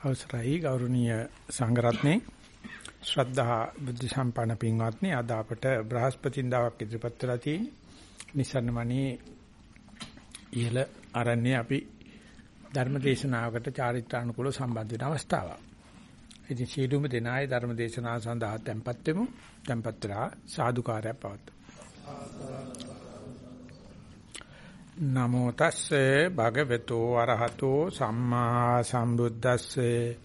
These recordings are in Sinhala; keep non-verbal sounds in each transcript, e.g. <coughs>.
අවසරයි ගෞරවනීය සංඝරත්නයේ ශ්‍රද්ධා බුද්ධ සම්පන්න පින්වත්නි අද අපට බ්‍රහස්පතින්දාවක් ඉදිරිපත් වෙලා තියෙන නිසන්නමණී ඉහළ ආරණ්‍ය අපි ධර්ම දේශනාවකට චාරිත්‍රානුකූල සම්බන්ධ වෙන අවස්ථාවක්. ඉතින් සීලුම දෙනායේ ධර්ම දේශනාව සඳහා tempත් වෙමු. tempත් වෙලා සාදුකාරයක් පවත්වමු. නමෝ තස්සේ භගවතු අරහතෝ සම්මා සම්බුද්දස්සේ.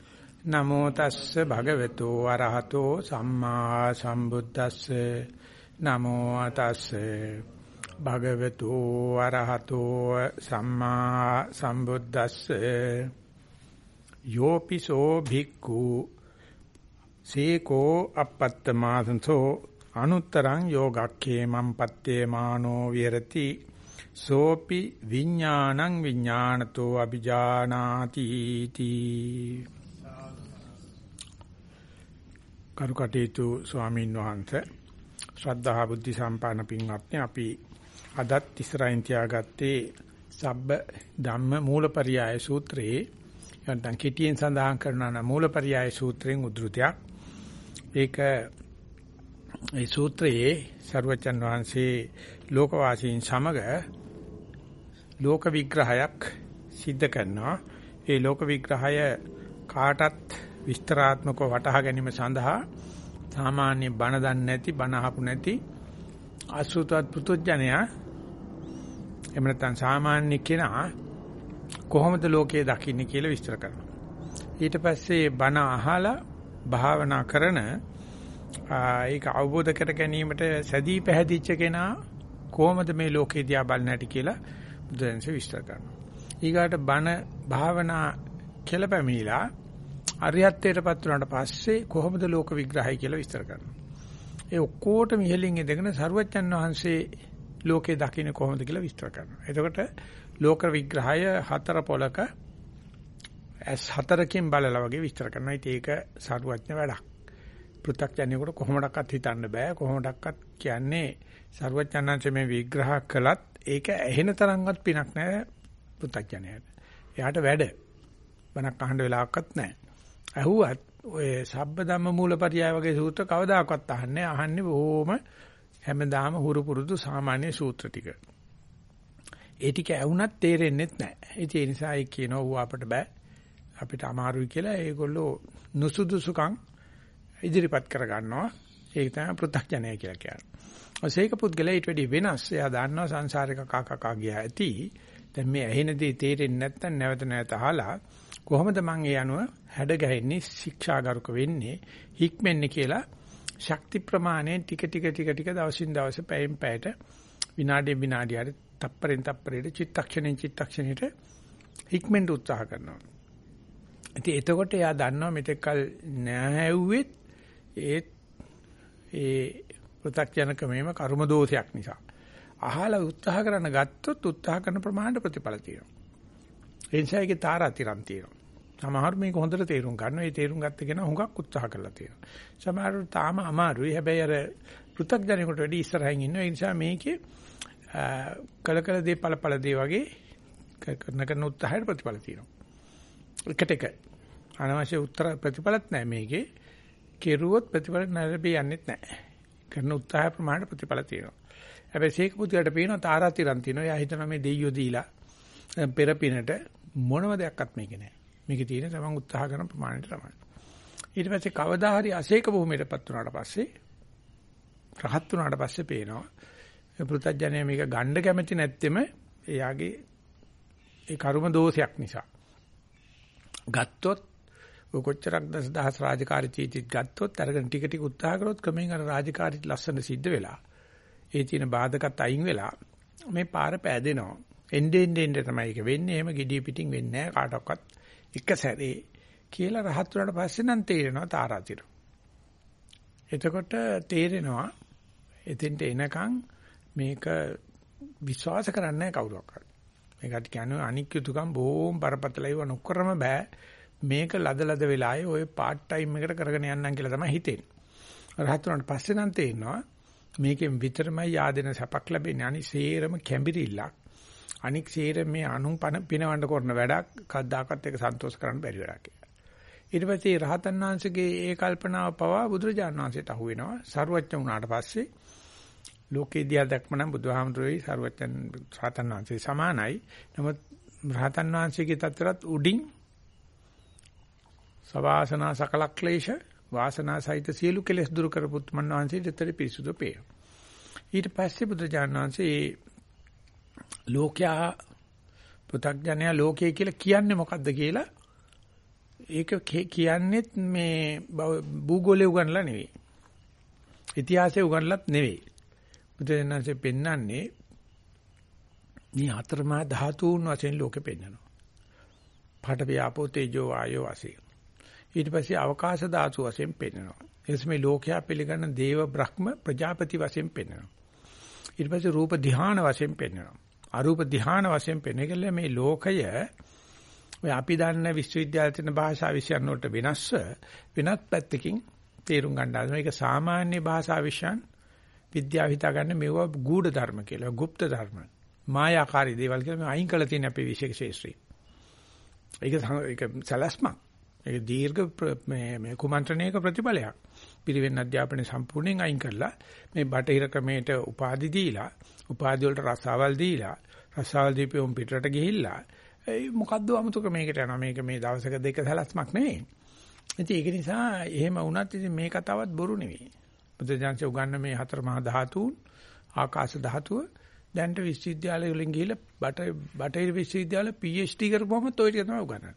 නමෝ තස්සේ භගවතු අරහතෝ සම්මා සම්බුද්දස්සේ. නමෝ තස්සේ භගවතු අරහතෝ සම්මා සම්බුද්දස්සේ. යෝපිසෝ භික්ඛු සීකෝ අපත්තමාසන්තෝ. අනුත්තරං යෝගක්ඛේ මම්පත්තේ මානෝ විරති සෝපි විඥානං විඥානතෝ අபிජානාති තී කරුකටේතු ස්වාමීන් වහන්සේ ශ්‍රද්ධා බුද්ධ සම්පන්න පින්වත්නි අපි අදත් ඉස්සරහින් තියාගත්තේ සබ්බ ධම්ම මූලපරියාය සූත්‍රයේ නැත්නම් කෙටියෙන් සඳහන් කරනවා නම් මූලපරියාය සූත්‍රයෙන් උද්ෘතයක්. ඒක ඒ සූත්‍රයේ සර්වචන් වහන්සේ ලෝකවාසීන් සමග ලෝක විග්‍රහයක් සිද්ධ කරනවා. ඒ ලෝක විග්‍රහය කාටත් විස්තරාත්මකව වටහා ගැනීම සඳහා සාමාන්‍ය බණ දන්නේ නැති බණ අහපු නැති අසුතවත් පුතුජණයා එහෙම නැත්නම් සාමාන්‍ය කෙනා කොහොමද ලෝකයේ දකින්නේ කියලා විස්තර කරනවා. ඊට පස්සේ බණ අහලා භාවනා කරන ඒක අවබෝධ කර ගැනීමට සැදී පැහැදිච්ච කෙනා කොහොමද මේ ලෝකේ දිහා බලන්නේ නැටි කියලා බුදුන්සේ විස්තර කරනවා. ඊගාට බණ භාවනා කියලා පැමිණිලා අරියත්ත්වයටපත් වුණාට පස්සේ කොහොමද ලෝක විග්‍රහය කියලා විස්තර කරනවා. ඒ ඔක්කොටම ඉහළින් ඉඳගෙන සරුවච්චන් වහන්සේ ලෝකේ දකින්න කොහොමද කියලා විස්තර කරනවා. එතකොට ලෝක විග්‍රහය හතර පොලක ඇස් හතරකින් බලලා වගේ විස්තර කරනවා. ඉතින් ඒක සරුවච්ඥ වැඩක්. පෘථග්ජනයෙකුට කොහොමඩක්වත් හිතන්න බෑ. කොහොමඩක්වත් කියන්නේ සරුවච්චන්හන්සේ මේ විග්‍රහ කළත් ඒක ඇහෙන තරම්වත් පිනක් නෑ පෘථග්ජනයට. එයාට වැඩ. බණක් අහන්න වෙලාවක්වත් නෑ. ඇහුවත් ඔය සබ්බ ධම්ම මූලපරියාය වගේ සූත්‍ර කවදාකවත් අහන්නේ අහන්නේ බොහොම හැමදාම හුරු පුරුදු සාමාන්‍ය සූත්‍ර ටික. ඒ ටික ඇහුණත් තේරෙන්නේ නැහැ. ඒ නිසා ඒ කියනවා ඌ අපට බෑ. අපිට අමාරුයි කියලා ඒගොල්ලෝ නුසුදුසුකම් ඉදිරිපත් කර ගන්නවා. ඒක තමයි පෘථග්ජනය කියලා කියන්නේ. ඔසේක පුද්ගලයා ඊට වැඩි වෙනස්. එයා දන්නවා සංසාරික කාකකා ගියා ඇති. දැන් මේ ඇහෙන දේ තේරෙන්නේ නැත්නම් නැවත නැවත අහලා කොහොමද මං ඒ අනුව හැඩ ගැහෙන්නේ ශික්ෂාගරුක වෙන්නේ හික්මෙන්නේ කියලා ශක්ති ප්‍රමාණයෙන් ටික ටික ටික ටික දවසින් දවස පැයෙන් පැයට විනාඩියෙන් විනාඩියට තප්පරෙන් තප්පරයට චිත්තක්ෂණෙන් චිත්තක්ෂණයට හික්මෙන්ට උත්සාහ කරනවා. ඉතින් එතකොට එයා දන්නවා මෙතෙක් කල නැහැව්වෙත් ඒ ඒ පෘථග්ජනකමේම කර්ම දෝෂයක් නිසා. අහලා උත්සාහ කරන ගත්තොත් උත්සාහ කරන ප්‍රමාණයට ප්‍රතිඵල තියෙනවා. ඒ නිසා ඒකේ තාරාතිරම් තියෙනවා. සමහර මේක හොඳට තේරුම් ගන්නවා. ඒ තේරුම් ගත්ත කෙනා හුඟක් උත්සාහ කරලා තියෙනවා. සමහරව තාම අමාරුයි. හැබැයි අර පෘථග්ජනකට වැඩි ඉස්සරහින් ඉන්නවා. ඒ නිසා මේකේ කල කල දේ ඵල ඵල දේ වගේ කරන කරන උත්සාහයට ප්‍රතිඵල තියෙනවා. එකට එක අනවශ්‍ය උත්තර ප්‍රතිඵලත් නැහැ මේකේ. කෙරුවොත් ප්‍රතිඵල නැරඹී යන්නෙත් නැහැ. කරන උත්සාහ ප්‍රමාණයට ප්‍රතිඵල තියෙනවා. හැබැයි සීක පුතියට පේනවා තාරාතිරම් තියෙනවා. එයා හිතනවා මේ දෙයියෝ දීලා පෙරපිනට මොනම දෙයක්වත් මේකේ නැහැ. මේකේ තියෙන තමන් උත්සාහ කරන ප්‍රමාණයට තමයි. ඊට පස්සේ කවදා හරි අසේක භූමියටපත් වුණාට පස්සේ රහත් වුණාට පස්සේ පේනවා පෘථජ්ජනය මේක ගන්න කැමති නැත්තෙම එයාගේ ඒ කර්ම දෝෂයක් නිසා. ගත්තොත් ඔය කොච්චරක් දසදහස් රාජකාරී චීතිත් ගත්තොත් අරගෙන ටික ටික උත්සාහ කරොත් ක්‍රමෙන් අර රාජකාරීත් ලස්සන සිද්ධ වෙලා ඒ තියෙන බාධකත් අයින් වෙලා මේ පාර පෑදෙනවා. එන්නේ එන්නේ තමයි ඒක වෙන්නේ. එහෙම gediy පිටින් වෙන්නේ නැහැ කාටවත්. එක සැරේ කියලා රහත් වුණාට පස්සේ නම් තේරෙනවා තාරාතිර. එතකොට තේරෙනවා එතෙන්ට එනකන් මේක විශ්වාස කරන්නේ කවුරක්වත්. මේකට කියන්නේ අනික් යුතුයකම් බොහොම බරපතලයි වුණ නොකරම බෑ. මේක ලදලද වෙලාවේ ඔය part time එකට කරගෙන යන්නම් කියලා තමයි හිතෙන්නේ. රහත් උනාට පස්සේ නම් තේරෙනවා මේකෙන් විතරමයි yaadena සැපක් ලැබෙන්නේ. අනිත් සේරම කැඹිරිල්ලක්. අනික් සේරම මේ අනුන් පිනවන්න කරන වැඩක් කද්දාකත් එක සන්තෝෂ කරන්න බැරි වැඩක්. ඊට පස්සේ රහතන් වහන්සේගේ ඒ කල්පනාව පවා බුදුරජාණන් වහන්සේට අහු වෙනවා. ਸਰුවච්ච උනාට පස්සේ ලෝකේදී අදක්ම නම් බුදුහාමුදුරුවෝයි ਸਰුවච්චන් රහතන් වහන්සේ සමානයි. නමුත් රහතන් වහන්සේගේ තත්ත්වරත් උඩින් සවාසනා සකලක්ලේශ වාසනා සහිත සියලු කෙලෙස් දුරු කරපුත් මන් වහන්සේට විතර පිරිසුදු පේ. ඊට පස්සේ බුදුරජාණන් වහන්සේ ලෝකයා පෘථග්ජනයා ලෝකය කියලා කියන්නේ මොකද්ද කියලා ඒක කියන්නේත් මේ භූගෝලය උගන්ලා නෙවෙයි. ඉතිහාසය උගන්ලත් නෙවෙයි. බුදුරජාණන්සේ පෙන්වන්නේ මේ හතරමා ධාතුන් වශයෙන් ලෝකෙ පෙන්වනවා. පාඨ ව්‍යාපෝ තේජෝ වායෝ වශයෙන්. ඊට පස්සේ අවකාශ ධාතු වශයෙන් පෙන්වනවා. එස් මේ ලෝකයා පිළිගන්න දේව බ්‍රහ්ම ප්‍රජාපති වශයෙන් පෙන්වනවා. ඊට පස්සේ රූප ධ්‍යාන වශයෙන් පෙන්වනවා. අරූප ධ්‍යාන වශයෙන් පෙන්වගල මේ ලෝකය ඔය අපි දන්න විශ්වවිද්‍යාලයේ තියෙන භාෂා විෂයන් වලට වෙනස්ව වෙනත් පැත්තකින් තේරුම් ගන්න ආද මේක සාමාන්‍ය භාෂා විෂයන් විද්‍යාව හිතාගන්න මේවා ගූඪ ධර්ම කියලා, গুপ্ত ධර්ම. මායාකාරී දේවල් කියලා මේ අයින් කළ තියෙන අපේ විශේෂ ශේෂ්ත්‍රය. ඒක ඒක සලස්මක්. ඒක දීර්ඝ මේ මේ කුමන්ත්‍රණයක ප්‍රතිඵලයක්. පිරිවෙන් අධ්‍යාපනය සම්පූර්ණයෙන් අයින් කරලා මේ බටහිර ක්‍රමයට උපාධි දීලා, උපාධි වලට රසාවල් දීලා, රසාවල් දීපෙම පිටරට ගිහිල්ලා ඒ මොකද්ද 아무තු ක්‍රමයකට යනවා. මේක මේ දවසක දෙක සලස්මක් නෙවෙයි. ඉතින් ඒක නිසා එහෙම වුණත් ඉතින් මේ කතාවත් බොරු නෙවෙයි. බුදුජානක උගන්න මේ හතර මහා ධාතුන් ආකාශ ධාතුව දැන්ට විශ්වවිද්‍යාලය වලින් ගිහිල්ලා බට බටහිර විශ්වවිද්‍යාල PhD කරපුවම toy ටික තමයි උගන්නන්නේ.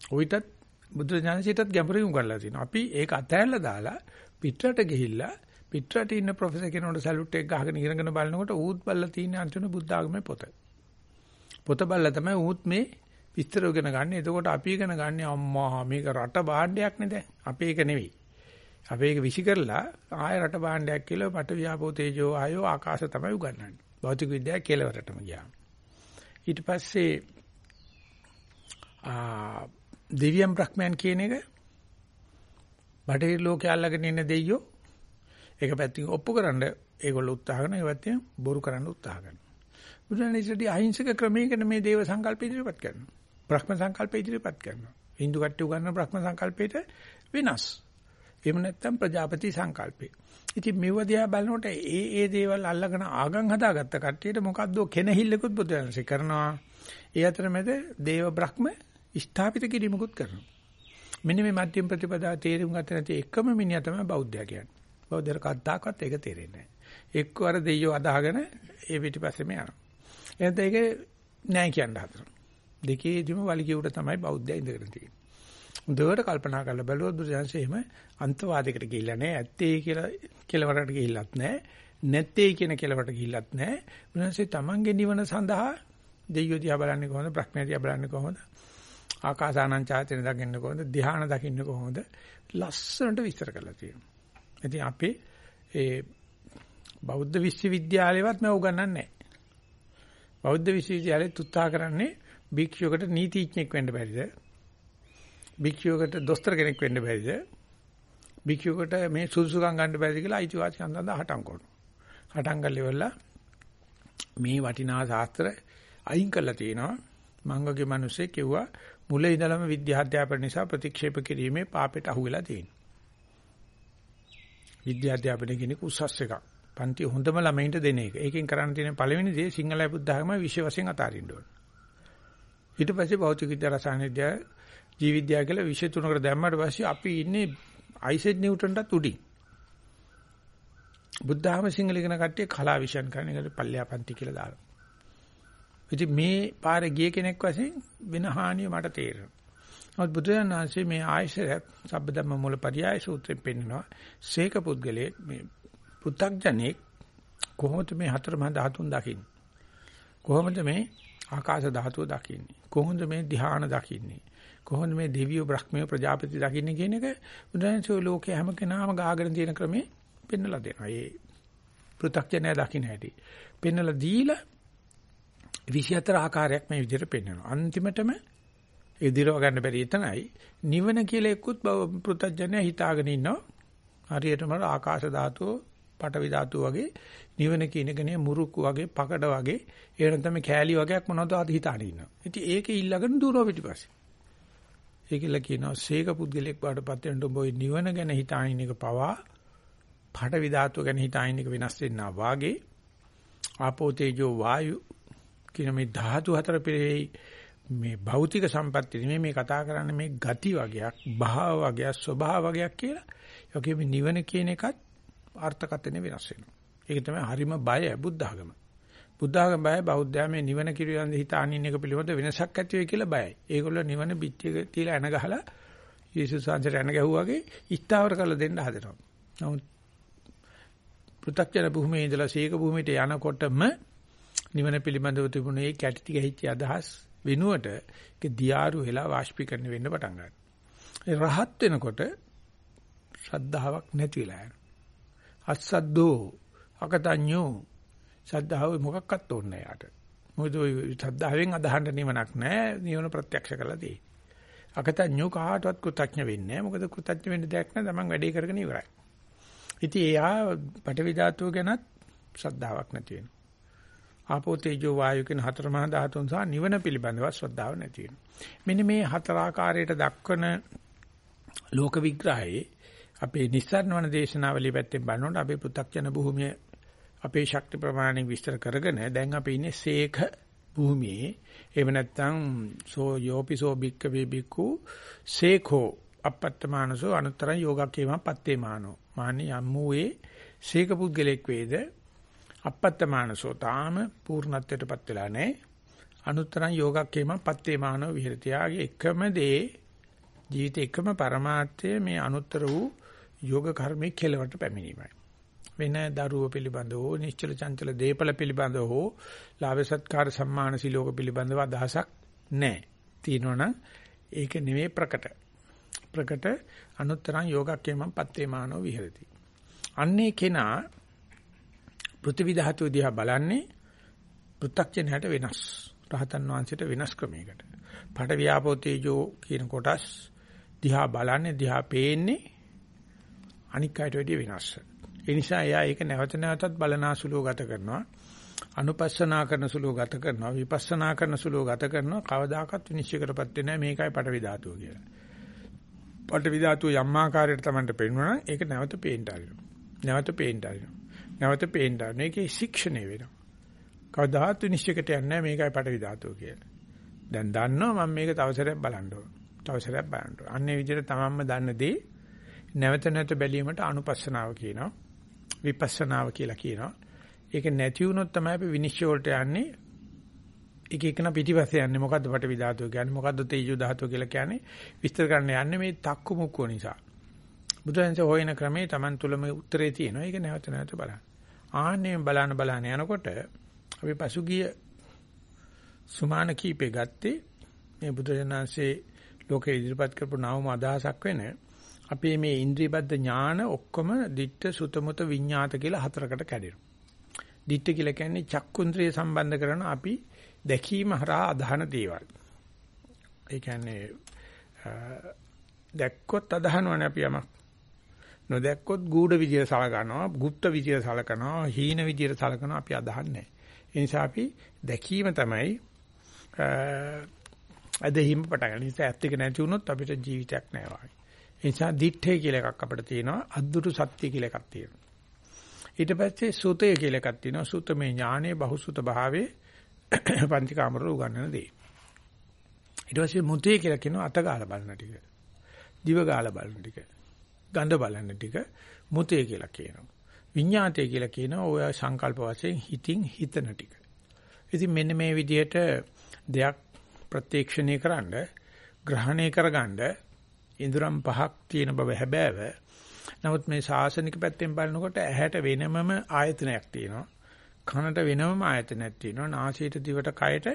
ඔයිටත් බුදුජානකීටත් ගැඹුරින් උගන්ලා තිනවා. අපි ඒක අතහැරලා දාලා පිටරට ගිහිල්ලා පිටරට ඉන්න ප්‍රොෆෙසර් කෙනෙකුට සැලුට් එක ගහගෙන ඉරගෙන බලනකොට ඌත් බල්ලා තියෙන අන්තිම බුද්ධ ආගමේ පොත. පොත බල්ලා තමයි ඌත් මේ විස්තර ඉගෙන ගන්න. එතකොට අපි ඉගෙන ගන්න අම්මා මේක රට භාණ්ඩයක් නේද? අපේ එක නෙවෙයි. අපේ එක විසි කරලා ආය රට භාණ්ඩයක් කියලා පට ව්‍යාපෝ තේජෝ ආයෝ ආකාශ තමයි උගන්වන්නේ. භෞතික විද්‍යාව කෙලවරටම ගියා. ඊට පස්සේ ආ දෙවියන් බ්‍රහ්මයන් කියන එක බටහිර ලෝකයේ අල්ලගෙන ඉන්න දෙයියෝ ඒක පැත්තකින් ඔප්පු කරන්න ඒගොල්ලෝ උත්සාහ කරන ඒ පැත්තෙන් බොරු කරන්න උත්සාහ කරනවා. බුදුරජාණන්සේදී අහිංසක ක්‍රමයකට මේ දේව සංකල්ප ඉදිරිපත් කරනවා. බ්‍රහ්ම සංකල්ප ඉදිරිපත් කරනවා. Hindu කට්ටිය උගන්වන බ්‍රහ්ම සංකල්පයට වෙනස්. එහෙම නැත්නම් ප්‍රජාපති සංකල්පේ. ඉතින් මෙව දිහා බලනකොට ඒ ඒ දේවල් අල්ලගෙන ආගම් හදාගත්ත කට්ටියට මොකද්ද කෙනහිල්ලකුත් බුදුරජාණන්සේ කරනවා. ඒ අතරමැද දේව බ්‍රහ්ම ස්ථාපිත කිරීමකුත් කරනවා. මෙන්න මේ මධ්‍යම ප්‍රතිපදාව තේරුම් ගත නැති එකම මිනිහා තමයි බෞද්ධයා කියන්නේ. බෞද්ධර කද්දාකවත් ඒක තේරෙන්නේ නැහැ. එක්ක අර දෙයියෝ අදාගෙන ඒ පිටිපස්සෙම යනවා. එහෙනම් ඒක නෑ කියන්න හදනවා. දෙකේදිම වලිගය උඩ තමයි බෞද්ධයා ඉඳගෙන තියෙන්නේ. හොඳට කල්පනා කරලා බැලුවොත් බුදුසසුන එහෙම අන්තවාදයකට ගිහිල්ලා නැහැ. ඇත්තේ කියලා කෙලවරකට ගිහිල්ලත් නැහැ. නැත්තේ කියන කෙලවරට ගිහිල්ලත් නැහැ. බුදුසසුන තමන්ගේ නිවන සඳහා දෙයියෝ දිහා බලන්නේ කොහොමද? ප්‍රඥා දිහා බලන්නේ කොහොමද? ආකාසානං ඡායතන දකින්න කොහොමද? ධ්‍යාන දකින්න කොහොමද? ලස්සනට විස්තර කරලා තියෙනවා. ඉතින් අපි ඒ බෞද්ධ විශ්වවිද්‍යාලේවත් මම උගන්වන්නේ නැහැ. බෞද්ධ විශ්වවිද්‍යාලෙත් උත්සාහ කරන්නේ භික්ෂුවකට නීතිඥෙක් වෙන්න බැරිද? භික්ෂුවකට දොස්තර කෙනෙක් වෙන්න බැරිද? භික්ෂුවකට මේ සුසුකම් ගන්න බැරිද කියලා අයිතිවාසිකම් සඳහා හටම් කරනවා. හටම් කරලා මේ වටිනා ශාස්ත්‍ර අයින් කරලා තිනවා. මංගගේ මිනිස්සේ කිව්වා මුල ඉඳලම විද්‍යාධ්‍යාපන නිසා ප්‍රතික්ෂේප කිරීමේ පාපයට අහු වෙලා තියෙනවා. විද්‍යාධ්‍යාපනය කියන්නේ උසස් එකක්. පන්ති හොඳම ළමයින්ට දෙන එක. ඒකෙන් කරන්න තියෙන පළවෙනි දේ සිංහලයි බුද්ධ ධර්ම විශ්ව වශයෙන් අතාරින්න ඕන. ඊට පස්සේ භෞතික විද්‍යාව රසායන විද්‍යාව ජීව විද්‍යාව කියලා විෂය තුනකට දැම්මට පස්සේ අපි ඉන්නේ අයිසෙඩ් නිව්ටන්ටත් උඩින්. බුද්ධ ධර්ම සිංහල ඉගෙන කට්ටිය කලා විෂයන් කරන එකට පල්ලෙහා පන්ති කියලා දානවා. ඉතින් මේ පාරේ ගිය කෙනෙක් වශයෙන් වෙන හානිය මට තේරෙනවා. නමුත් බුදුන් වහන්සේ මේ ආයශරයක් සබ්බදම්ම මූලපරියාය සූත්‍රයෙන් පෙන්නනවා. සීක පුද්ගලයේ මේ පු탁ජනෙක් කොහොමද මේ හතර මහා ධාතුන් දකින්නේ? කොහොමද මේ ආකාශ ධාතුව දකින්නේ? කොහොමද මේ ධ්‍යාන දකින්නේ? කොහොමද මේ දෙවියෝ බ්‍රහ්මයෝ ප්‍රජාපති දකින්නේ කියන එක බුදුන්සේ ලෝකයේ හැම කෙනාම ගාගෙන තියෙන ක්‍රමේ පෙන්නලා දෙනවා. ඒ පෘථග්ජනය දකින්න හැටි. පෙන්නලා දීලා 24 ආකාරයක් මේ විදිහට පෙන්වනවා. අන්තිමටම ඉදිරව ගන්න බැරි එතනයි නිවන කියලා එක්කුත් පෘථග්ජනය හිතාගෙන ඉන්නවා. හරියටම ආකාශ ධාතුව, පඨවි ධාතුව වගේ නිවන කියන කෙනේ මුරුක්කු වගේ, පකඩ වගේ, ඒ වෙනතම කෑලි වගේක් මොනවද අද හිතාගෙන ඉන්නවා. ඉතින් ඒක ඊළඟට දුරව පිටිපස්සේ. ඒකල කියනවා සීක පුද්ගලෙක් බාටපත් වෙනට උඹ ওই නිවන ගැන හිතානින් එක පවා පඨවි ධාතුව ගැන හිතානින් එක වෙනස් වෙන්නා වාගේ ආපෝ තේජෝ වායු කියන මේ ධාතු හතර පිළෙහි මේ භෞතික සම්පatti නෙමෙයි මේ කතා කරන්නේ මේ ගති වගේක් භාව වගේක් ස්වභාව වගේක් කියලා. ඒකේ මේ නිවන කියන එකත් අර්ථකථනය වෙනස් වෙනවා. ඒක තමයි හරිම බය බුද්ධ ආගම. බුද්ධ ආගම බය බෞද්ධයා මේ නිවන කිරියන් හිත අනින් එක පිළිබඳ වෙනසක් ඇති වෙයි කියලා බයයි. ඒගොල්ලෝ නිවන පිටියක තියලා එන ගහලා යේසුස් වහන්සේට එන ගැහුවාගේ ඉස්තාවර කරලා දෙන්න හදනවා. නමුත් පෘථග්ජන භූමියේ ඉඳලා සීක භූමියට යනකොටම නිවන පිළිබඳව තිබුණේ කැටි ටික හිච්ච අදහස් වෙනුවට ඒක දියාරු වෙලා වාෂ්පීකරණය වෙන්න පටන් ගන්නවා. ඒ රහත් වෙනකොට ශ්‍රද්ධාවක් නැති වෙලා යනවා. අස්සද්දෝ අකතඤ්ඤෝ ශ්‍රද්ධාව මොකක්වත් ඕනේ නැහැ යාට. මොකද ওই ශ්‍රද්ධාවෙන් අදහන්න නිවනක් නැහැ. නිවන ප්‍රත්‍යක්ෂ කළා දෙයි. අකතඤ්ඤෝ කාටවත් කෘතඥ වෙන්නේ නැහැ. මොකද කෘතඥ වෙන්න දෙයක් නැහැ. තමන් වැඩේ කරගෙන ඉවරයි. ඉතින් එයා පටවි ධාතුව ගැනත් ශ්‍රද්ධාවක් නැති වෙනවා. ආපෝ තේජෝ වායු කියන හතර මහා ධාතුන් සහ නිවන පිළිබඳව ශ්‍රද්ධාව නැති වෙනවා. මෙන්න මේ හතර ආකාරයට දක්වන ලෝක විග්‍රහයේ අපේ නිස්සාරණ වන දේශනාවලිය පැත්තෙන් බලනකොට අපේ පෘථග්ජන භූමිය අපේ ශක්ති ප්‍රමාණය විස්තර කරගෙන දැන් අපි ඉන්නේ සේඛ භූමියේ එහෙම නැත්නම් සෝ යෝපිසෝ බික්ක වේ බික්කු සේඛෝ අපත්තමානසෝ අනුත්තරං යෝගක්කේම පත්තේමානෝ මානි යම්මුවේ සීක පුද්ගලෙක් වේද අපත්තමානසෝ තාම පූර්ණත්වයටපත් වෙලා නැහැ අනුත්තරං යෝගක්කේම පත්තේමානෝ විහෙරතියාගේ එකම දේ ජීවිතේ එකම પરමාර්ථය මේ අනුත්තර වූ යෝග කර්මයේ කෙලවට පැමිණීමයි වෙන දරුව පිළිබඳව හෝ නිශ්චල චංචල දීපල පිළිබඳව හෝ ලාභ සත්කාර සම්මාන සිලෝක පිළිබඳව අදහසක් නැහැ. තියෙනවනම් ඒක නෙමෙයි ප්‍රකට. ප්‍රකට අනුත්තරං යෝගක්කේමං පත්තේමානෝ විහෙරති. අන්නේ කෙනා පෘථිවි ධාතුව දිහා බලන්නේ පෘථග්ජනයට වෙනස්. රහතන් වහන්සේට වෙනස් ක්‍රමයකට. පඩ ව්‍යාපෝ තේජෝ කියන කොටස් දිහා බලන්නේ දිහා පේන්නේ අනික් අයට වැඩිය වෙනස්. ඒ නිසා එයා ඒක නැවත නැවතත් බලනාසුලුව ගත කරනවා. අනුපස්සනා කරන සුලුව ගත කරනවා. විපස්සනා කරන සුලුව ගත කරනවා. කවදාකවත් විනිශ්චය කරපත් වෙන්නේ නැහැ මේකයි පටවි ධාතුව කියලා. පටවි ධාතුව යම් ආකාරයකට Tamanට පෙන්වනවා නම් ඒක නැවත පේන්න ආරිනවා. නැවත පේන්න ආරිනවා. නැවත පේන්න ආරිනවා. ඒකේ ශික්ෂණය වෙනවා. කවදාහත් විනිශ්චයකට යන්නේ නැහැ මේකයි පටවි ධාතුව කියලා. දැන් දන්නවා මම මේක තව සැරයක් බලන්න ඕන. තව සැරයක් බලන්න ඕන. අන්නේ විදිහට තමන්ම දන්න දේ නැවත නැවත බැලීමට අනුපස්සනාව කියනවා. විපස්සනාව කියලා කියනවා. ඒක නැති වුණොත් තමයි අපි විනිශ්චය වලට යන්නේ. එක එකන පිටිපස්සේ යන්නේ මොකද්ද පටවි ධාතුව කියන්නේ මොකද්ද තේජෝ ධාතුව කියලා කියන්නේ විස්තර කරන්න යන්නේ මේ තක්කු මුක්කුව නිසා. බුදුන්සේ හොයන ක්‍රමේ Taman තුලම උත්තරේ තියෙනවා. ඒක නැවත නැවත බලන්න. ආන්නේ බලන බලන යනකොට අපි පසුගිය සුමාන කීපේ ගත්තේ මේ බුදුරජාණන්සේ ලෝකේ ඉදිරිපත් කරපු නවම අදහසක් වෙන අපේ මේ ඉන්ද්‍රියබද්ධ ඥාන ඔක්කොම ditta සුතමුත විඤ්ඤාත කියලා හතරකට කැඩෙනවා. ditta කියලා කියන්නේ චක්කුන්ද්‍රිය සම්බන්ධ කරන අපි දැකීම හරහා අදහන දේවල්. ඒ කියන්නේ දැක්කොත් අදහනවනේ අපි යමක්. නොදැක්කොත් ගූඪ විදියට සලකනවා, গুপ্ত විදියට සලකනවා, හීන විදියට සලකනවා අපි අදහන්නේ ඒ නිසා අපි දැකීම තමයි අදහිම පටන් ගන්න. නිසා ඇත්ත එක නැති වුණොත් අපිට ජීවිතයක් නැහැ වගේ. ඒ නිසා දිත්තේ කියලා එකක් අපිට තියෙනවා. අද්දුරු සත්‍ය කියලා එකක් තියෙනවා. ඊට පස්සේ සුතය කියලා එකක් තියෙනවා. සුතමේ ඥානයේ බහුසුත භාවයේ <coughs> පංචකාමර උගන්වන දේ. ඊට පස්සේ මුතේ කියලා කියනවා අතගාලා බලන ටික. දිව ගාලා බලන ටික. ගඳ බලන ටික මුතේ කියලා කියනවා. විඤ්ඤාතය කියලා කියනවා ඔය සංකල්ප වශයෙන් හිතින් හිතන ටික. ඉතින් මෙන්න මේ විදිහට දෙයක් ප්‍රත්‍යක්ෂණය කරන්න ග්‍රහණය කරගන්න ඉඳුරම් පහක් තියෙන බව හැබෑව. නමුත් මේ ශාසනික පැත්තෙන් බලනකොට ඇහැට වෙනමම ආයතනයක් තියෙනවා. කනට වෙනමම ආයතනයක් තියෙනවා. නාසයට දිවට කයට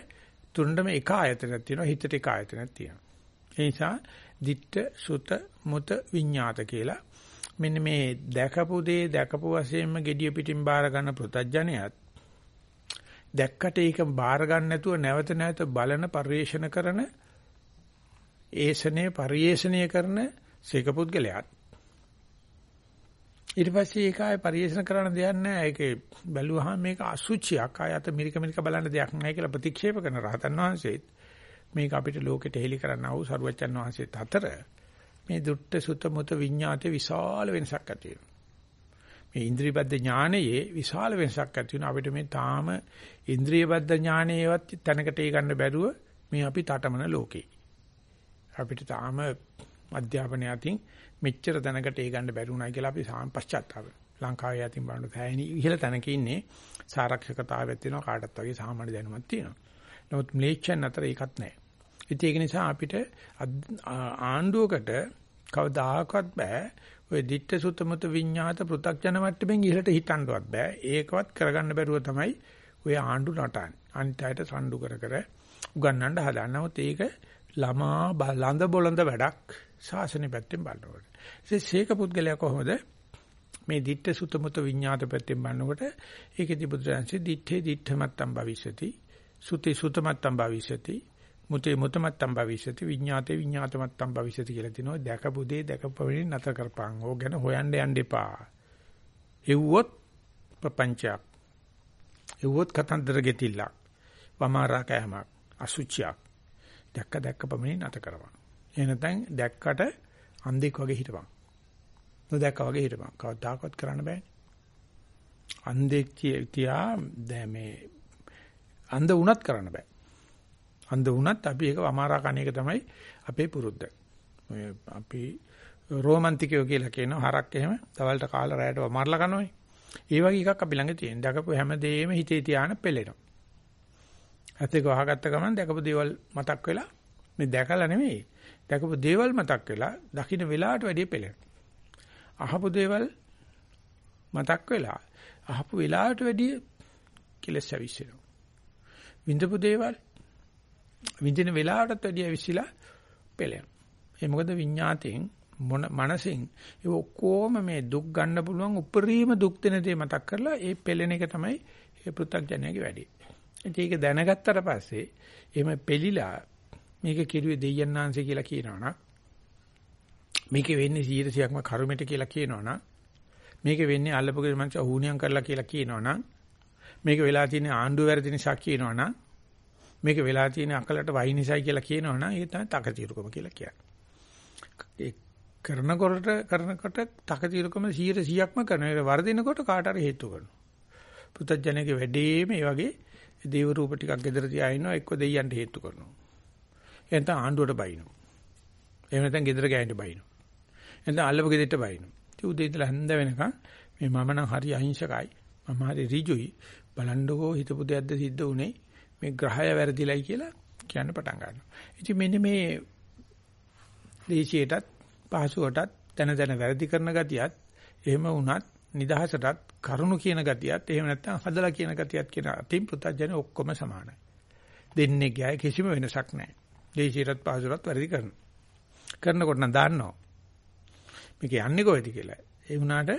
තුනටම එක ආයතනයක් තියෙනවා. හිතට එක ආයතනයක් තියෙනවා. ඒ නිසා ditta sutta muta විඤ්ඤාත කියලා. මෙන්න මේ දැකපු දේ දැකපු වශයෙන්ම gediya pitin බාර ගන්න ප්‍රත්‍යඥයත් දැක්කට ඒක බාර ගන්න නැතුව නැවත නැවත බලන පරිේශන කරන ඒසනේ පරිේශණය කරන සීක පුද්ගලයාත්. ඊට පස්සේ ඒක ආයේ පරිේශන කරන්න දෙයක් නැහැ. ඒකේ බැලුවාම මේක අසුචියක්. ආය අත මිරික මිරික බලන්න දෙයක් නැහැ කියලා ප්‍රතික්ෂේප කරන රහතන් වහන්සේත් මේක අපිට ලෝකෙට හෙලි කරන්න ආව සරුවච්චන් වහන්සේත් අතර මේ දුට්ට සුත මුත විඤ්ඤාතේ විශාල වෙනසක් ඇති වෙනවා. මේ ඉන්ද්‍රියබද්ධ ඥානයේ විශාල වෙනසක් ඇති වෙනවා අපිට මේ තාම ඉන්ද්‍රියබද්ධ ඥානයේවත් තැනකට ඒ ගන්න බැරුව මේ අපි තටමන ලෝකේ. අපිට තාම අධ්‍යාපනය අතින් මෙච්චර තැනකට ඒ ගන්න බැරුණා කියලා අපි සාම්පශ්චාත්තාප ලංකාවේ යතින් බලන තැයිනි ඉහළ තැනක ඉන්නේ සාරක්ෂකතාවයක් තියෙනවා කාටත් වගේ සාමාන්‍ය දැනුමක් තියෙනවා. නමුත් ම්ලේච්ඡන් අතර ඒකත් නැහැ. ඉතින් ඒක නිසා අපිට ආණ්ඩුවකට කවදාකවත් බෑ ඔය ditta sutta විඤ්ඤාත පෘ탁ජන මට්ටමින් ඉහළට හිතන්නවත් බෑ. ඒකවත් කරගන්න බැරුව තමයි ඔය ආණ්ඩු නටන්නේ. අනිත් අයට සම්ඩු කර කර උගන්නන්න හදන. නමුත් ඒක ළමා ලඳ බොළඳ වැඩක් ශාසනය පැත්තෙන් බලනකොට. ඉතින් සීක පුද්ගලයා කොහොමද මේ ditta sutta විඤ්ඤාත පැත්තෙන් බලනකොට ඒකෙදි බුදුරජාන්සේ ditte ditthamattam භවිෂති සුති සුතමත්තම් භවිෂති මුතේ මුතමත්තම් භවිෂති විඤ්ඤාතේ විඤ්ඤාතමත්තම් භවිෂති කියලා තිනවා දැකපු දේ දැකපවෙන්නේ නැත කරපං. ඕක ගැන හොයන්න යන්න එපා. එව්වොත් ප්‍රපංචයක්. එව්වොත් කතන්දර ගෙතිල්ලක්. වමාරා කෑමක්. අසුචියක්. දැක්ක දැක්ක පමණින් නැත කරපං. එහෙ නැත්නම් දැක්කට අන්ධෙක් වගේ හිටපන්. නොදැක්කා වගේ හිටපන්. කවදාකවත් කරන්න බෑනේ. අන්ධෙක් තියා දැන් මේ අන්ධ වුණත් කරන්න බෑ. අන්ධ වුණත් අපි ඒක අමාරා කණ එක තමයි අපේ පුරුද්ද. ඔය අපි රොමන්ටිකයෝ කියලා කියනවා හරක් එහෙම දවල්ට කාලා රැයට වමාරලා කනවනේ. ඒ වගේ එකක් අපි ළඟ තියෙන. දකපු හැමදේම හිතේ තියාන පෙළෙනවා. ඇත්තක වහගත්ත ගමන් දැකපු දේවල් මතක් වෙලා මේ දැකලා නෙමෙයි. දැකපු දේවල් මතක් වෙලා දකින්න වෙලාවට වැඩිය පෙළෙනවා. අහපු දේවල් මතක් වෙලා අහපු වෙලාවට වැඩිය කෙලස් ඇවිස්සෙනවා. විඳපු දේවල් විඳින වෙලාවටත් වැඩිය විශ්ිලා පෙළෙන. ඒ මොකද විඤ්ඤාතයෙන් මොන මනසින් ඒ ඔක්කොම මේ දුක් ගන්න පුළුවන් උපරිම දුක් දෙන දේ මතක් කරලා ඒ පෙළෙන එක තමයි ඒ පෘථග්ජනයාගේ වැඩේ. ඒක දැනගත්තට පස්සේ එහෙම පෙළිලා මේක කිරුවේ දෙයයන්ාංශය කියලා කියනවනම් මේකේ වෙන්නේ 100%ක්ම කර්මෙට කියලා කියනවනම් මේක වෙන්නේ අල්ලපුගේ මංස අහුණියම් කරලා කියලා කියනවනම් මේක වෙලා තියෙන ආණ්ඩුව වැරදි නිසා කියනවනම් මේක වෙලා තියෙන අකලට වයි නිසායි කියලා කියනවනම් ඒක තමයි තකතිරුකම කියලා කියන්නේ. ඒ කරනකොට කරනකොට තකතිරුකම 100%ක්ම කරන. ඒක වර්ධිනකොට කාට හරි හේතු කරනවා. පුතඥයේ වැඩේම මේ වගේ දේව රූප ටිකක් gedera තියා ඉන්නවා එක්ක දෙයියන්ට හේතු කරනවා. එතන ආණ්ඩුවට බයිනවා. එහෙම නැත්නම් gedera ගෑනට බයිනවා. එතන අල්ලපු ගෙදෙට්ට බයිනවා. ඉතින් උදේ ඉඳලා හැන්ද වෙනකන් මේ මම නම් හරි අහිංසකයි. මම හරි ඍජුයි. බලන්නකෝ හිතපු දෙයක්ද සිද්ධ උනේ මේ ග්‍රහය වැරදිලයි කියලා කියන්න පටන් ගන්නවා. ඉතින් මෙන්න මේ දේශියටත් පහසුවටත් තන තන වැරදි කරන ගතියත් එහෙම වුණත් නිදහසටත් කරුණු කියන ගතියත් එහෙම නැත්නම් හදලා කියන ගතියත් කියන අතින් පුතඥය ඔක්කොම සමානයි. දෙන්නේ ගෑ කිසිම වෙනසක් නැහැ. දේශියටත් පහසුවටත් වැරදි කරනවා. කරනකොට නම් දාන්නවා. මේක යන්නේ කොහෙද කියලා. ඒ වුණාට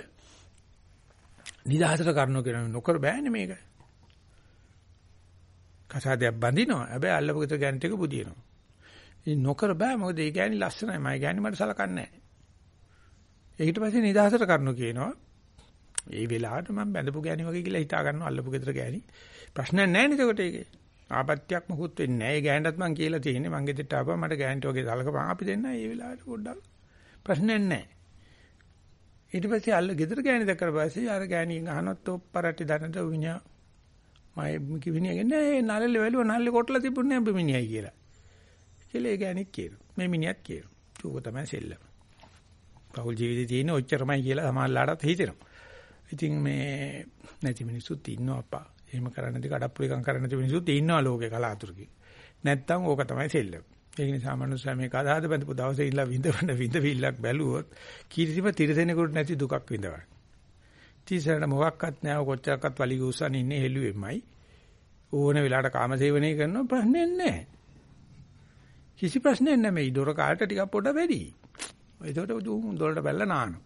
නිදහසට කරනු කියන නොකර බෑනේ මේක. කසාදයක් බඳිනවා. හැබැයි අල්ලපුගත ගෑනට එක බුදිනවා. ඉතින් නොකර බෑ මොකද ඒ ගෑණි ලස්සනයි. මම ගෑණි මට සලකන්නේ නැහැ. ඊට පස්සේ නිදහසට කරනු කියනවා. ඒ වෙලාවට මම බැඳපු ගෑණි වගේ කියලා හිතා ගන්නවා අල්ලපු ගෙදර ගෑණි. ප්‍රශ්නයක් නැහැ නේද ඒකට ඒකේ. ආපත්‍යක් මොකුත් වෙන්නේ නැහැ. ඒ ගෑනටත් මම කියලා තියෙන්නේ මං ගෙදරට ආපුවා මට ගෑනට වගේ සලකපන් අපි දෙන්න ඒ වෙලාවට පොඩ්ඩක් ප්‍රශ්නයක් නැහැ. ඊට පස්සේ අල්ල ගෙදර ගෑණි දැක්කට පස්සේ අර ගෑණියෙන් අහනොත් ඔප්පරටි දනද විඤ්ඤා මම කිවිනියගෙන නෑ නළලේ වැළුව නළලේ කොටලා තිබුණේ නෑ මිනිහයි කියලා. කියලා ඒ ගෑණික් කියනවා. මේ මිනිහත් කියනවා. ඌක තමයි සෙල්ලම. පෞල් ජීවිතේ තියෙන ඔච්චරමයි කියලා සමාල්ලාටත් හිතෙනවා. ඉතින් මේ නැති මිනිස්සුත් ඉන්නවා අප්පා. එහෙම කරන්නේ නැති කඩප්පුලිකම් කරන්නේ නැති මිනිස්සුත් ඉන්නවා ලෝකේ කලාතුරකින්. නැත්තම් ඕක තමයි සෙල්ලම. ඒක නිසා මනුස්සයා මේක අදහද බඳපු දවසේ ඉල්ල විඳවන විඳවිල්ලක් බැලුවොත් කීර්තිම තිරසෙනෙකුට නැති දුකක් විඳවන. තිසරණ මොකක්වත් නැහැ කොච්චරක්වත් වලි ගුස්සන් ඉන්නේ හෙළුවෙමයි. ඕන වෙලාවට කාමසේවනය කරනවා ප්‍රශ්නයක් නැහැ. කිසි ප්‍රශ්නයක් නැහැ මේ දොර කාලට ටිකක් පොඩ වැඩි. ඒකට දොරට බැලලා නානවා.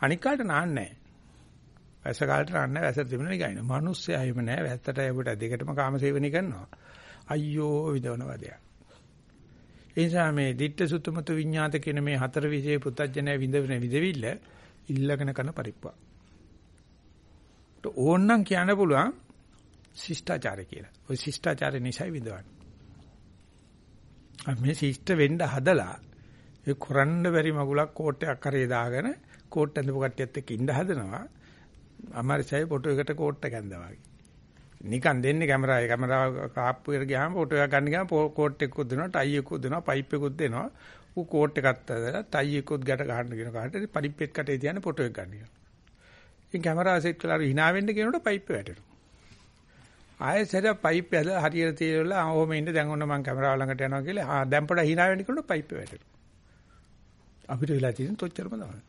අනික් කාලට නාන්නේ නැහැ. වැස කාලට නාන්නේ වැස තිබුණා නිකන්. මිනිස්සයා එහෙම නැහැ. වැස්සට යවට දෙකටම කාමසේවනය කරනවා. අයියෝ විදවන වදයක්. ඒ නිසා මේ ditta sutta විඤ්ඤාත කියන මේ හතර විශේෂ පුතඥය විඳවන විදවිල්ල ඉල්ලගෙන කරන පරිප්පුවක්. ඕන්නම් කියන්න පුළුවන් ශිෂ්ටාචාරය කියලා. ওই ශිෂ්ටාචාරය නිසයි විඳවන්නේ. මේ ශිෂ්ට වෙන්න හදලා ඒ කරන්න බැරි මගුලක් කෝට් එකක් කරේ දාගෙන කෝට් ඇඳපු කට්ටියත් එක්ක ඉඳ හදනවා. අමාරුසයි ෆොටෝ එකට කෝට් එක ඇඳලා වගේ. නිකන් දෙන්නේ කැමරාවේ කැමරාව කාප්පු එකට ගියාම ෆොටෝ එකක් ගන්න ගියාම කෝට් එකකුත් දෙනවා ටයි එකකුත් දෙනවා පයිප් එකකුත් දෙනවා ඌ කෝට් එකක් අතලා ටයි එකකුත් ගැට ගන්න කියන කාට පරිප් එක කටේ තියන්නේ ෆොටෝ එක ගන්න කියනවා. ඉතින් කැමරාව සෙට් කරලා hina වෙන්න කියනකොට පයිප් එක වැටෙනවා. ආයෙත් සර පයිප් එක හරියට තියලා ඕම ඉන්න දැන් ඔන්න මම කැමරාව ළඟට යනවා කියලා ආ දැන් පොඩ hina වෙන්න කියනකොට පයිප් එක වැටෙනවා. අපිට වෙලා තියෙන තොච්චරම තමයි.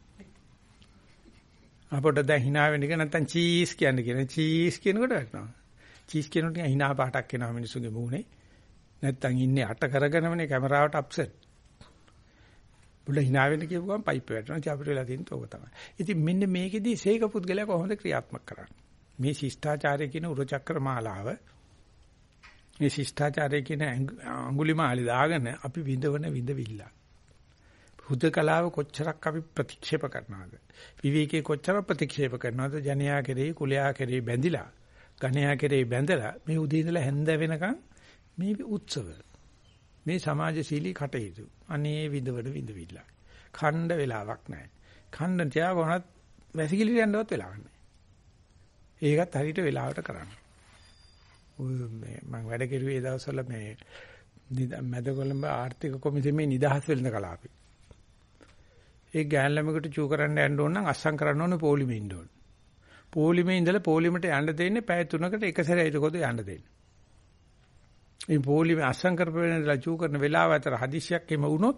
අපොට දැන් hina වෙන්න එක නැත්තම් චීස් කියන්නේ කියන චීස් කියනකොට වැටෙනවා. චීස් කියනකොට hina පාටක් එනවා මිනිස්සුගේ මූණේ. නැත්තම් ඉන්නේ අට කරගෙනමනේ කැමරාවට අප්සෙට්. බුල hina වෙන්න කියපු ගමන් පයිප් වැටෙනවා. ඉතින් අපිට වෙලා තියෙන තෝක තමයි. ඉතින් මෙන්න මේකෙදි සීක පුද්ගලයා කොහොමද ක්‍රියාත්මක කරන්නේ? මේ ශිෂ්ටාචාරය කියන උරචක්‍ර මාලාව මේ ශිෂ්ටාචාරය කියන අඟුලිමාලි දාගෙන අපි විඳවන විඳවිල්ල. හුදකලාව කොච්චරක් අපි ප්‍රතික්ෂේප කරනවද? විවේකේ කොච්චර ප්‍රතික්ෂේප කරනවද? ජනයා කෙරෙහි කුලයා කෙරෙහි බැඳිලා ගණයා කෙරේ බැඳලා මේ උදේ ඉඳලා හැන්ද වෙනකන් මේ උත්සව මේ සමාජශීලී කටයුතු අනේ විඳවඩ විඳවිල්ල ඛණ්ඩ වෙලාවක් නැහැ. ඛණ්ඩ තියා කොහොමත් වැසිකිලි යන්නවත් වෙලාවක් නැහැ. ඒකත් හරියට වෙලාවට කරන්න. ඔය මේ මම වැඩ කෙරුවේ දවස්වල මේ මැදකොළඹ ආර්ථික කොමිසමේ නිදහස් වෙළඳ කලාපේ. ඒ ගෑන් ළමයකට චූ කරන්න යන්න ඕන නම් අස්සම් කරන්න ඕනේ පොලිමේ ඉන්න ඕනේ. පොලිමේ ඉඳලා පොලිමට යන්න දෙන්නේ පැය 3කට එක සැරේටකොද යන්න දෙන්නේ. මේ පොලිමේ අස්සම් කරපෙන ඉඳලා චූ කරන වෙලාව අතර හදිසියක් එම වුණොත්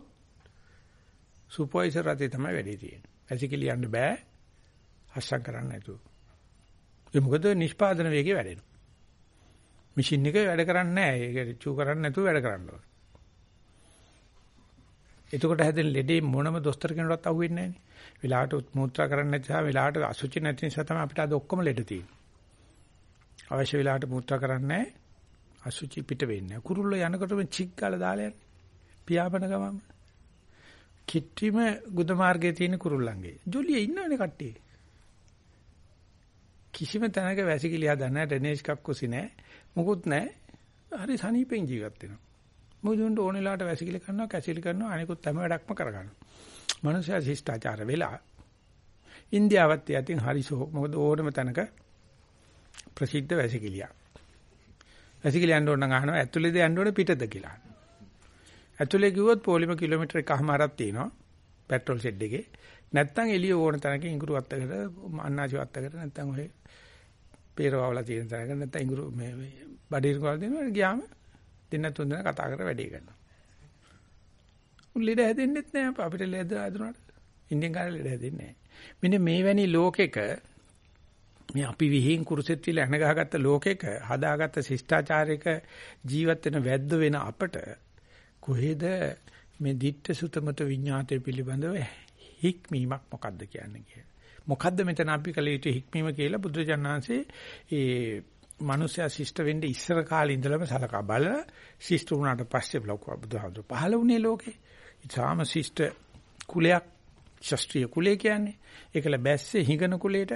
සුපර්වයිසර් රටේ තමයි වැඩේ තියෙන්නේ. ඇසිකලි යන්න බෑ අස්සම් කරන්න නැතුව. ඒ මොකද නිෂ්පාදන වේගය වැඩෙනවා. මැෂින් එක වැඩ කරන්නේ නැහැ. ඒක චූ කරන්නේ නැතුව වැඩ කරන්න ඕනේ. එතකොට හැදෙන ලෙඩේ මොනම දොස්තර කෙනෙකුටත් අහුවෙන්නේ නැහැ නේ. වෙලාවට මූත්‍රා කරන්න නැති නිසා වෙලාවට අසුචි නැති නිසා තමයි අපිට අද ඔක්කොම ලෙඩ තියෙන්නේ. අවශ්‍ය වෙලාවට මූත්‍රා කරන්නේ අසුචි පිට වෙන්නේ. කුරුල්ල යනකොටම චික් ගාලා දාලා යන්නේ. පියාඹන ගමම. කිට්ටිම ගුද මාර්ගයේ තියෙන කුරුල්ලන්ගේ. ජොලියේ ඉන්නවනේ කට්ටිය. කිසිම තැනක වැසිකිලි හදන්න නැහැ, ඩ්‍රේනේජ් කක්කුසි නැහැ. මුකුත් නැහැ. හරි සනීපෙන් ජීවත් වෙනවා. මොකද උන්ට ඕනෙලාට වැසිකිලි කරනවා, කැසිලි කරනවා, අනිකුත් හැම වැඩක්ම කරගන්නවා. මනුෂ්‍යයා ශිෂ්ටාචාර වෙලා ඉන්දියාවත් යටින් හරිසෝ මොකද ඕනම තැනක ප්‍රසිද්ධ වැසිකිළියක්. වැසිකිළිය යන්න ඕන නම් අහනවා ඇතුළේද යන්න ඕන පිටද කියලා. ඇතුළේ කිව්වොත් පොලිම කිලෝමීටර් එකමාරක් තියෙනවා පෙට්‍රල් ෂෙඩ් එකේ. නැත්තම් එළිය ඕන තැනක ඉඟුරු වත්තකට අන්නාසි වත්තකට නැත්තම් ඔය පේරවවලා තියෙන තැනක නැත්තම් ඉඟුරු මේ බඩිරුකවල දෙනවා ගියාම දෙන්න තුන් දෙනා කතා කර වැඩේ කරනවා. ලෙඩ හැදෙන්නෙත් නෑ අපිට ලෙඩ හැදුනට. ඉන්දියන් කාරේ ලෙඩ හැදෙන්නේ නෑ. මෙන්න මේ වැනි ලෝකෙක මේ අපි විහිං කුරුසෙත් විල ඇන ගහගත්ත ලෝකෙක හදාගත්ත ශිෂ්ටාචාරයක ජීවත් වෙන වැද්ද වෙන අපට කොහෙද මේ ditta sutaමත විඤ්ඤාතය පිළිබඳව හික්මීමක් මොකද්ද කියන්නේ කියලා. මොකද්ද මෙතන අපි කළ යුතු හික්මීම කියලා බුදුජානනාංශේ ඒ මනුස්සයා ශිෂ්ට වෙන්න ඉස්සර කාලේ ඉඳලම සලකා බලලා ශිෂ්ට වුණාට පස්සේ ලෝක බුදුහාමුදුර පහළ වුණේ ලෝකේ. ඉතාම ශිෂ්ට කුලයක් ශාස්ත්‍රීය කුලය කියන්නේ. ඒකල බැස්සේ හිඟන කුලයට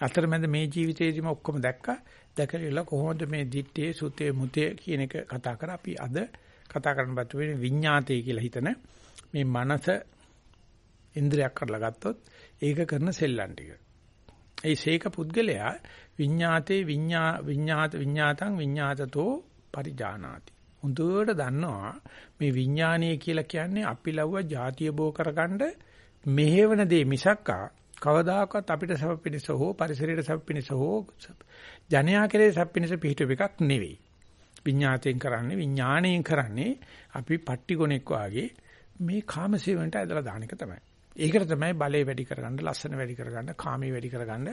අතරමැද මේ ජීවිතේදීම ඔක්කොම දැක්කා. දැකලා කොහොමද මේ දිත්තේ සුතේ මුතේ කියන එක කතා කර අපි අද කතා කරන්න බත් වෙන්නේ විඤ්ඤාතය කියලා හිතන මේ මනස ඉන්ද්‍රියක් කරලා ගත්තොත් ඒක කරන සෙල්ලම් ටික. ඒ ශේක පුද්ගලයා විඤ්ඤාතේ විඤ්ඤා විඤ්ඤාත විඤ්ඤාතං විඤ්ඤාතතෝ පරිජානාති. හොඳට දන්නවා මේ විඥානය කියලා කියන්නේ අපි ලව්ව ಜಾතිය බෝ කරගන්න මෙහෙවන දේ මිසක්කා කවදාකවත් අපිට සබ පිණිස හෝ පරිසරයට සබ පිණිස හෝ ජනයා කෙරේ සබ පිණිස පිහිටු එකක් නෙවෙයි. විඥාතයෙන් කරන්නේ විඥාණයෙන් කරන්නේ අපි පට්ටි ගොනෙක් වාගේ මේ කාමසේවන්ට ඇදලා දාන එක තමයි. ඒකට තමයි බලය වැඩි කරගන්න, ලස්සන වැඩි කරගන්න, කාමී වැඩි කරගන්න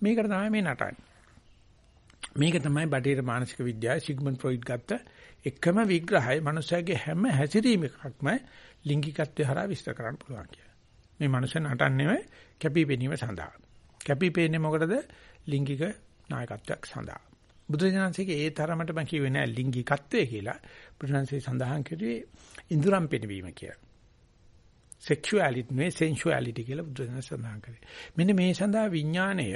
මේකට තමයි මේ නටන්නේ. මේක තමයි බටේර මානසික විද්‍යාවේ සිග්මන්ඩ් ෆ්‍රොයිඩ් ගත්ත එකම විග්‍රහය මනුස්සයාගේ හැම හැසිරීමකක්ම ලිංගිකත්වය හරහා විස්තර කරන්න පුළුවන් කියලා. මේ මනුස්සය නටන්නේ කැපිපෙනීම සඳහා. කැපිපෙන්නේ මොකටද? ලිංගික නායකත්වයක් සඳහා. බුදුරජාණන්සේගේ ඒ තරමටම කිව්වේ නෑ ලිංගිකත්වය කියලා. බුදුරජාණන්සේ සඳහන් කරුවේ ඉඳුරම් පෙනවීම කියලා. sexuality නෙවෙයි sensuality කියලා බුදුරජාණන් සඳහන් කරේ. මෙන්න මේ සඳහා විඥාණය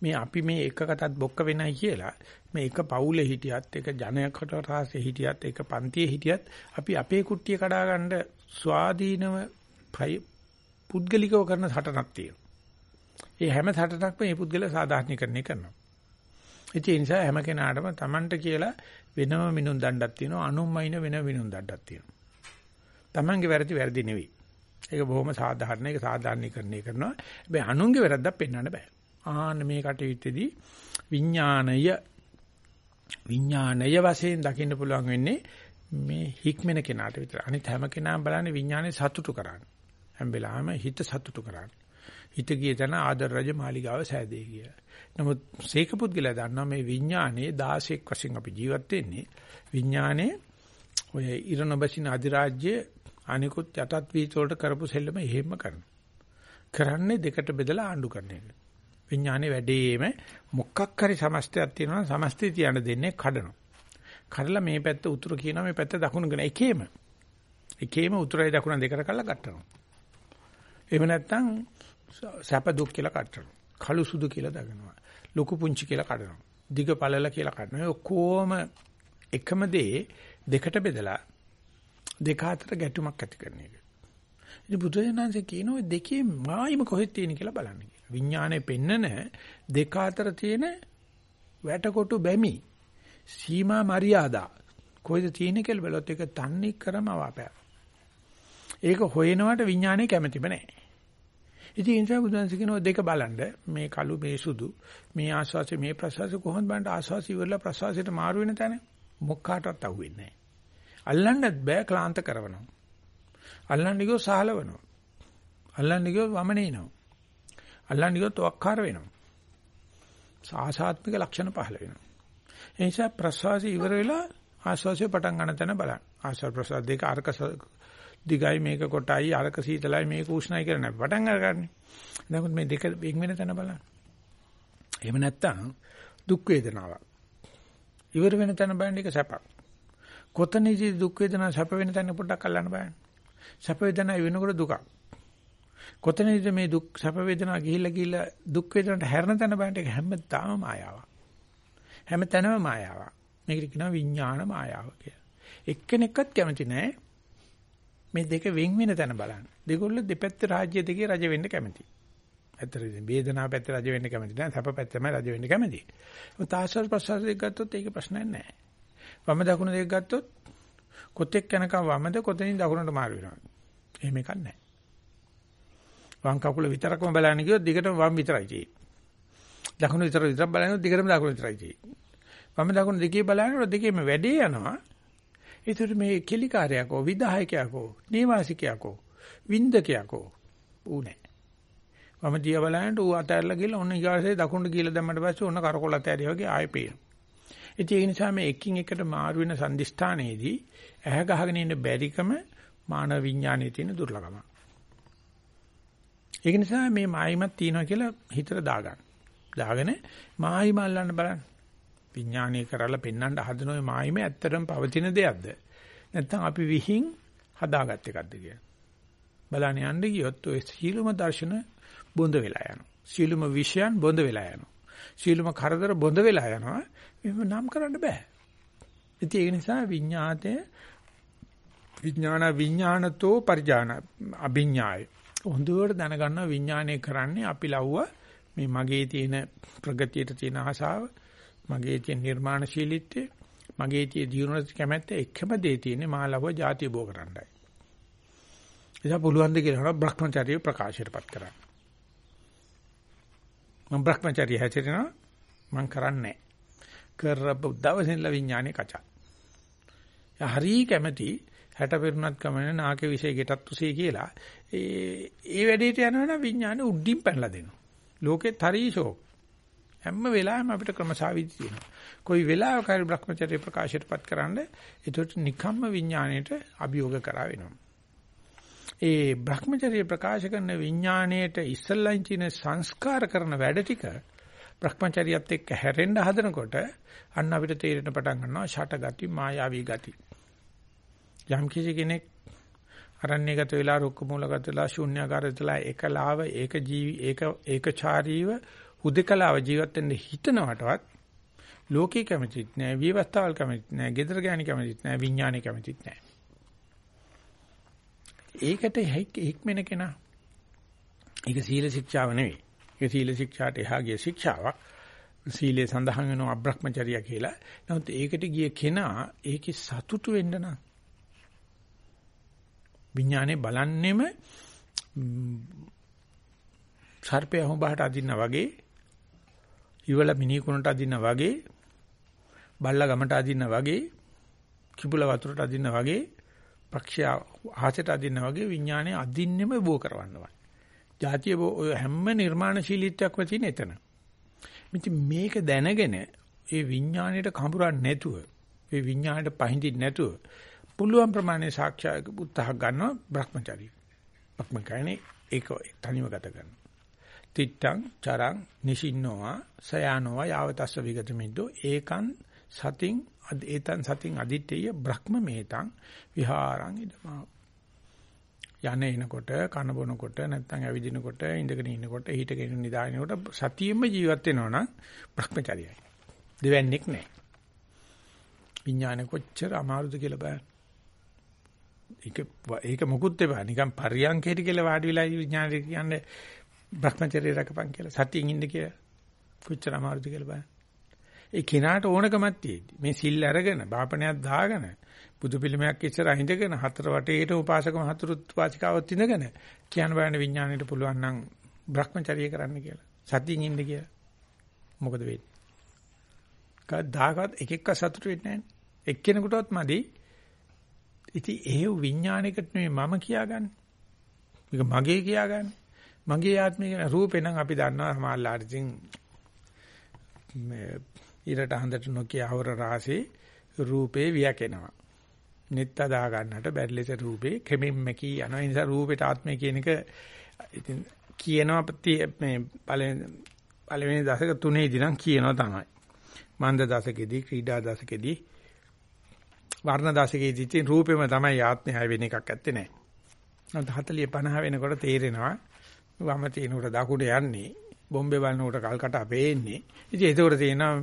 මේ අපි මේ එකකටත් බොක්ක වෙනයි කියලා මේ එක පවුලේ හිටියත් එක ජනයකට රාසේ හිටියත් එක පන්තියේ හිටියත් අපි අපේ කුට්ටිය කඩා ගන්න ස්වාධීනව පුද්ගලිකව කරන හටනක් තියෙනවා. ඒ හැම හටනක්ම මේ පුද්ගල සාධාරණීකරණය කරනවා. ඒ නිසා හැම කෙනාටම Tamanට කියලා වෙනම මිනුම් දණ්ඩක් තියෙනවා අනුම්මයින වෙන මිනුම් දණ්ඩක් තියෙනවා. Tamanගේ වැරදි වැරදි නෙවෙයි. ඒක බොහොම සාධාරණ ඒක සාධාරණීකරණය කරනවා. හැබැයි අනුන්ගේ වැරද්දක් පෙන්වන්න බෑ. ආන්න මේ කටයුත්තේදී විඥාණය විඥාණය වශයෙන් දකින්න පුළුවන් වෙන්නේ මේ හික්මෙන කෙනාට විතර. අනිත් හැම කෙනාම බලන්නේ විඥානේ සතුටු කරන්නේ. හැම වෙලාවෙම හිත සතුටු කරන්නේ. හිත ගිය තැන ආදර රජ මාලිගාව සෑදේ කිය. නමුත් සීක පුද්ගලයා දන්නවා මේ විඥානේ 16ක් වශයෙන් අපි ජීවත් වෙන්නේ. විඥානේ ඔය ඉරණබසින අධිරාජ්‍ය අනිකුත් යටත් වීත වලට කරපු සෙල්ලම එහෙම කරනවා. කරන්නේ දෙකට බෙදලා ආණ්ඩු කරන එක. විඥානේ වැඩේම මොකක් හරි සමස්තයක් තියෙනවා සමස්තය තියන්න දෙන්නේ කඩනවා. කඩලා මේ පැත්ත උතුර කියනවා මේ පැත්ත දකුණ කියන එකේම. එකේම උතුරයි දකුණ දෙකට කළා ගන්නවා. එහෙම නැත්නම් සැප දුක් කියලා කඩනවා. කළු සුදු කියලා දගනවා. ලොකු පුංචි කියලා කඩනවා. දිග පළල කියලා කඩනවා. ඔක්කොම එකම දේ දෙකට බෙදලා දෙක අතර ගැටුමක් ඇති කරන එක. ඉතින් බුදුරජාණන්සේ කියනවා දෙකේ මායිම කොහෙද තියෙන කියලා බලන්න කියලා. විඥානේ පෙන්නන දෙක අතර තියෙන වැටකොටු බැමි සීමා මරියාදා කොහෙද තියෙන කියලා බලොත් ඒක තන්නේ කරම අවාපෑ. ඒක හොයනවට විඥානේ කැමැතිම නැහැ. ඉතින් ඒ නිසා බුදුන්සේ කියනවා දෙක බලන්න මේ කළු මේ සුදු මේ ආස්වාසිය මේ ප්‍රසවාසය කොහොමද බලන්න ආස්වාසිය ඉවරලා ප්‍රසවාසයට මාරු වෙන තැන මොක්කාටවත් අහුවෙන්නේ නැහැ. අල්ලන්නත් බෑ ක්ලාන්ත කරනවා. අල්ලන්න ගියොත් සහලවනවා. අල්ලන්න ගියොත් වමනේනවා. අල්ලන්න ගියොත් වක්කාර වෙනවා. සාසාත්මික ලක්ෂණ පහළ වෙනවා. ඒ නිසා ප්‍රසවාසය ඉවර වෙලා ආස්වාසිය පටන් ගන්න තැන බලන්න. ආස්වාද ප්‍රසවාස දෙක අරක දිගයි මේක කොටයි අරක සීතලයි මේක උෂ්ණයි කියලා නෑ. පටන් අරගන්නේ. නමුත් මේ දෙක වෙන් වෙන තැන බලන්න. එහෙම නැත්තම් දුක් වේදනාවක්. ඉවර වෙන තැන බලන්න එක සැපක්. කොතනදී දුක් වේදනා සැප වෙන තැන පොඩ්ඩක් අල්ලන්න බලන්න. සැප වේදනා වෙනකොට දුකක්. කොතනදී මේ දුක් සැප වේදනා ගිහිල්ලා ගිහිල්ලා දුක් වේදනට හැරෙන තැන බලන්න ඒක හැමදාම මායාවක්. හැමතැනම මායාවක්. මේකට කියනවා විඥාන මායාව කියලා. එක්කෙනෙක්වත් කැමති නැහැ මේ දෙක වෙන් වෙන තැන බලන්න. දෙගොල්ලෝ දෙපැත්ත රාජ්‍ය දෙකේ රජ වෙන්න කැමති. ඇත්තටම වේදනාව පැත්තේ රජ වෙන්න කැමති නෑ. සැප පැත්තෙම රජ වෙන්න කැමති. මොකද ආශ්වාස ප්‍රශ්වාස දෙක ගත්තොත් ඒක ප්‍රශ්නයක් නෑ. වම දකුණ දෙක ගත්තොත් කොතෙක් යනකම් වමද කොතනින් දකුණට මාරු වෙනවා. එහෙම එකක් නැහැ. වම් කකුල විතරක්ම බලන්න ගියොත් දිගටම වම් විතරයි තියෙන්නේ. දකුණ විතර විතරක් බලනොත් දිගටම දකුණ විතරයි තියෙන්නේ. වම් දකුණ දෙකේ බලනකොට දෙකේම වැඩේ යනවා. ඒතර මේ කෙලිකාරයකෝ විදායකයකෝ නේවාසිකයකෝ වින්දකයකෝ ඌ නැහැ. වම දිහා බලනකොට ඌ අතහැරලා ගිහලා ඔන්න ඊගාසේ දකුණට ගිහලා දැම්මට පස්සේ ඔන්න කරකොල අතහැරියා වගේ ආයෙ පේනවා. ඉතින් ඒ නිසා මේ එකින් එකට මාරු වෙන සංදිස්ථානයේදී ඇහැ ගහගෙන ඉන්න බැරිකම මානව විඥානයේ තියෙන දුර්ලභම. ඒක නිසා මේ මායිමක් තියෙනවා කියලා හිතට දාගන්න. දාගෙන මායිම අල්ලන්න බලන්න. විඥානීය කරලා පෙන්වන්න හදන ওই මායිම ඇත්තටම පවතින දෙයක්ද? නැත්නම් අපි විහිං හදාගත් එකක්ද කියලා. බලන්න යන්න ගියොත් ඔය සීලුම දර්ශන බොඳ වෙලා යනවා. සීලුම විෂයන් බොඳ වෙලා යනවා. සීලුම කරදර බොඳ වෙලා යනවා. එහෙම නම් කරන්න බෑ. ඉතින් ඒ නිසා විඥාතය විඥාන විඥානතෝ පරිඥාන අභිඥාය. හොඳට දැනගන්න විඥානය කරන්නේ අපි ලව්ව මේ මගේ තියෙන ප්‍රගතියට තියෙන ආශාව, මගේ තියෙන නිර්මාණශීලීත්වය, මගේ තියෙන දියුණුවට කැමැත්ත එකම දේ තියෙන්නේ මා ලව්ව ಜಾති බෝ කරන්නයි. එදා පුළුවන් ද කියලා බ්‍රහ්මචර්ය ප්‍රකාශයටපත් කරන්න. මම බ්‍රහ්මචර්ය හැසිරෙනවා මම කරන්නේ කරපු දවසෙන්ලා විඥානේ කචා. යා හරි කැමැති 60 පෙරුණත් කමන නාකේ විශේෂ ගෙටත් උසේ කියලා ඒ ඒ වැඩේට යනවනම් විඥානේ උඩින් පැනලා දෙනවා. ලෝකෙත් හරිෂෝ හැම වෙලාවෙම අපිට ක්‍රමසාවිදි තියෙනවා. કોઈ වෙලාවක හරි Brahmacharya ප්‍රකාශයටපත් කරන්න ඒකට නිකම්ම විඥාණයට අභියෝග කරා වෙනවා. ඒ Brahmacharya ප්‍රකාශ කරන විඥාණයට ඉස්සල්ලායින් තියෙන සංස්කාර කරන වැඩ ටික Brahmacharyaත් එක්ක හැරෙන්න හදනකොට අන්න අපිට තේරෙන්න පටන් ගන්නවා ෂට ගති මායාවී ගති. යම් කිසි කෙනෙක් අරණ්‍යගත වෙලා රුක්ක මූලගත වෙලා ශූන්‍යාකාරයට වෙලා එකලාව ඒක ජීවි ඒක ඒකචාරීව හුදකලාව ජීවත් වෙන්න හිතනවටවත් ලෝකේ කැමතිත් නෑ, විවස්ථාවල් කැමතිත් නෑ, gedara ගානි කැමතිත් නෑ, විඥානේ කැමතිත් නෑ. ඒකට හික්මෙන කෙනා. ඒක සීල ශික්ෂාව නෙවෙයි. ඒක සීල ශික්ෂාට එහා ගිය ශික්ෂාවක්. සීලේ සඳහන් වෙනවා අබ්‍රහ්මචර්ය කියලා. නමුත් ඒකට ගිය කෙනා ඒකේ සතුටු වෙන්න නම් විඥානේ බලන්නෙම සර්පය හොඹහට අදින්න වගේ ඉවල මිනිකුණට අදින්න වගේ බල්ලා ගමට අදින්න වගේ කිඹුල වතුරට අදින්න වගේ පක්ෂයා ආහසට අදින්න වගේ විඥානය අදින්නෙම බෝ කරවන්නවා. ජාතිය ඔය හැම නිර්මාණශීලීත්වයක්ම තියෙන එතන. ඉතින් මේක දැනගෙන ඒ විඥාණයට කඹරන්නේ නැතුව ඒ විඥාණයට පහඳින්න නැතුව පුළුවන් ප්‍රමාණය සාක්ෂාත් උත්සාහ ගන්නවා Brahmachari. Brahmachari ඒක තනිව ගත කරනවා. තිත්තං චරං නිසින්නෝවා සයානෝවා යාවතස්ස විගතමිද්දෝ ඒකං සතින් ඒතං සතින් අදිත්තේය බ්‍රහ්මමේතං විහාරං ඉදමා යන එනකොට කන බොනකොට නැත්නම් ඇවිදිනකොට ඉඳගෙන ඉන්නකොට හිටගෙන නිදාගෙනකොට සතියෙම ජීවත් වෙනවා නම් භ්‍රමචාරියයි. දෙවන්නේක් නැහැ. විඥාන කොච්චර අමාරුද කියලා බලන්න. ඒක ඒක මොකුත් එපා. නිකන් පරියන්කේට කියලා වාඩි වෙලා විඥානෙ කියන්නේ භ්‍රමචාරිය රකපන් කියලා. සතියින් ඉන්න කියලා. කොච්චර අමාරුද කියලා බලන්න. ඒ කෙනාට ඕනකමක් තියෙදි. මේ සිල් අරගෙන බාපණයක් දාගෙන බුදු පිළිමයක් ඉස්සරහ ඉඳගෙන හතර වටේට උපාසක මහතුරුත් වාසිකාවත් ඉඳගෙන කියන්න බෑනේ විඥාණයට පුළුවන් නම් Brahmacharya කරන්න කියලා. සතියින් ඉන්න කියලා. මොකද වෙන්නේ? කවදාකවත් එක එක සතුට වෙන්නේ නැහැ. එක්කෙනෙකුටවත් මදි. ඉතින් ඒ විඥාණයකට නෙමෙයි මම කියාගන්නේ. මේක මගේ කියාගන්නේ. මගේ ආත්මය කියන රූපේ නම් අපි දන්නවා සමාල්ලාට ඉතින් මේ ඉරට හඳට නොකිය අවර රාසේ රූපේ වියකෙනවා. නිත්ත දා ගන්නට බැරි ලෙස රූපේ කෙමෙන්න කී යනවා. ඒ නිසා රූපේට ආත්මය කියන එක ඉතින් කියනවා මේ පළවෙනි දශක තුනේදී නම් කියනවා තමයි. මන්ද දශකෙදී ක්‍රීඩා දශකෙදී වර්ණ දශකෙදී ඉතින් රූපෙම තමයි ආත්මය වෙන එකක් ඇත්තේ නැහැ. නැත්නම් 40 50 වෙනකොට තේරෙනවා වම තිනකොට දකුණ යන්නේ බොම්බේ බලනකොට කල්කට අපේන්නේ. ඉතින් ඒකෝර තියෙනවා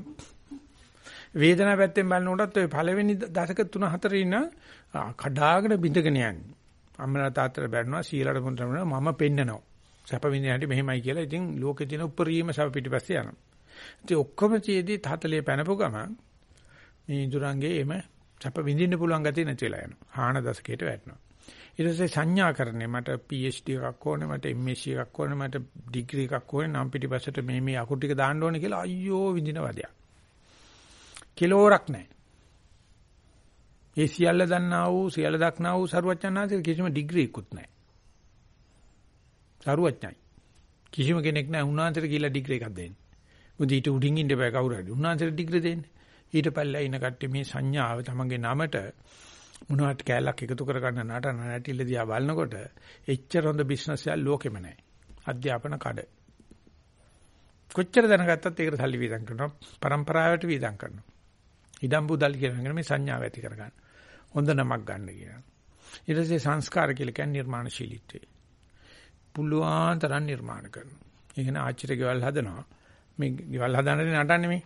වේදනාව පැත්තෙන් බලනකොටත් ඔය පළවෙනි දශක 3 4 ඉන්න කඩාගෙන බිඳගෙන යන්නේ. අම්මලා තාත්තලා බැලනවා සීලට මුන්තරනවා මම පෙන්නනවා. සැප විඳින්නට මෙහෙමයි කියලා. ඉතින් ලෝකේ තියෙන උපරිම සැප පිටිපස්සේ යනවා. ඉතින් ඔක්කොම තියේදී තාතලේ පැනපු ගමන් මේ ඉඳුරංගේ එම සැප විඳින්න පුළුවන් ගතිය නැති වෙලා යනවා. හාන දශකයට වැටෙනවා. ඊට පස්සේ සංඥා කරන්නේ මට PhD එකක් ඕනේ මට MSc එකක් ඕනේ මට ඩිග්‍රී එකක් ඕනේ නම් පිටිපස්සට මේ මේ අකුරු ටික දාන්න ඕනේ කියලා අයියෝ විඳින වදයක්. කිලෝරක් නැහැ. ඒ සියල්ල දන්නා වූ සියල්ල දක්නා වූ සරුවචනාංශ කිසිම ඩිග්‍රී එකකුත් නැහැ. සරුවචනයි. කිසිම කෙනෙක් නැහැ උන්වහන්සේට කියලා ඩිග්‍රී එකක් දෙන්න. මොකද ඊට උඩින් ඉන්න බෑ කවුරු හරි. උන්වහන්සේට ඩිග්‍රී දෙන්න. ඊට පල්ලා ඉන්න කට්ටිය මේ සංඥාව තමන්ගේ නමට මොනවට කැලක් එකතු කරගන්න නටන නැටිල්ල දිහා බලනකොට එච්චර හොඳ බිස්නස් එකක් ලෝකෙම නැහැ. අධ්‍යාපන කඩ. කොච්චර දැනගත්තත් ඒකට සල්ලි වීදම් කරනවා. પરම්පරාවට වීදම් කරනවා. ඉදම් බුදල් කියන මේ සංඥාව ඇති කරගන්න. හොඳ නමක් ගන්න කියන. ඊට පස්සේ සංස්කාර කියලා කියන්නේ නිර්මාණශීලීත්වය. පුළුවන් තරම් නිර්මාණ කරනවා. ඒ කියන්නේ ආචාර්ය ගෙවල් හදනවා. මේ ගෙවල් හදන්නේ නටන්නේ මේ.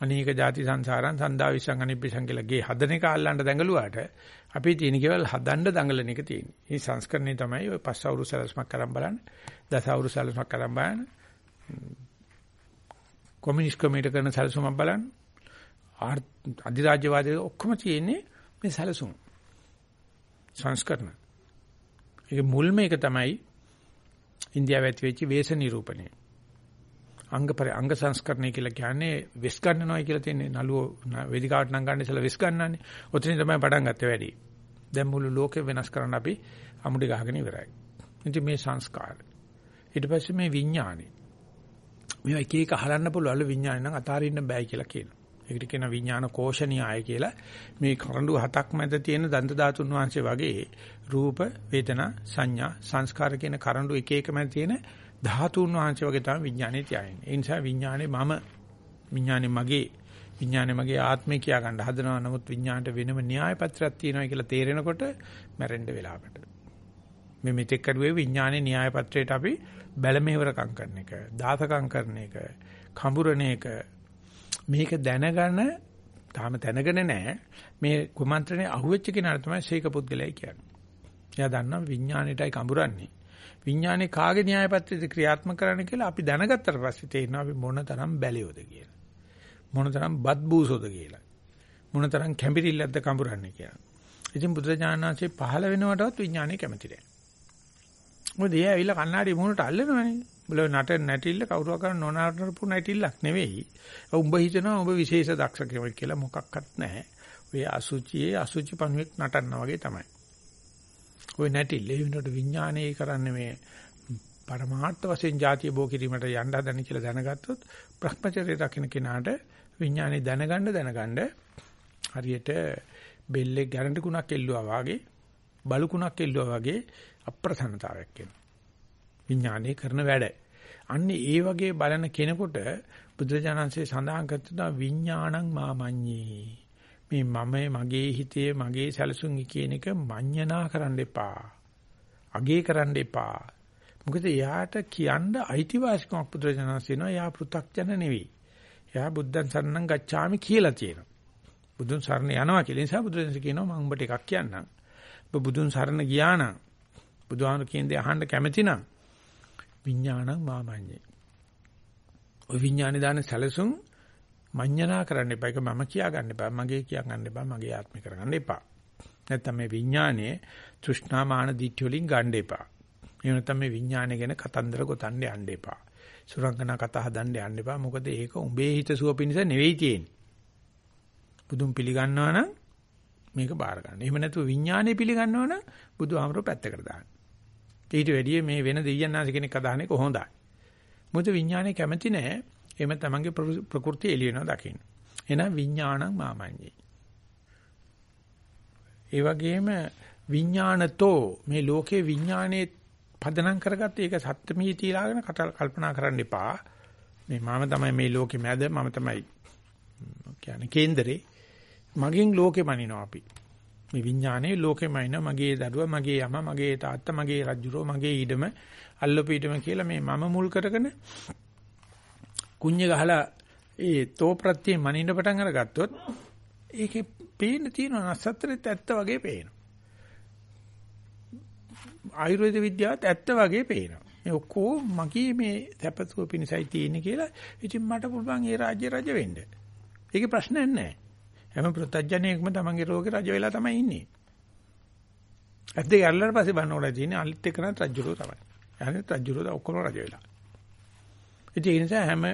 අනේක ಜಾති සංසාරං සන්දා විසං අනිබ්බිසං කියලා ගේ හදන එක අල්ලන්න දැඟලුවාට අපි තියෙන ගෙවල් හදන්න දඟලන එක තියෙන්නේ. මේ සංස්කරණය තමයි ඔය පස් අවුරුදු සැලසුමක් කරන් බලන්න. දස අවුරුදු සැලසුමක් කරන් බලන්න. කොමියුනිස්ට් කමිටු කරන සැලසුමක් බලන්න. අධිරාජ්‍යවාදයේ ඔක්කොම තියෙන්නේ මේ සැලසුම්. සංස්කරණ. ඒක මුල්ම එක තමයි ඉන්දියාවේ ඇති වෙච්ච වේශ නිරූපණය. අංග පරි අංග සංස්කරණය කියලා කියන්නේ වෙස් ගන්නනවා කියලා තියෙන්නේ නළුව වේදිකාවට නම් ගන්න ඉස්සලා වෙස් ගන්නන්නේ. ඔතනින් තමයි පටන් ගත්තේ වැඩි. දැන් මුළු ලෝකෙ වෙනස් කරන්න අපි අමුඩි ගහගෙන ඉවරයි. ඉතින් මේ සංස්කාර. ඊට පස්සේ මේ විඥානෙ. මේවා එක එක හලන්න පුළුවන් විඥානෙ නම් අතාරින්න බෑ කියලා කියනවා. ඒකට කියන විඥාන කෝෂ න්‍යාය කියලා. මේ කරඬු හතක් මැද තියෙන දන්ත ධාතුන් වහන්සේ වගේ රූප, වේදනා, සංඥා, සංස්කාර කියන කරඬු එක එක මැද තියෙන ධාතුන් වහන්සේ වගේ තමයි විඥානේ තියාගෙන. ඒ නිසා විඥානේ මම විඥානේ මගේ විඥානේ මගේ ආත්මය කියා ගන්න හදනවා. නමුත් විඥාණයට වෙනම න්‍යාය පත්‍රයක් තියෙනවා කියලා තේරෙනකොට මැරෙන්න වෙලාවට. මේ මෙතෙක් කරුවේ විඥානයේ න්‍යාය පත්‍රයට අපි බැලමෙහෙවරකම් කරන එක, දාසකම් කරන එක, කඹුරණ එක මේක දැනගන්න තාම දැනගෙන නැහැ. මේ කුමන්ත්‍රණේ අහුවෙච්ච කෙනාට තමයි ශේක පුද්ගලයයි කියන්නේ. එයා දන්නා විඥාණයටයි කඹරන්නේ. විඥානේ කාගේ න්‍යාය පත්‍රයද ක්‍රියාත්මක කරන්න කියලා අපි දැනගත්තට පස්සේ තේරෙනවා අපි මොන තරම් බැලියොද කියලා. මොන තරම් බත් බූසොද කියලා. මොන තරම් කැඹිරිල්ලක්ද කඹරන්නේ කියලා. ඉතින් බුදුරජාණන්සේ පහළ වෙනවටවත් විඥානේ කැමති නැහැ. මොකද එයා ඇවිල්ලා කන්නාඩි මුහුණට අල්ලනවනේ. බල නට නැටිල්ල කවුරුවා කරන නොනරපු නැටිල්ලක් නෙවෙයි. උඹ හිතනවා උඹ විශේෂ දක්ෂ කෙනෙක් කියලා මොකක්වත් නැහැ. ඔය අසුචියේ අසුචි පණුවෙක් නටනවා වගේ තමයි. ওই නැටිල්ල ඒ වෙනකොට විඥානයේ කරන්නේ මේ පරමාර්ථ වශයෙන් ಜಾතිය බෝ කිරීමට යන්න හදන කියලා දැනගත්තොත් භ්‍රමචර්යය රකින්න කෙනාට විඥානේ දැනගන්න දැනගන්න හරියට බෙල්ලේ ගැරන්ටි කුණක් එල්ලුවා වාගේ බලු කුණක් එල්ලුවා වාගේ අප්‍රසන්නතාවයක් එනවා. විඥානේ කරන වැඩ. අන්න ඒ වගේ බලන කෙනෙකුට බුදුජානන්සේ සඳහන් කර තිබෙනවා විඥාණං මාමඤ්ඤී. මේ මම මගේ හිතේ මගේ සැලසුම් කියන එක මඤ්ඤණා කරන්න එපා. අගේ කරන්න එපා. මොකද එයාට කියන්න අයිතිවාසිකමක් බුදුරජාණන්සේ නෝ එයා පෘ탁ජන නෙවෙයි. එයා බුද්ධං සරණං ගච්ඡාමි කියලා තියෙනවා. බුදුන් සරණ යනවා කියලා නිසා බුදුරජාණන්සේ කියනවා මම උඹට එකක් කියන්නම්. ඔබ බුදුන් සරණ ගියා නම් බුදුහාමුදුරු කියන දේ අහන්න කැමති නම් විඥාණං මාමඤ්ඤේ. ඔය විඥානේ දාන සැලසුම් මඤ්ඤණා කරන්න එපා. ඒක මම කියා ගන්න එපා. මගේ කියා ගන්න එපා. මගේ ආත්මේ කරගන්න එපා. නැත්තම් මේ විඥානේ තෘෂ්ණා මාන දිට්ඨි වලින් ගන්න එපා. එහෙම නැත්තම් මේ විඥානේ ගැන කතන්දර ගොතන්න යන්න එපා. සුරංගනා කතා හදන්න යන්න එපා. මොකද ඒක උඹේ හිත සුව පිණිස නෙවෙයි තියෙන්නේ. බුදුන් පිළිගන්නවා නම් මේක බාර ගන්න. එහෙම නැතුව විඥානේ පිළිගන්නවා නම් බුදුහාමරෝ පැත්තකට දාන්න. ඊට වැඩිය මේ වෙන දෙයයන්ාස කෙනෙක් අදහන එක හොඳයි. මොකද විඥානේ කැමති නැහැ. එහෙම තමන්ගේ ප්‍රകൃති එළිය වෙනවා දකින්න. එහෙනම් විඥාණං මාමඤ්ඤේ. ඒ වගේම විඥානතෝ මේ ලෝකේ විඥානේ පදනම් කරගත්ත ඒක සත්‍යමී තියලාගෙන කල්පනා කරන්න එපා. මේ මම තමයි මේ ලෝකේ මැද මම තමයි කියන්නේ කේන්දරේ මගෙන් ලෝකෙ මනිනවා අපි. මේ විඥානයේ ලෝකෙමයින මගේ දරුවා මගේ යම මගේ තාත්තා මගේ රජුරෝ මගේ ඊඩම අල්ලපීඩම කියලා මේ මම මුල් කරගෙන කුඤ්ඤ ගහලා ඒ තෝ ප්‍රත්‍යයෙන් මනින්න පටන් අරගත්තොත් ඒකේ පේන්න තියෙන නසත්‍රෙත් ඇත්ත වගේ පේනවා. ආයුර්වේද විද්‍යාවත් ඇත්ත වගේ පේනවා. මේ ඔක්කොම මගේ මේ සැපසුව පිණිසයි තියෙන්නේ කියලා ඉතින් මට පුළුවන් ඒ රාජ්‍ය රජ වෙන්න. ඒකේ ප්‍රශ්නයක් නැහැ. හැම ප්‍රත්‍යඥයෙක්ම තමන්ගේ රෝගේ රජ වෙලා තමයි ඉන්නේ. ඇත්ත යල්ලට පස්සේ බannකොට තියෙන්නේ අලිත් එක්ක නම් රජුරෝ තමයි. යන්නේ රජුරෝ ඔක්කොම රජ වෙලා. ඉතින් ඒ නිසා හැම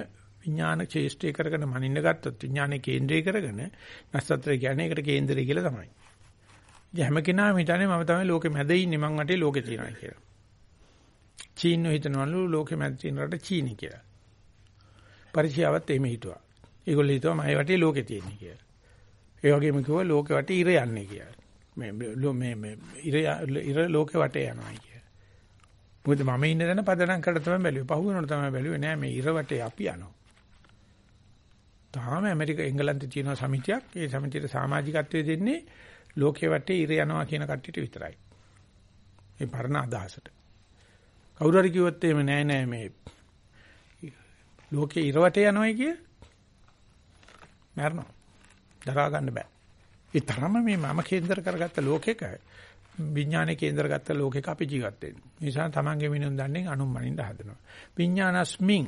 විඥාන ක්ෂේත්‍රය කරගෙන මනින්න ගත්තොත් විඥානේ කේන්ද්‍රය කරගෙන නස්සත්‍රය කියන්නේ ඒකට කේන්දරය කියලා තමයි. ඉතින් හැම කෙනාම හිතන්නේ මම තමයි ලෝකෙ මැද ඉන්නේ මං වටේ ලෝකෙ තියෙනවා කියලා. චීනෝ හිතනවලු ලෝකෙ මැද තියෙන රට චීනි කියලා. පරිචයාවත් එහෙම හිතුවා. ඒගොල්ලෝ හිතුවා මම වටේ ලෝකෙ තියෙන්නේ කියලා. ඒ වගේම කිව්වා ලෝකෙ වටේ ඉර යන්නේ කියලා. මේ මේ මේ ඉර ඉර ලෝකෙ වටේ යනවා කියලා. මොකද මම ඉන්න තැන පදනම් කරලා තමයි බැලුවේ. පහු වෙනකොට තමයි බැලුවේ නෑ මේ ඉර වටේ අපි යනවා. තාම ඇමරික එංගලන්තේ තියෙන සමිතියක්. ඒ සමිතියට සමාජිකත්වයේ දෙන්නේ ලෝකෙ වටේ ඉර යනවා කියන කට්ටියට විතරයි. මේ පරණ අදහසට. කවුරු හරි කිව්වොත් එහෙම නෑ නෑ මේ ලෝකේ ඉර වටේ යනවායි කිය. මරනවා. දරා ගන්න බෑ. ඒ තරම මේ මම කේන්දර කරගත්ත ලෝකෙක විඥානේ කේන්දරගත්ත ලෝකෙක අපි ජීවත් වෙන්නේ. ඒ නිසා තමන්ගේ මිනුම් දන්නේ අනුම්මනින්න හදනවා. විඥානස්මින්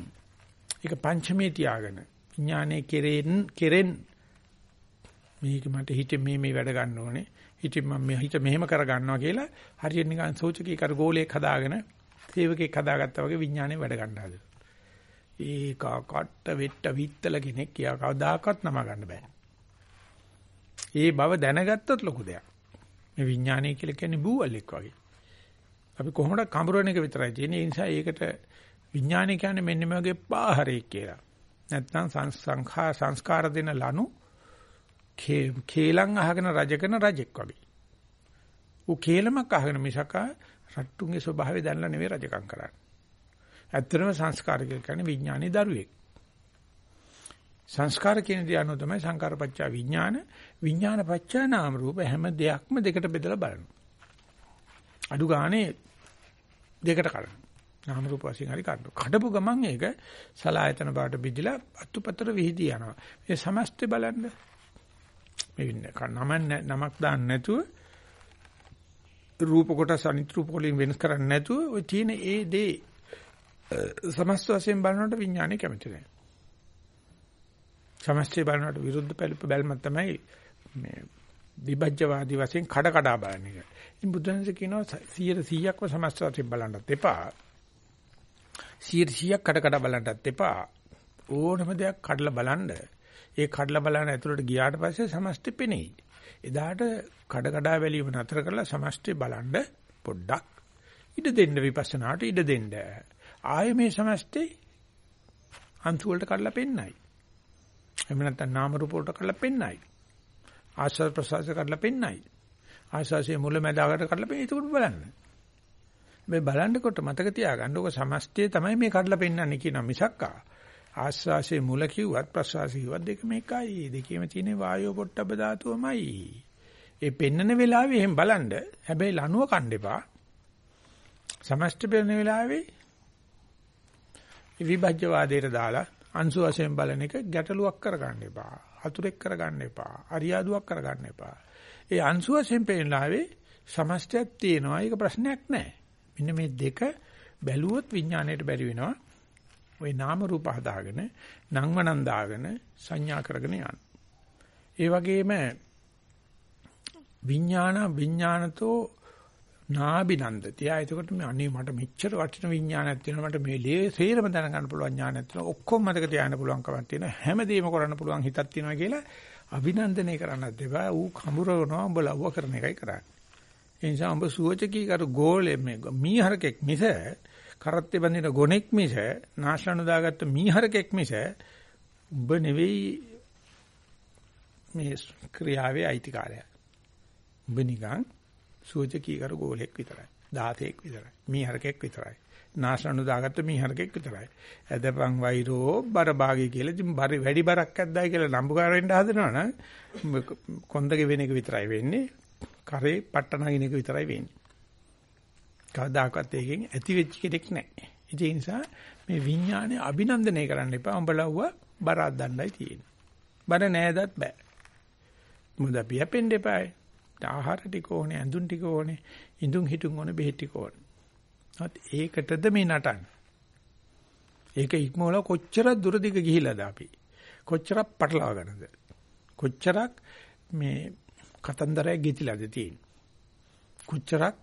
ඒක පංචමේ තියාගෙන විඥානේ කෙරෙන් කෙරෙන් මේක මට හිතේ මේ මේ වැඩ ගන්න ඕනේ. හිතින් මම මේ හිත මෙහෙම කර ගන්නවා කියලා හරියට නිකන් සෝචකී කර ගෝලයක් හදාගෙන සේවකෙක් හදාගත්තා වගේ විඥානේ වැඩ ගන්න හදලා. ඒක කට වෙට්ට විත්තල කෙනෙක් කියා කවදාකවත් නම ගන්න බෑ. ඒ බව දැනගත්තොත් ලොකු දෙයක්. මේ විඥානය කියලා කියන්නේ බූවලෙක් වගේ. අපි කොහොමද කඹරන එක විතරයි තියෙන්නේ. ඒ නිසා ඒකට විඥානය කියන්නේ මෙන්න මේ වගේ පාහරයක් කියලා. නැත්නම් සංඛා සංස්කාර දෙන ලනු කේලම් අහගෙන රජකන රජෙක් වගේ. ඌ කේලමක් අහගෙන මිසක රට්ටුන්ගේ ස්වභාවය දැනලා නෙවෙයි රජකම් කරන්නේ. ඇත්තටම සංස්කාර කියන්නේ විඥානයේ දරුවෙක්. සංස්කාර කියන දේ අනුව තමයි සංකාරපච්චා විඥාන විඥානපච්චා නාම රූප හැම දෙයක්ම දෙකට බෙදලා බලනවා. අඩු ගානේ දෙකට කඩනවා. නාම රූප වශයෙන් හරි කඩනවා. කඩපු ගමන් ඒක සලායතන බාට බෙදිලා අතුපතර විහිදී යනවා. මේ සමස්තය බලන්න. මේ නම නමක් දාන්න නැතුව රූප කොටස් අනිත් රූප වලින් වෙනස් කරන්නේ නැතුව ඔය තියෙන ඒ දේ සමස්ත වශයෙන් බලනකොට විඥානය කැමති නැහැ. සමස්තය බලනකොට විරුද්ධ බැල්මක් තමයි මේ විභජ්‍යවාදී වශයෙන් කඩ කඩ බලන එක. ඉතින් බුදුන්සේ කියනවා 100%ක්ම සමස්ත වශයෙන් බලන්නත් එපා. 100%ක් කඩ කඩ බලන්නත් එපා. ඕනම දෙයක් කඩලා බලන්න. ඒ කඩලා බලන ඇතුළට ගියාට පස්සේ සමස්තෙ පෙනෙයි. එදාට කඩ කඩ බැලීම නතර කරලා සමස්තය බලන්න පොඩ්ඩක් ඉඩ දෙන්න විපස්සනාට ඉඩ දෙන්න. ආයේ මේ සමස්තේ අන්තු වලට කඩලා පෙන්නයි. එහෙම නැත්නම් නාම රූප වලට කඩලා පෙන්නයි. ආස්වාද ප්‍රසවාස කඩලා පෙන්නයි. ආස්වාසේ මුල මැදාකට කඩලා පෙන්නයි. ඒක බලන්න. මේ බලන්නකොට මතක තියාගන්න ඕක සමස්තය තමයි මේ කඩලා පෙන්නන්නේ කියන මිසක්කා. ආස්වාසේ මුල කිව්වත් ප්‍රසවාසී කිව්වත් දෙකම එකයි. දෙකේම තියෙන වායෝ පොට්ටබ ධාතුවමයි. ඒ පෙන්නන වෙලාවේ එහෙම බලන්න. හැබැයි ලනුව කන්න එපා. සමස්ත පෙන්නන වෙලාවේ විභජ්‍යවාදයට දාලා අංශු වශයෙන් බලන එක ගැටලුවක් කරගන්න එපා. අතුරෙක් කරගන්න එපා. අරියාදුවක් කරගන්න එපා. ඒ අංශු වශයෙන් පෙන්නලාවේ සමස්තයක් තියෙනවා. ඒක ප්‍රශ්නයක් නෑ. මෙන්න මේ දෙක බැලුවොත් විඥාණයට බැරි වෙනවා. ওই නාම රූප හදාගෙන නංවනන් දාගෙන සංඥා කරගෙන යන. ඒ වගේම විඥාන විඥානතෝ නාබිනන්දති. ආ එතකොට මේ අනේ මට මෙච්චර වටින විඥානයක් තියෙනවා මට මේ ලේ සේරම දැනගන්න පුළුවන් ඥානයක් තියෙනවා ඔක්කොම මතක තියාගන්න පුළුවන් කමක් තියෙනවා හැමදේම කරන්න පුළුවන් හිතක් තියෙනවා කියලා අභිනන්දනය කරන්නත් එපා ඌ කඹරනවා උඹ ලව්ව කරන එකයි කරන්නේ. ඒ නිසා උඹ සුවචකී කර ගෝලෙ මේ මීහරකෙක් මිස කරත්තේ බඳින ගොනෙක් මිස නාශලනු දාගත්ත මීහරකෙක් මිස උඹ නෙවෙයි මේ ක්‍රියාවේ අයිතිකාරය. උඹ නිකන් සූචකී කර ගෝලෙක් විතරයි. දාතෙක් විතරයි. මීහරකෙක් විතරයි. නාශලනු දාගත්ත මීහරකෙක් විතරයි. ඇදපන් වෛරෝ බර භාගය කියලා ඉතින් බර වැඩි බරක් ඇද්දායි කියලා නම්බුකාර වෙන්න හදනවනම් කොන්දගේ වෙන එක විතරයි වෙන්නේ. කරේ පට්ට නගින එක විතරයි වෙන්නේ. කවදාකවත් ඒකෙන් ඇති වෙච්ච කෙනෙක් නැහැ. ඒ නිසා මේ විඥානය අභිනන්දනය කරන්න එපා. උඹලව්ව බරක් දණ්ඩයි තියෙන්නේ. බර නෑදත් බෑ. මොකද අපි හැපෙන්න එපායි. ආහාර ටික ඕනේ, ඇඳුම් ටික ඕනේ, ඉඳුන් හිටුන් ඕනේ, බෙහෙත් ටික ඕනේ. ඒකටද මේ නටන්නේ. ඒක ඉක්මවල කොච්චර දුර දිග ගිහිලාද අපි? කොච්චරක් පටලවාගෙනද? කොච්චරක් මේ කතන්දරය ගෙතිලාද තියෙන්නේ? කොච්චරක්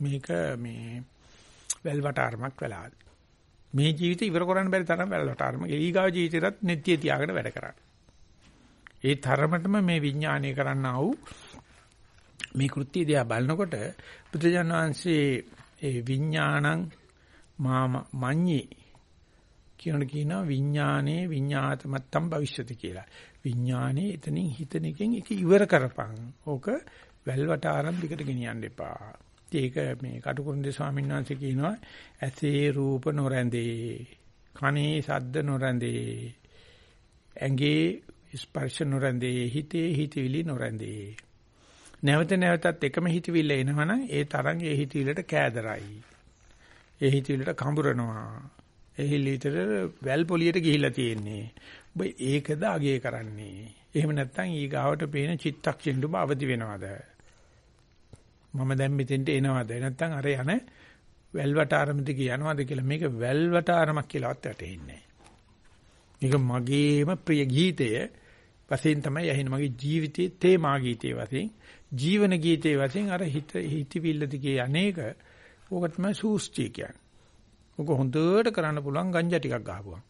මේක මේ වැල්වටාරමක් වෙලාද? මේ ජීවිතය ඉවර කරන්න බැරි තරම් වැල්වටාරමක්. ඊගාව ජීවිතේට නෙත්‍ය තියාගෙන වැඩ කරන්නේ. ඒ තරමටම මේ විඥානය කරන්න ආවු මේ කෘත්‍ය දිහා බලනකොට බුදුජාන විශ්වසේ ඒ විඥානං මාම මඤ්ඤේ කියන කියනවා විඥානේ විඥාතමත්තම් භවිෂ්‍යති කියලා. විඥානේ එතනින් හිතන එකෙන් ඒක ඉවර කරපන්. ඕක වැල්වට ආරම්භ දිකට ගෙනියන්න එපා. ඒක මේ කටුකුරුන්දේ ස්වාමීන් වහන්සේ කියනවා ඇසේ රූප නොරැඳේ. කනේ ශබ්ද නොරැඳේ. ඇඟේ ස්පර්ශ නොරැඳේ. හිතේ හිතවිලි නොරැඳේ. නැවත නැවතත් එකම හිතවිල්ල එනවනම් ඒ තරම් ඒ හිතවිල්ලට කෑදරයි. ඒ හිතවිල්ලට කඹරනවා. ඒ හිතවිල්ලට වැල් පොලියට ගිහිල්ලා තියෙන්නේ. ඔබ ඒකද අගය කරන්නේ. එහෙම නැත්නම් ඊගාවට පේන චිත්තක්ෂණයට ඔබ අවදි වෙනවද? මම දැන් මෙතෙන්ට එනවද? නැත්නම් අර යන වැල්වට ආරම්භ දිගේ යනවද කියලා මේක වැල්වට ආරම්භක් කියලාවත් වැටෙන්නේ මේක මගේම ප්‍රිය ගීතය වශයෙන් තමයි ඇහෙන්නේ මගේ ජීවිතයේ තේමා ගීතයේ වශයෙන් ජීවන ගීතයේ වශයෙන් අර හිත හිතවිල්ල දිගේ අනේක ඕක තමයි සූස්ටි කියන්නේ. ඕක හොඳට කරන්න පුළුවන් ගංජා ටිකක් ගහපුවා.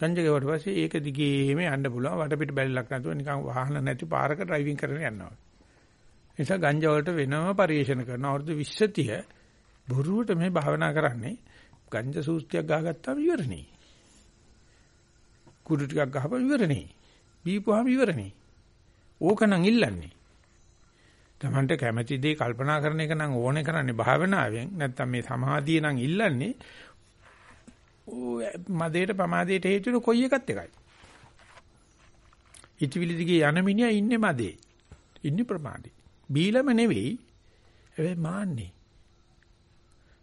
ගංජා ගෙවට පස්සේ ඒක දිගේම යන්න පුළුවන් වටපිට බැලලක් නැතුව නිකන් වාහන නැති පාරක ඩ්‍රයිවිං කරගෙන යනවා. ඒ නිසා ගංජා වලට වෙනම පරිශන කරන අවුරුදු 20 30 බොරුවට මේ භාවනා කරන්නේ ගංජා සූස්තියක් ගහගත්තාම ඉවරනේ. කුඩු ටිකක් ගහපුවා ඉවරනේ. බීපුවාම ඉවරනේ. ඕකනම් ඉල්ලන්නේ. Tamanට කැමැති දේ කල්පනා කරන එක නම් ඕනේ කරන්නේ භාවනාවෙන් නැත්තම් මේ සමාධිය නම් ඉල්ලන්නේ මදේට පමාදේට හේතු වෙන කොයි එකත් එකයි. හිතවිලි දිගේ යන මිනිහා ඉන්නේ මදේ. ඉන්නේ ප්‍රමාදේ. බීලම නෙවෙයි. හැබැයි මාන්නේ.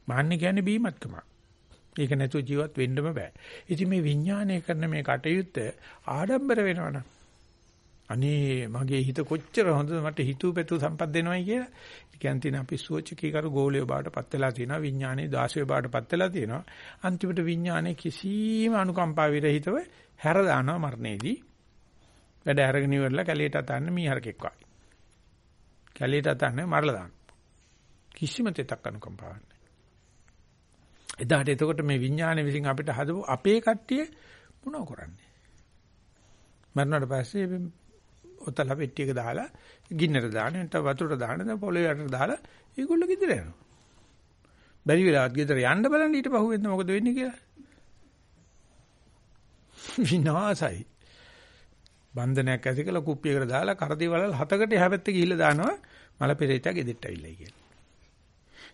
මාන්නේ කියන්නේ බීමත්කම. ඒක නැතුව ජීවත් වෙන්නම බෑ. ඉතින් මේ විඥානය කරන මේ කටයුත්ත ආඩම්බර වෙනවනම් අනේ මගේ හිත කොච්චර හොඳද මට හිතුව පැතු සම්පත් දෙනවයි කියලා. කියන්නේ තියෙන අපි සුවචකී කරු ගෝලිය බාටපත් වෙලා තියෙනවා විඥානේ දාශය බාටපත් වෙලා තියෙනවා. අන්තිමට විඥානේ කිසිම අනුකම්පා විරහිතව හැර දානවා මරණයේදී. වැඩ අරගෙන ඉවරලා කැලේට අතන්න මීහරකෙක් වගේ. කැලේට අතන්න මරලා දාන. කිසිම තෙතක් අනුකම්පාවක් නැහැ. එදාට එතකොට මේ විඥානේ විසින් අපිට හදපු අපේ කට්ටිය මොනව කරන්නේ? මරණයට පස්සේ ඔතල පෙට්ටියක දාලා ගින්නට දාන නැත්නම් වතුරට දාන නැත්නම් පොළොවේ යටට දාලා ඒගොල්ලෝ ගෙදර යනවා. බැරි වෙලාවත් ගෙදර යන්න බලන්න ඊට පහුවෙන්ද මොකද වෙන්නේ කියලා. විනාසයි. බන්ධනයක් ඇති කළ කුප්පියකට දාලා කරදී වලල් හතකට එහා පැත්තේ ගිහිල්ලා දානවා මල පෙරේතයා ගෙදෙට්ට අවිල්ලයි කියලා.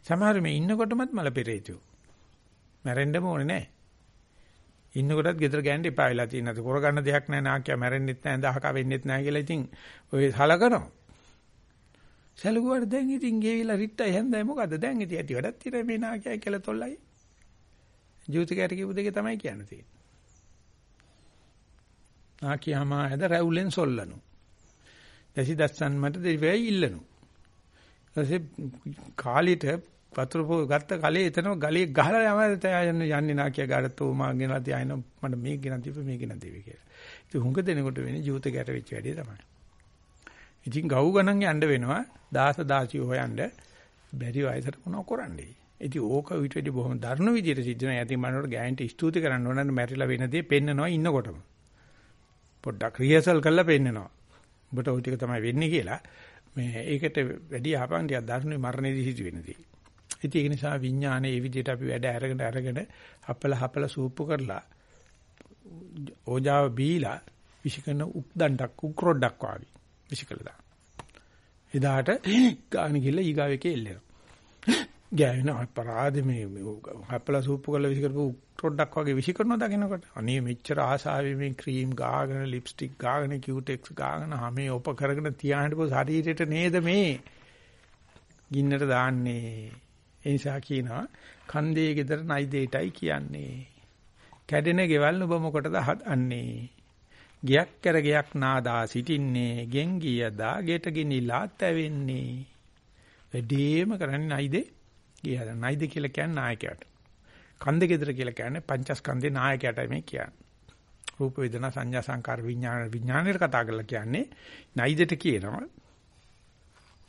සමහර මේ ඉන්නකොටමත් මල පෙරේතයෝ. මැරෙන්නම ඕනේ නැහැ. ඉන්නකොටත් ගෙදර ගෑන්න එපා වෙලා තියෙනද කරගන්න දෙයක් නැහැ නාකියා මැරෙන්නෙත් නැහැ දහක වෙන්නෙත් නැහැ කියලා ඉතින් ඔය සලකනවා. සැලකුවාට දැන් ඉතින් ගෙවිලා රිට්ටයි හැන්දයි මොකද්ද දැන් ඉතින් ඇති වැඩක් තියෙන මේ නාකියා කියලා තොල්ලයි. ජීවිතයට කියපු දෙක තමයි කියන්න තියෙන්නේ. නාකියාම ඇද රැවුලෙන් සොල්ලනු. දැසි දස්සන් මට දෙවියයි ඉල්ලනු. ඊපස්සේ කාලිට වතුර පො ගත්ත කලේ එතන ගලේ ගහලා යම යන්නේ නාකිය ගාඩත් උමා ගෙනලා තියාගෙන මට මේක ගෙනන් තිබ්බ මේක ගෙනන් තිබ්බ කියලා. ඉතින් හුඟ දෙනකොට වෙන්නේ ජීවිත ගැට වෙච්ච වැඩේ තමයි. ඉතින් ගව් ගණන් යන්න වෙනවා දාස දාසිය හොයන්න බැරි වයසට මොනව කරන්නේ. ඉතින් ඕක ඊට වැඩි බොහොම දරුණු විදියට සිද්ධ වෙනවා. යතින් මනෝට ගෑන්ට ස්තුති කරන්න ඕන නම් මැරිලා වෙන දේ පෙන්නනවා ඉන්නකොටම. පොඩ්ඩක් රිහර්සල් කරලා පෙන්නනවා. ඔබට ওই ටික තමයි වෙන්නේ කියලා. මේ ඒකට වැඩි ආපන් ටිකක් දරුණු මරණයේදී සිදු වෙනදී. ඉතින් ඒක නිසා විඥානයේ මේ විදිහට අපි වැඩ අරගෙන අරගෙන හපල හපල සූප්පු කරලා ඕජාව බීලා විසිකන උක්දණ්ඩක් උක්‍රොඩක් වාගේ විසිකලා එදාට ගාන ගිහලා ඊගාවෙකේ එල්ලෙනවා. ගෑවෙන අපරාධ මේ හපල සූප්පු කරලා විසිකරපු උක්රොඩක් වගේ විසිකරනවා දකින්නකොට. අනේ මෙච්චර ආසාවෙ මේ ක්‍රීම් ගාගෙන ලිප්ස්ටික් ගාගෙන කියුටෙක්ස් ගාගෙන හැමේ ඔප කරගෙන තියාහිටපු ශරීරෙට නේද මේ? ගින්නට දාන්නේ. ඒ නිසා කියනවා කන්දේ ගෙදර නයි දෙයටයි කියන්නේ. කැඩෙන ගෙවල් ඔබ මොකටද හදන්නේ? ගියක් කර ගියක් නාදා සිටින්නේ ගෙන් ගියදා ගෙට ගිනිලා තැවෙන්නේ. වැඩිම කරන්නේ නයිදේ ගියද නයිද කියලා කියන්නේ නායකයාට. කන්ද ගෙදර කියලා කියන්නේ පංචස්කන්ධේ නායකයාටයි මේ කියන්නේ. රූප වේදනා සංඥා සංකාර විඥාන විඥානයේ කතා කරලා කියන්නේ නයිදට කියනවා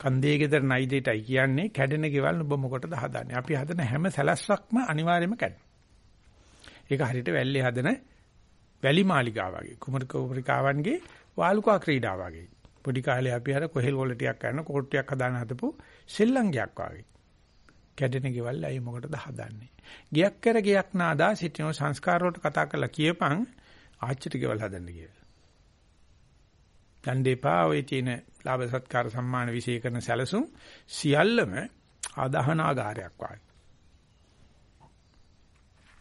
කන්දේ ගෙදර නයි දෙටයි කියන්නේ කැඩෙන ගෙවල් ඔබ මොකටද හදන්නේ? අපි හදන හැම සැලැස්සක්ම අනිවාර්යයෙන්ම කැඩෙනවා. ඒක හරියට වැල්ලේ හදන වැලි මාලිගාව වගේ. කුමර කුමරිකාවන්ගේ වාලුකා ක්‍රීඩාව වගේ. පොඩි කාලේ අපි අර කොහෙල් වල ටිකක් කරන කෝට්ටියක් හදාන හදපු සෙල්ලංගයක් වගේ. කැඩෙන ගෙවල් අය මොකටද හදන්නේ? ගියක් කර ගියක් නාදා සිටින සංස්කාර වලට කතා කරලා කියපන් ආච්චිට ගෙවල් හදන්න කියලා. ගන්න එපා ඔය තියෙන ලාභ සත්කාර සම්මාන විශේෂ කරන සැලසුම් සියල්ලම ආදාහනාගාරයක් වගේ.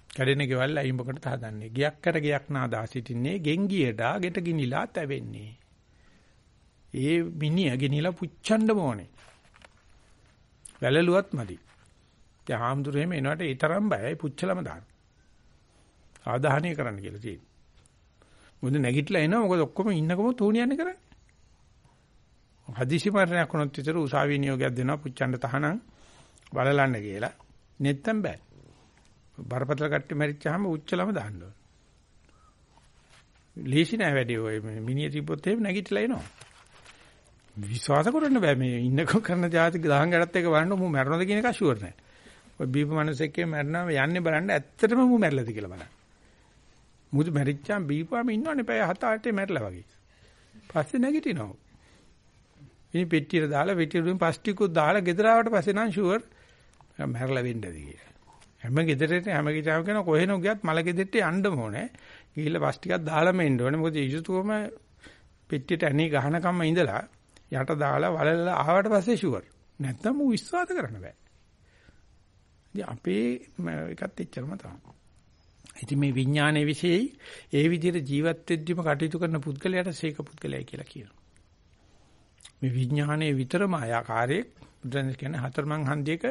කැඩෙන ගෙවල් අයිඹකට හදන්නේ. ගියක් කර ගියක් නාදා සිටින්නේ ගෙන්ගියඩා ගෙට ගිනිලා තැවෙන්නේ. ඒ මිනිහා ගිනිලා පුච්චන්න ඕනේ. වැලලුවත් මදි. දැන් හාමුදුරුවෝ එහෙම එනකොට ඒ තරම් බයයි පුච්චලම දාන්න. ආදාහනය කරන්න කියලා තියෙනවා. මොකද නැගිටලා එනවා මොකද ඔක්කොම ඉන්නකම තෝණියන්නේ කරන්නේ. හදිසි මරණයක් වුණොත් විතර උසාවිය නියෝගයක් දෙනවා පුච්චන්න තහනම් බලලන්න කියලා. නැත්තම් බෑ. බරපතල කට්ටිය මැරිච්චාම උච්චලම දාන්න ඕන. ලීසි නෑ වැඩි ඔය මිනිය තිබ්බොත් එහෙම නැගිටලා එනවා. විශ්වාස කරන්න බෑ මේ ඉන්නකම් කරන જાති දහං ගැටත් එක බලන්න මු මැරෙනවද කියන එක ෂුවර් නෑ. ඔය බීප මිනිස්සෙක්ගේ මැරෙනව යන්නේ බලන්න ඇත්තටම මු මැරෙලාද කියලා බලන්න. මුදු මැරිච්චාම බීපුවාම ඉන්නවනේ පැය 7-8 මැරලා වගේ. පස්සේ නැගිටිනවා. ඉතින් පෙට්ටියට දාලා පෙට්ටියෙන් පස් ටිකුත් දාලා ගෙදර ආවට පස්සේ නම් ෂුවර් මැරලා වෙන්නද කියලා. හැම ගෙදරට හැම ගිතාම කරන කොහෙනෝ ගියත් මල ගෙදරට යන්න ඕනේ. ගිහිල්ලා පස් ටිකක් දාලාම එන්න ඕනේ. මොකද යුතුයම පෙට්ටියට ඇණි ගහනකම්ම ඉඳලා යට දාලා වලලා ආවට පස්සේ ෂුවර්. නැත්තම් ඌ විශ්වාස කරන්න බෑ. ඉතින් අපේ එකත් එච්චරම තමයි. ඉතින් මේ විඥානයේ විශේෂයි ඒ විදිහට ජීවත් වෙද්දිම කටයුතු කරන පුද්ගලයාට සීක පුද්ගලයයි කියලා කියනවා. මේ විඥානයේ විතර මායාකාරයේ බුදුන් කියන්නේ හතරමං හන්දියක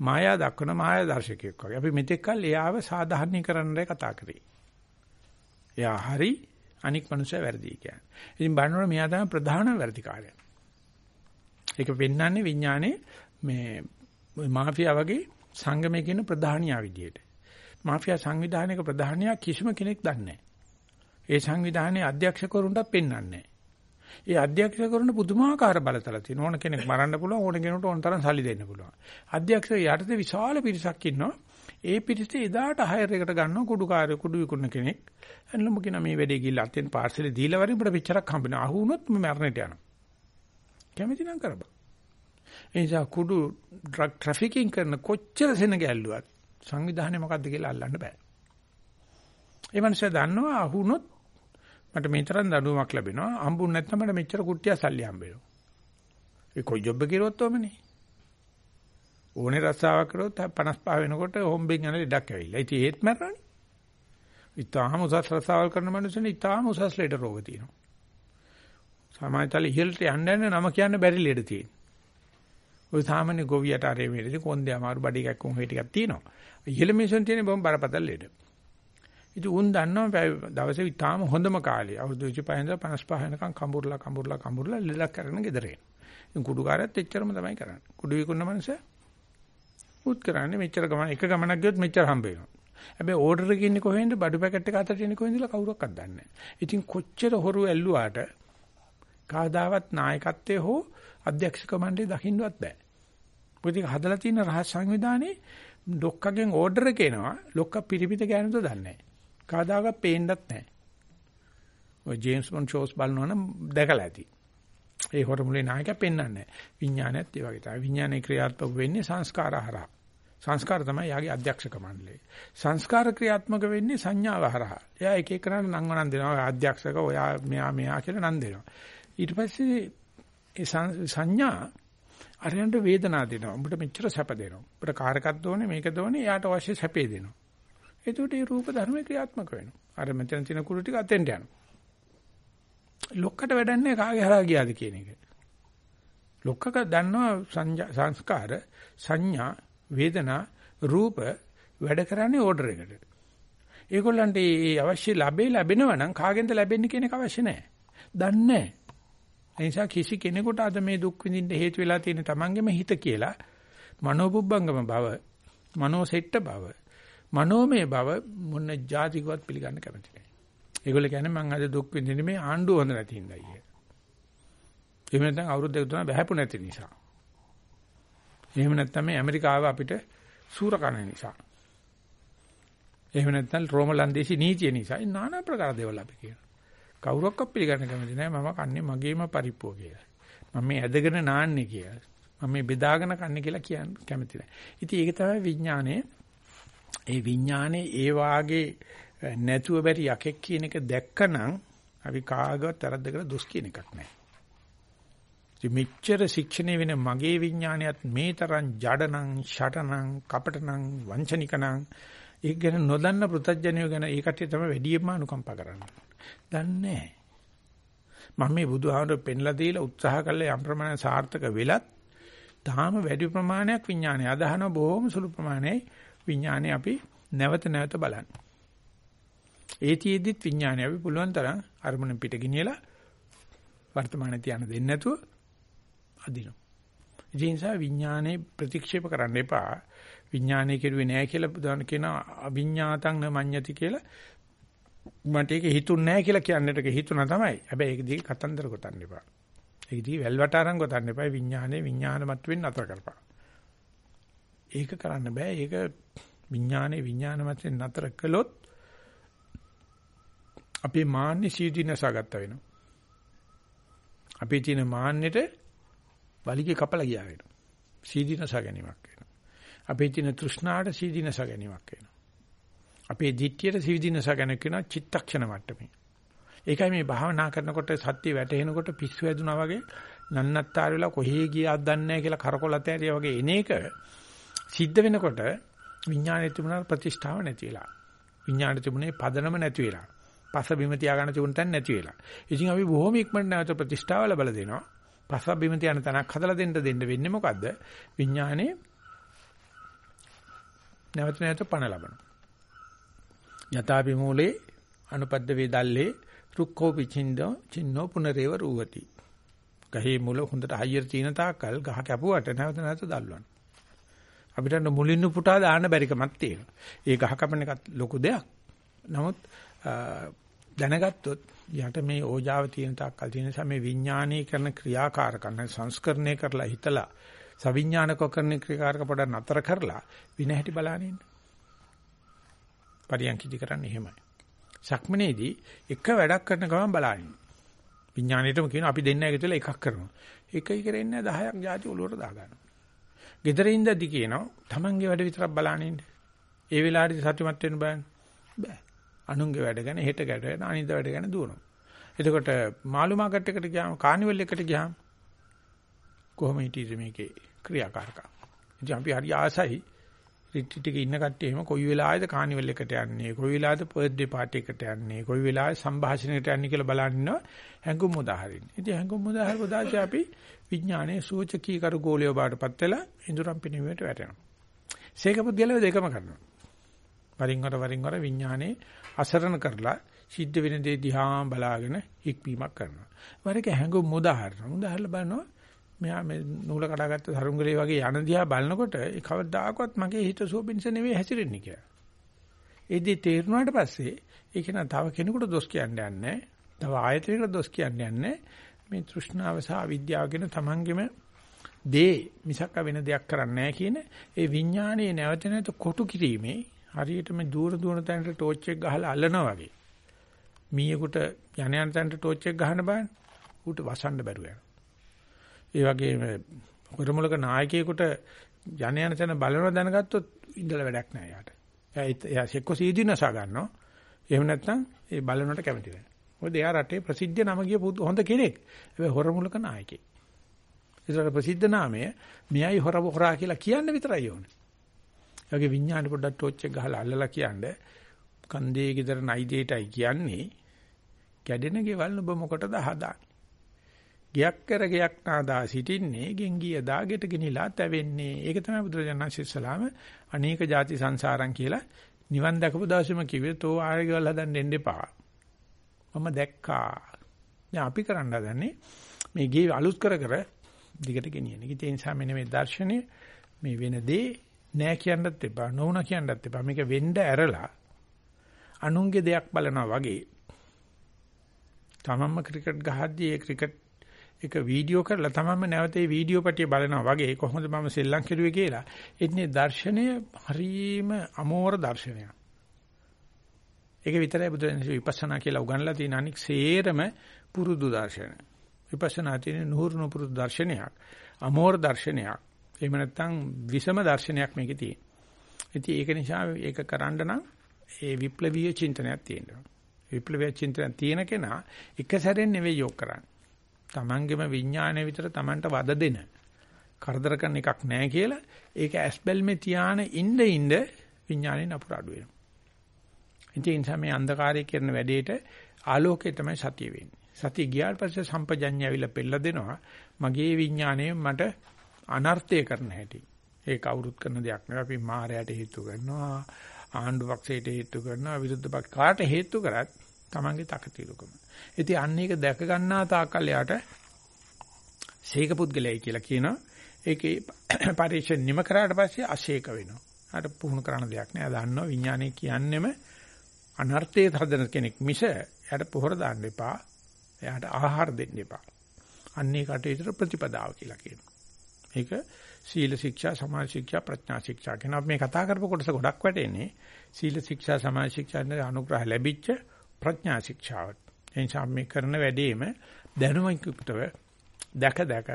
මායා දක්වන මායා දර්ශකයක් වගේ. අපි මෙතෙක් කල් එයාව සාධාරණීකරණය කතා කරේ. එයා හරි අනික් මනුස්සය වැරදි කියන්නේ. ඉතින් බලනකොට මෙයා තමයි ප්‍රධාන වැරදිකාරය. ඒක පෙන්වන්නේ විඥානේ මේ මාෆියා වගේ සංගමයේ කියන ප්‍රධානියා විදියට. මාෆියා සංවිධානයක ප්‍රධානියා කිසිම කෙනෙක් දන්නේ නැහැ. ඒ සංවිධානයේ අධ්‍යක්ෂකවරුන්ට පෙන්වන්නේ නැහැ. ඒ අධ්‍යක්ෂකවරුන්ට පුදුමාකාර බලතල තියෙන ඕන කෙනෙක් මරන්න පුළුවන් ඕන කෙනෙකුට ඕන තරම් සල්ලි දෙන්න පුළුවන්. අධ්‍යක්ෂක යටතේ විශාල පිරිසක් ඉන්නවා. ඒ පිරිසේ එදාට හයර් එකට ගන්නවා කුඩු කාර්ය කුඩු විකුණන කෙනෙක්. එන්නම කියන මේ වැඩේ ගිහලා අතෙන් පාර්සලේ දීලා වරින් අපිට පිටරක් හම්බෙනවා. අහු වුණොත් මම මරණයට යනවා. කැමති නම් කරපන්. ඒ නිසා කුඩු ඩ්‍රග් ට්‍රැෆිකින් කරන කොච්චර සෙනග ඇල්ලුවත් සංවිධානය මොකද්ද කියලා අල්ලන්න බෑ. ඒ මනුස්සයා දන්නවා අහු වුණොත් මට මේ තරම් දඬුවමක් ලැබෙනවා. හම්බුනේ නැත්නම් මට මෙච්චර කුට්ටිය සල්ලි හම්බ වෙනවා. ඒ කොයි ජොබ් එක කිරුවොත් ඔමනේ. ඕනේ රස්සාවක් කරොත් 55 වෙනකොට හොම්බෙන් යන ලෙඩක් ඇවිල්ලා. ඉතින් ඒත් මරන්නේ. ඉතාලම උසස් රස්සාවල් කරන මිනිස්සුන් ඉතාලම උසස් ලෙඩ රෝග තියෙනවා. සමාජතල ඉහළට යන්න යන නම කියන්න බැරි ලෙඩ තියෙනවා. ඔය සාමාන්‍ය ගොවියට අරේ මේකේ කොන්දේ අමාරු බඩ එකක් කොන් ටිකක් තියෙනවා. ඉහළ මිනිසුන් තියෙන බොම් බරපතල ලෙඩ. ඉතින් උන් දන්නවා දවසේ ඉතාලම හොඳම කාලේ අවුරුදු 25 ඉඳලා 55 වෙනකම් කඹුරුලා කඹුරුලා කඹුරුලා ලෙඩක් කරගෙන ගෙදර එනවා. ඉතින් කුඩු කාර්යයත් එච්චරම තමයි කරන්නේ. කුඩු විකුණන මනුස්සයා උත් කරන්නේ මෙච්චර ගමන එක ගමනක් ගියොත් මෙච්චර හම්බ වෙනවා. හැබැයි ඕඩර් එක ඉන්නේ කොහෙන්ද බඩු පැකට් එක අතට ඉන්නේ කොහෙන්දලා කවුරක්වත් දන්නේ නැහැ. ඉතින් කොච්චර හොරු ඇල්ලුවාට කාදාවත් නායකත්වයේ හෝ අධ්‍යක්ෂක මණ්ඩලය දකින්නවත් බෑ. මොකද ඒක හදලා තියෙන රහස් සංවිධානයේ ලොක්කගෙන් ඕඩර් එක එනවා ලොක්ක පිරිපිට ගෑනුද දන්නේ නැහැ. කාදාගත් පේන්නත් නැහැ. ඔය ජේම්ස් බොන්ඩ් ෂෝස් බලනවනම් දැකලා ඇති. ඒ හොරමුලේ නායකයා පෙන්වන්නේ නැහැ. විඥානයත් ඒ වගේ තමයි. විඥානයේ ක්‍රියාත්මක වෙන්නේ සංස්කාර හරහා. සංස්කාර තමයි යාගේ අධ්‍යක්ෂක මණ්ඩලය. සංස්කාර ක්‍රියාත්මක වෙන්නේ සංඥාව හරහා. එයා එක එක කරන් නම් වණන් දෙනවා. අධ්‍යක්ෂක ඔයා මෙයා මෙයා කියලා නම් දෙනවා. ඊට පස්සේ ඒ සංඥා අරයන්ට වේදනාව දෙනවා. උඹට මෙච්චර සැප දෙනවා. උඹට කාර්කක් දෝනේ මේක දෝනේ එයාට අවශ්‍ය සැපේ දෙනවා. එතකොට මේ රූප ධර්ම ක්‍රියාත්මක වෙනවා. අර මෙතන තියෙන කුරු ටික අතෙන්ට යනවා. ලොක්කට වැඩන්නේ කාගේ හරහා ගියාද කියන එක. ලොක්කක දන්නවා සංස්කාර සංඥා වේදනා රූප වැඩ කරන්නේ ඕඩර් එකට. ඒගොල්ලන්ට මේ අවශ්‍ය ලැබේ ලැබෙනවා නම් කාගෙන්ද ලැබෙන්නේ කියන එක අවශ්‍ය නැහැ. දන්නේ නැහැ. ඒ නිසා කිසි කෙනෙකුට අද මේ දුක් විඳින්න හේතු වෙලා තියෙන තමන්ගේම හිත කියලා මනෝපුබ්බංගම බව, මනෝසෙට්ට බව, මනෝමය බව මොන જાතිකවත් පිළිගන්න කැමති නැහැ. ඒගොල්ලෝ කියන්නේ මං අද දුක් විඳින්නේ මේ ආණ්ඩුව හොඳ නැති හින්දා කියලා. එහෙම නැත්නම් අවුරුදු දෙක තුනක් බහැපු නැති නිසා. එහෙම නැත්නම් මේ ඇමරිකාව අපිට සූර කන නිසා. එහෙම නැත්නම් රෝම ලන්දේසි නීතිය නිසා නානා ප්‍රකාර දේවල් අපි කියනවා. කවුරක්වත් පිළිගන්න කැමති නැහැ මම කන්නේ මගේම පරිප්පුව කියලා. මම මේ ඇදගෙන නාන්නේ කියලා. මම මේ බෙදාගෙන කන්නේ කියලා කියන්න කැමති නැහැ. ඉතින් ඒක තමයි විඥානයේ ඒ විඥානේ ඒ වාගේ නැතුව බැරි යකෙක් කියන එක දැක්කනම් අපි කාගවත් වැරද්දකට දොස් කියන එකක් නැහැ. ඉතින් මෙච්චර ශික්ෂණය වෙන මගේ විඥානයත් මේ තරම් ජඩනම්, ෂටනම්, කපටනම්, වංචනිකනම් ඒක ගැන නොදන්න පෘතජ්ජනිය ගැන ඒකට තමයි වැඩියෙන්ම අනුකම්පා කරන්නේ. දන්නේ මම මේ බුදුහාමර පෙන්ලා දීලා උත්සාහ කළා යම් ප්‍රමාණයක් සාර්ථක වෙලත් තාම වැඩි ප්‍රමාණයක් විඥානය අදහන බොහොම සුළු ප්‍රමාණයයි විඥානය අපි නැවත නැවත බලන්නේ. ඒතියෙදිත් විඥානය අපි පුළුවන් තරම් අරමුණ පිට ගෙනියලා වර්තමානයේ තියන්න දෙන්නේ නැතුව අදිනවා. ඒ නිසා විඥානේ ප්‍රතික්ෂේප කරන්න එපා. විඥානේ කෙරුවේ නැහැ කියලා බුදුන් කියන අවිඥාතං න මඤ්ඤති කියලා මට ඒක හිතුන්නේ නැහැ කියලා කියන්නට ඒක හිතුණා තමයි. හැබැයි ඒක දිගේ කතන්දර ගොතන්න එපා. ඒක දිගේ වැල්වට අරන් ගොතන්න එපා. විඥානේ විඥානමත් වෙන්න අතර කරපන්. ඒක කරන්න බෑ. ඒක විඥානේ විඥානමත් වෙන්න අතර කළොත් අපේ මාන්නේ සීදීනසගත්ත වෙනවා. අපේ තියෙන මාන්නෙට වලිගේ කපලා ගියා වෙනවා. සීදීනස ගැනීමක් වෙනවා. අපේ තියෙන තෘෂ්ණාට සීදීනස ගැනීමක් වෙනවා. අපේ ධිට්ඨියට සීදීනස ගැනීමක් වෙනවා චිත්තක්ෂණ මට්ටමේ. ඒකයි මේ භාවනා කරනකොට සත්‍ය වැටහෙනකොට පිස්සු වැදුනා වගේ නන්නත්තර වෙලා කොහේ ගියාද දන්නේ නැහැ කියලා කරකොලත ඇරියා වගේ එන එක සිද්ධ වෙනකොට විඥානයේ තිබුණා ප්‍රතිෂ්ඨාව නැති වෙලා. විඥානයේ තිබුණේ පදනම නැති වෙලා. පස බිම තියාගන්න තිබුණ තැන නැති වෙලා. ඉතින් අපි බොහොම ඉක්මනට නැවත ප්‍රතිෂ්ඨාව ලැබලා දෙනවා. පස්ව බිම තියන තැනක් හදලා දෙන්න දෙන්න වෙන්නේ මොකද්ද? විඥානේ නැවත නැවත පණ ලබනවා. යථාපි මූලේ අනුපද්ද වේදල්ලේ රුක්ඛෝ පිචින්දෝ චින්නෝ පුනරේව රූවති. ගහේ මුල හොඳට හයියට තියෙන තාක්කල් ගහ කැපුවට නැවත නැවත දල්වන. අපිට මුලින්ම පුටා දාන්න බැරිකමක් තියෙනවා. ඒ ගහ කපන එකත් ලොකු දෙයක්. නමුත් දැනගත්තොත් යට මේ ඕජාව තියෙන තාක්කල් තියෙන නිසා මේ විඥානීය කරන ක්‍රියාකාරකම් සංස්කරණය කරලා හිතලා සවිඥානික කරන ක්‍රියාකාරක පොඩ නතර කරලා වින හැටි බලනින්න. පරියන්කිදි කරන්නේ එහෙමයි. සක්මනේදී එක වැඩක් කරන ගමන් බලනින්න. විඥාණයටම කියන අපි දෙන්න එකතු වෙලා එකක් කරනවා. එකයි කරන්නේ 10ක් ಜಾති ඔලුවට දාගන්නවා. gedare ඉඳදී කියනවා Tamange වැඩ විතරක් බලනින්න. ඒ වෙලාවේදී සතුටුමත් වෙන්න බෑ. බෑ. අනුන්ගේ වැඩ ගැන හෙට ගැට වෙන අනිත් වැඩ ගැන දුවනවා. එතකොට මාළු මාකට් එකට ගියාම කානිවල් එකට ගියාම කොහොම හිටියද මේකේ ක්‍රියාකාරකම්. ඉතින් අපි හරි ආසයි රිට්‍රීට් එකේ ඉන්න කට්ටිය එහෙම කොයි වෙලාවෙද කානිවල් එකට යන්නේ කොයි වෙලාවෙද බර්ත්ඩේ පාටි එකට යන්නේ කොයි වෙලාවෙ සංഭാෂණයකට යන්නේ කියලා බලන්න ඉන්නවා හැඟුම් උදාහරින්න. ඉතින් හැඟුම් උදාහරණ උදාචි අපි විඥානයේ සූචකී කරු ගෝලිය බාටපත් වෙලා ඉඳුරම් පිනවීමට වැටෙනවා. සේකපුද්ගලව දෙකම කරනවා. වරින් වර වරින් වර විඥානයේ අසරණ කරලා සිද්ධ වෙන දේ දිහා බලාගෙන හික්වීමක් කරනවා. වරක හැඟුම් උදාහරණ. උදාහරණ බලනවා මෙයා මේ නූල කඩාගත්ත සරුංගලේ වගේ යන දිහා බලනකොට ඒ කවදාකවත් මගේ හිත සුවපින්ස නෙවෙයි හැසිරෙන්නේ කියලා. ඒදී තේරුණාට පස්සේ ඒක න තව කෙනෙකුට දොස් කියන්නේ නැහැ. තව ආයතනයකට දොස් කියන්නේ නැහැ. මේ තෘෂ්ණාව සහ අවිද්‍යාව කියන තමන්ගෙම දේ මිසක් වෙන දෙයක් කරන්නේ නැහැ කියන ඒ විඥානයේ නැවත නැවත කොටු කිරීමේ හරියටම දూరు දුවන තැනට ටෝච් එක ගහලා අල්ලනවා වගේ. මීයකට යන යන තැනට ටෝච් එක ගහන බෑනේ. ඌට වසන්න බැරුව යනවා. ඒ වගේම හොරමුලක නායකයෙකුට යන යන තැන බලනවා දැනගත්තොත් ඉඳලා වැඩක් නැහැ යාට. එයා එක්ක සීදී නසා ගන්නවා. එහෙම නැත්නම් ඒ බලනට කැමති නැහැ. මොකද එයා රටේ ප්‍රසිද්ධ නම ගිය හොඳ කෙනෙක්. හැබැයි හොරමුලක නායකයෙක්. ඒතර ප්‍රසිද්ධ නාමය මෙයයි හොර හොරා කියලා කියන්න විතරයි ඕනේ. ඒ වගේ විඥාන පොඩ්ඩක් ටෝච් එක ගහලා අල්ලලා කියන්නේ කන්දේ ගෙදර නයි දෙයටයි කියන්නේ කැඩෙන ගෙවල් ඔබ මොකටද හදාන්නේ? ගයක් කර ගයක් නාදා සිටින්නේ ගෙංගිය දාගෙට ගිනිලා තැවෙන්නේ. ඒක තමයි බුදුරජාණන් ශ්‍රීසලාම අනේක ಜಾති සංසාරම් කියලා නිවන් දැකපු දවසේම කිව්වේ තෝ ආයෙකවල හදන්න එන්න එපා. මම දැක්කා. දැන් අපි කරන්න හදන්නේ මේ ගේ අලුත් කර කර දිගට ගෙනියන. ඒ නිසා මෙන්න මේ දර්ශනය මේ වෙන දේ නෑ කියන්නත් එපා. නොවුන කියන්නත් එපා. මේක වෙන්න ඇරලා අනුන්ගේ දෙයක් බලනවා වගේ තමන්ම ක්‍රිකට් ගහද්දී ඒ ක්‍රිකට් එක වීඩියෝ කරලා තමන්ම නැවත ඒ වීඩියෝ පිටිය බලනවා වගේ කොහොමද මම සෙල්ලම් කෙරුවේ කියලා. එන්නේ දර්ශනය හරීම අමෝර දර්ශනයක්. ඒක විතරයි බුදුන් විපස්සනා කියලා උගන්ලා තියෙන අනික් සේරම පුරුදු දර්ශන. විපස්සනා තියෙන නුහුරු නුපුරුදු දර්ශනයක්. අමෝර දර්ශනයක්. එහෙම නැත්නම් විසම දර්ශනයක් මේකේ තියෙන. ඉතින් ඒක නිසා ඒක කරන්න නම් ඒ විප්ලවීය චින්තනයක් තියෙනවා. විප්ලවීය චින්තනයක් තියෙන කෙනා එක සැරෙන් නෙවෙයි යොක් කරන්නේ. Tamangema විඥානය විතර Tamanට වද දෙන කරදර කරන එකක් නැහැ කියලා ඒක ඇස්බල්මේ තියාන ඉන්න ඉන්න විඥානේ නපුර අඩු වෙනවා. ඉතින් ඒ නිසා මේ අන්ධකාරයේ කරන වැඩේට ආලෝකය තමයි සතිය වෙන්නේ. සතිය ගියාට පස්සේ සම්පජඤ්ඤය ඇවිල්ලා පෙළ දෙනවා. මගේ විඥාණය මට අනර්ථය කරන හැටි. ඒක අවුරුත් කරන දෙයක් නෙවෙයි. අපි මායයට හේතු කරනවා. ආණ්ඩු පක්ෂයට හේතු කරනවා. විරුද්ධ පක්ෂ කාට හේතු කරත් Tamange තකතිරුකම. ඉතින් අන්න ඒක දැක ගන්නා තාක්කල් යාට සීක පුද්ගලයයි කියලා කියනවා. ඒකේ <clears throat> පරිශ්‍රය නිම කරාට පස්සේ අශේක වෙනවා. අර පුහුණු කරන දෙයක් නෑ. දන්නවා විඥානය කියන්නෙම අනර්ථයේ හදන කෙනෙක් මිස එයාට පොහොර දාන්න එපා. එයාට ආහාර දෙන්න එපා. අන්නේ කටයුතු ප්‍රතිපදාව කියලා කියනවා. මේක සීල ශික්ෂා, සමාධි ශික්ෂා, ප්‍රඥා ශික්ෂා කියන අපි මේ කතා කරපු කොටස ගොඩක් වැටෙන්නේ සීල ශික්ෂා, සමාධි ශික්ෂා අනුග්‍රහ ලැබිච්ච ප්‍රඥා ශික්ෂාවට. එනිසා මේ කරන වැඩේම දැනුමකිටව දැක දැක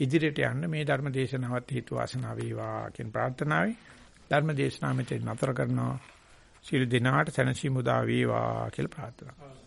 ඉදිරියට යන්න මේ ධර්ම දේශනාවත් හේතු වාසනා වේවා කියන ප්‍රාර්ථනාවයි ධර්ම දේශනාව මෙතන නතර කරනවා. සියලු දෙනාට සැනසීම උදා වේවා කියලා ප්‍රාර්ථනා කරනවා.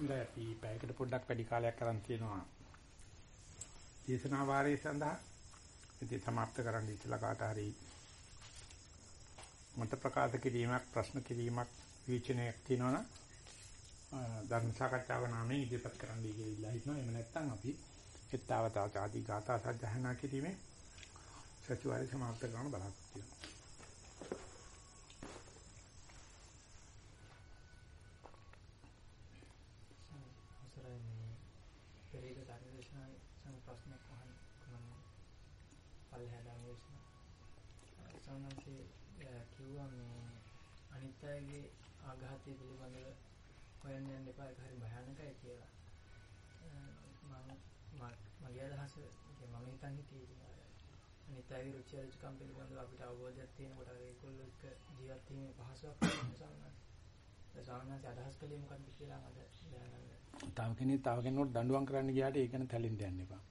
දැන් අපි පැයකට පොඩ්ඩක් වැඩි කාලයක් කරන් තියෙනවා. දේශනා වාරයේ සඳහා ඉතින් સમાપ્ત කරන්න ඉතලා කාට හරි මත ප්‍රකාශ කිරීමක් ප්‍රශ්න කිරීමක් විචනයක් තියෙනවනම් ධර්ම සාකච්ඡාව නාමයෙන් ඉදිරිපත් කරන්න කියලා ඉල්ලා හිටනවා. එහෙම නැත්නම් අපි හෙත්තාවතාවක ආදී ගාථා සජ්ජහනා කිරීමේ සතිවාරයේ સમાપ્ત කරන බලාපොරොත්තු වෙනවා. කිව්වා මේ අනිත් අයගේ ආඝාතය පිළිබඳව හොයන්න යන්න එපා ඒක හරි භයානකයි කියලා. මම මගේ අදහස මම හිතන් හිටියේ අනිත් අයගේ රුචි අරුචිකම් පිළිබඳව අපිට අවබෝධයක් තියෙනකොට ඒගොල්ලෝ එක්ක ජීවත් වීමේ පහසුවක් තියෙනවා. සාමාන්‍යයෙන් අදහස් කළේ මොකක්ද කියලා මට දැනගන්න. තව කෙනෙක් තව කෙනෙකුට දඬුවම් කරන්න ගියාට ඒක ගැන තැලෙන්න යන්න එපා.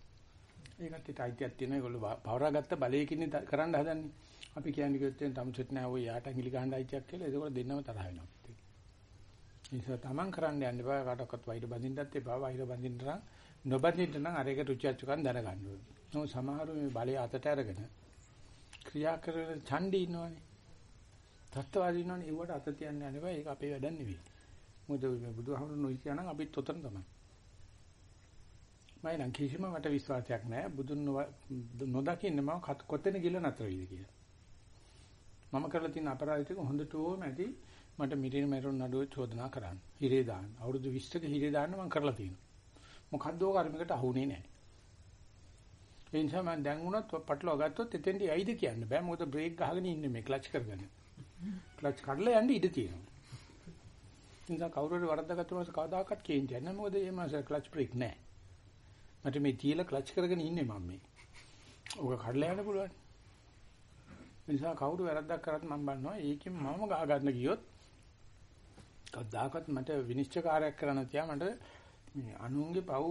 ඒකට අයිතියක් තියෙනවා ඒගොල්ලෝ පවරාගත්ත බලයකින් කරන්න හදන්නේ. අපි කියන්නේ කිව්වොත් තමුසෙත් නෑ ඔය යාට ඇඟිලි ගහන්න අයිතියක් කියලා ඒකෝර දෙන්නම තරහ වෙනවා අපිට. ඒ නිසා තමන් කරන්න යන්න එපා කාටවත් වෛර බඳින්නත් එපා වෛර බඳින්න නම් නොබඳින්න නම් අර එක රුචිච්චකම් දැනගන්න ඕනේ. නමුත් සමහරව මේ බලය අතට අරගෙන ක්‍රියා කරන ඡන්දි ඉන්නවනේ. තත්ත්වවාදී ඉන්නවනේ ඒවට අත තියන්න යන්න එපා ඒක අපේ වැඩක් නෙවෙයි. මොකද මේ බුදුහාමුදුරුවෝ නොයි කියනනම් අපිත් උතන තමයි. මම නම් කිසිම මට විශ්වාසයක් නැහැ බුදුන් නොදකින්න මම කොතන ගිල නතර වෙයිද කියලා. මම කරලා තියෙන අපරාධ ටික හොඳටම ඇති මට මිරින මරුන් නඩුවේ චෝදනා කරන්න. හිරේ දාන්න. අවුරුදු 20ක හිරේ දාන්න මම කරලා තියෙනවා. මොකද්දෝ කර්මයකට අහුනේ නැහැ. ඒ නිසා මම දැන් වුණත් පටලවා ගත්තොත් එතෙන්ට යයිද කියන්න බෑ. මොකද බ්‍රේක් ගහගෙන ඉන්නේ මේ ක්ලච් කරගෙන. ක්ලච් කඩලා යන්න ඉඩ තියෙනවා. නිසා කවුරු හරි වරද්දාගත්තම කවදාකවත් කියන්නේ නැහැ. මොකද මේ මාස ක්ලච් බ්‍රේක් නැහැ. මට මේ තියලා ක්ලච් කරගෙන ඉන්නේ මම මේ. ඔක කඩලා යන්න පුළුවන්. නිසා කවුරු වැරද්දක් කරත් මම බලනවා ඒකෙන් මම ගහ ගන්න ගියොත් කවදාකවත් මට විනිශ්චයකාරයක් කරන්න තියා මට මේ අනුන්ගේ පව්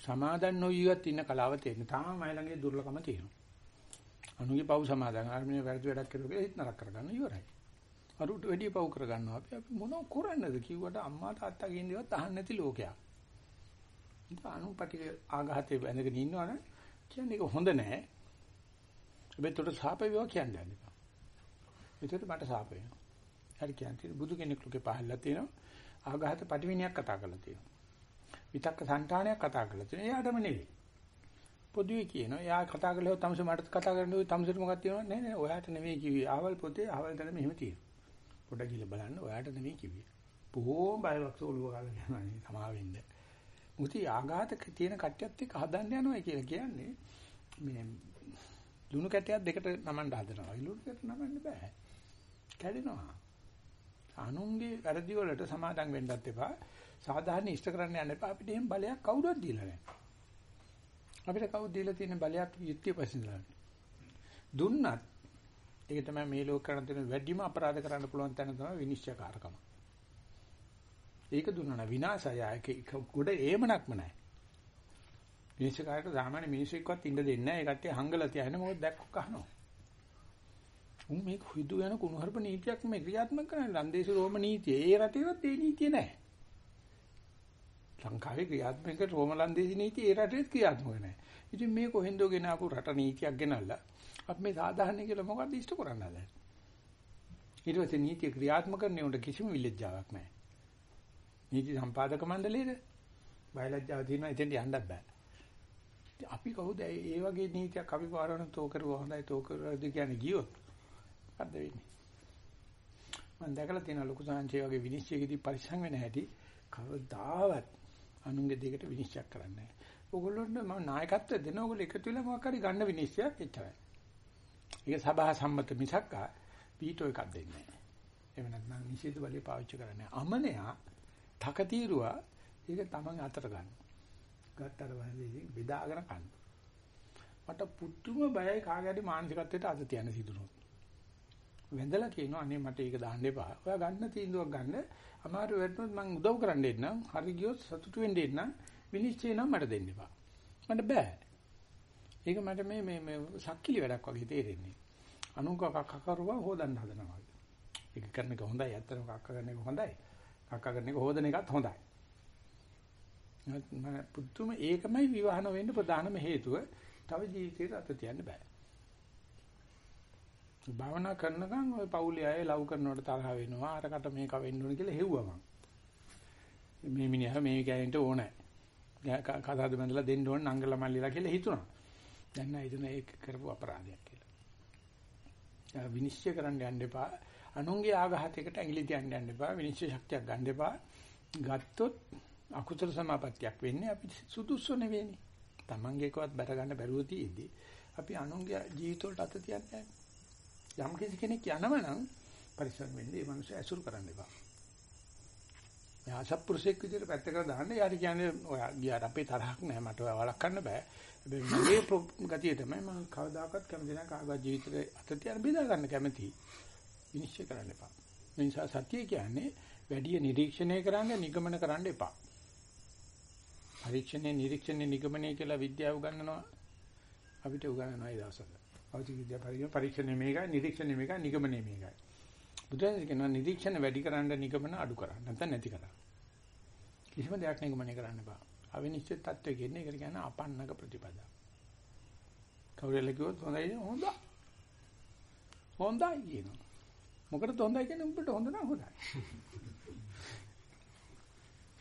සමාදන් නොවියවත් ඉන්න කලාව තියෙන. තාම මයි ළඟේ දුර්ලභම තියෙනවා. අනුන්ගේ පව් සමාදන් ආර්මිනේ වැරදි වැඩක් කරුවා ඒත් නරක කරගන්න ඉවරයි. අරුට වැඩි පව් කරගන්නවා අපි අපි මොනව කරන්නද කිව්වට අම්මා තාත්තා කියනේවත් අහන්න නැති ලෝකයක්. ඉතින් අනුපටික ආඝාතේ බැඳගෙන ඉන්නවනේ කියන්නේ ඒක හොඳ නැහැ. හැබැයි උට සාප වේවා කියන්නේ නැහැ. ඒකට මට සාප වෙනවා. හරි කියන්නේ බුදු කෙනෙක් ලෝකේ පහළලා තියෙනවා. ආඝාත පටිවිණයක් කතා කරලා තියෙනවා. විතක්ක සංඨානයක් කතා කරලා තියෙනවා. එයාටම නෙවෙයි. පොදුවේ කියනවා. එයා කතා කළේ තමස මට කතා කරන්න ඕයි තමසට මොකක්ද කියනවා? නෑ නෑ ඔයාට නෙවෙයි කිව්වේ. ආවල් පොතේ ආවල් දැන මෙහෙම තියෙනවා. පොඩ්ඩක් ගිහලා බලන්න ඔයාට නෙවෙයි කිව්වේ. බොහෝම බයවක්ස ඔළුව ගාලා යනවා නේ සමාවෙන්න. මුති ආඝාත තියෙන කට්ටියත් එක්ක හදන්න යනවා කියලා කියන්නේ මේ ලුණු කැටයක් දෙකට නමන්න හදනවා. ලුණු කැට නමන්න බෑ. කැඩෙනවා. අනුන්ගේ වැරදි වලට සමාදම් වෙන්නත් එපා. සාධාරණ ඉෂ්ට කරන්න යන්න එපා. අපිට එහෙම බලයක් කවුරුවත් දීලා නැහැ. අපිට කවුද දීලා තියෙන බලයක් යුක්තිය පසින්දලා. දුන්නත් ඒක තමයි මේ ලෝක කරන තියෙන වැඩිම අපරාධ කරන්න පුළුවන් තැන තමයි විනිශ්චයකාරකම. ඒක දුන්නා විනාශය ඒක ගොඩ ඒමනක්ම නැහැ. විනිශ්චයකාරට සාමාන්‍ය මිනිස්සෙක්වත් ඉන්න දෙන්නේ නැහැ. ඒ කට්ටිය හංගලා තියන්නේ මොකද දැක්ක කහනවා. උන් මේක හිතු වෙන කුණුහරුප නීතියක් මේ ක්‍රියාත්මක කරන ලන්දේසි රෝම නීතිය. ඒ රටේවත් ඒ නීතිය නැහැ. ලංකාවේ ක්‍රියාත්මක රෝම ලන්දේසි නීතිය ඒ රටේත් ක්‍රියාත්මක නැහැ. ඉතින් මේ කොහෙන්දෝ ගෙන ආපු රට නීතියක් ගෙනල්ලා අපි මේ සාධාරණ කියලා මොකක්ද ඉෂ්ට කරන්න හදන්නේ? ඊට පස්සේ නීතිය ක්‍රියාත්මක කරන්නේ උන්ට කිසිම විලෙජ්ජාවක් නැහැ. නීති සම්පාදක මණ්ඩලයේද බයලජ්ජාව තියෙනවා එතෙන්ට යන්නත් බෑ. අපි කවුද ඒ වගේ නීතියක් අපි පාරවන තෝ කරුවා හොඳයි තෝ කරුවාද කියන්නේ ගියොත් මොකද්ද වෙන්නේ මම දැකලා තියෙන ලොකු සංචේ වගේ විනිශ්චයකදී පරිස්සම් වෙන හැටි කවදාවත් අනුන්ගේ දෙයකට විනිශ්චය කරන්නේ නැහැ. ඕගොල්ලොන්ට මම නායකත්වය දෙන ඕගොල්ලෝ එකතු වෙලා මොකක් හරි ගන්න විනිශ්චයක් එච්චරයි. ඒක සභා සම්මත මිසක් පීටෝ එකක් දෙන්නේ නැහැ. එහෙම නැත්නම් නිෂේධ බලය පාවිච්චි කරන්නේ. අමනයා තකතිරුවා ඒක තමන් අතට ගන්නවා. ගත්තට පස්සේ බෙදාගෙන කන්න. මට පුදුම බයයි කාගෑරි මානසිකත්වයට අද තියන්න සිදුනොත්. වෙන්දලා කියනවා අනේ මට ඒක දාන්න එපා. ඔයා ගන්න තීන්දුවක් ගන්න. අමාරු වෙන්නොත් මම උදව් කරන්න එන්නම්. හරි ගියොත් සතුටු වෙන්න එන්නම්. විනිශ්චය නම් මට දෙන්න එපා. මට බෑ. ඒක මට මේ මේ මේ සක්කිලි වැඩක් වගේ තේරෙන්නේ. අනුංග කක්ක කරුවා හොදන්න හදනවා. ඒක කරන එක හොඳයි. ඇත්තටම කක්ක කරන එක හොඳයි. කක්ක කරන එක හොදන එකත් හොඳයි. මම පුදුම ඒකමයි විවාහන වෙන්න ප්‍රධානම හේතුව. තව ජීවිතේට අත තියන්න බෑ. භාවනා කරනකම් ওই පවුලේ අය ලව් කරනවට තරහ වෙනවා අරකට මේක වෙන්න ඕන කියලා හෙව්වා මං. මේ මිනිහා මේ ගෑනිට ඕනේ. කතාද බඳලා දෙන්න ඕන නංගල මල්ලිලා කියලා හිතුණා. දැන් නෑ හිතන ඒක කරපු අපරාධයක් කියලා. විනිශ්චය කරන්න යන්න එපා. අනුන්ගේ ආඝාතයකට ඇඟිලි තියන්න යන්න එපා. විනිශ්චය ශක්තියක් ගන්න එපා. ගත්තොත් අකුසල සමාපත්තියක් වෙන්නේ අපි සුදුසු නෙවෙයිනේ. Tamange එකවත් බැර ගන්න බැරුව තියෙද්දි අපි අනුන්ගේ ජීවිත වලට අත තියන්නේ යම් කිසි කෙනෙක් යනවනම් පරිස්සම් වෙන්න ඒ මනුස්සය ඇසුරු කරන්න එපා. එයා සත්පුරුෂෙක් විදිහට පැත්තකට දාන්න යාට කියන්නේ ඔයා ගියාට අපේ තරහක් නැහැ මට ඔයා වළක්වන්න බෑ. හැබැයි මගේ ගතිය තමයි මම කවදාකවත් කැමති නැහැ කාගවත් ජීවිතේ අත තියන්න බෙදා ගන්න කැමති. විනිශ්චය කරන්න එපා. ඒ නිසා සත්‍ය කියන්නේ වැඩි නිරීක්ෂණය කරන්න නිගමන කරන්න එපා. පරීක්ෂණේ නිරීක්ෂණේ නිගමනය කියලා විද්‍යාව උගන්වනවා අපිට උගන්වනවා ඒ දවස්වල. භෞතික විද්‍යාව පරීක්ෂණ පරීක්ෂණය මේකයි නිරීක්ෂණය මේකයි නිගමනය මේකයි. බුදුන් කියනවා නිරීක්ෂණ වැඩි කරන්න නිගමන අඩු කරන්න නැත්නම් නැති කරන්න. කිසිම දෙයක් නිගමනය කරන්න බෑ. අවිනිශ්චිත තත්ත්වයේ කියන්නේ ඒකට කියන්නේ අපන්නක ප්‍රතිපදා. කවුරුල කිව්වොත් හොඳයි හොඳයි. හොඳයි කියනවා. මොකටද හොඳයි කියන්නේ උඹට හොඳ නම් හොඳයි.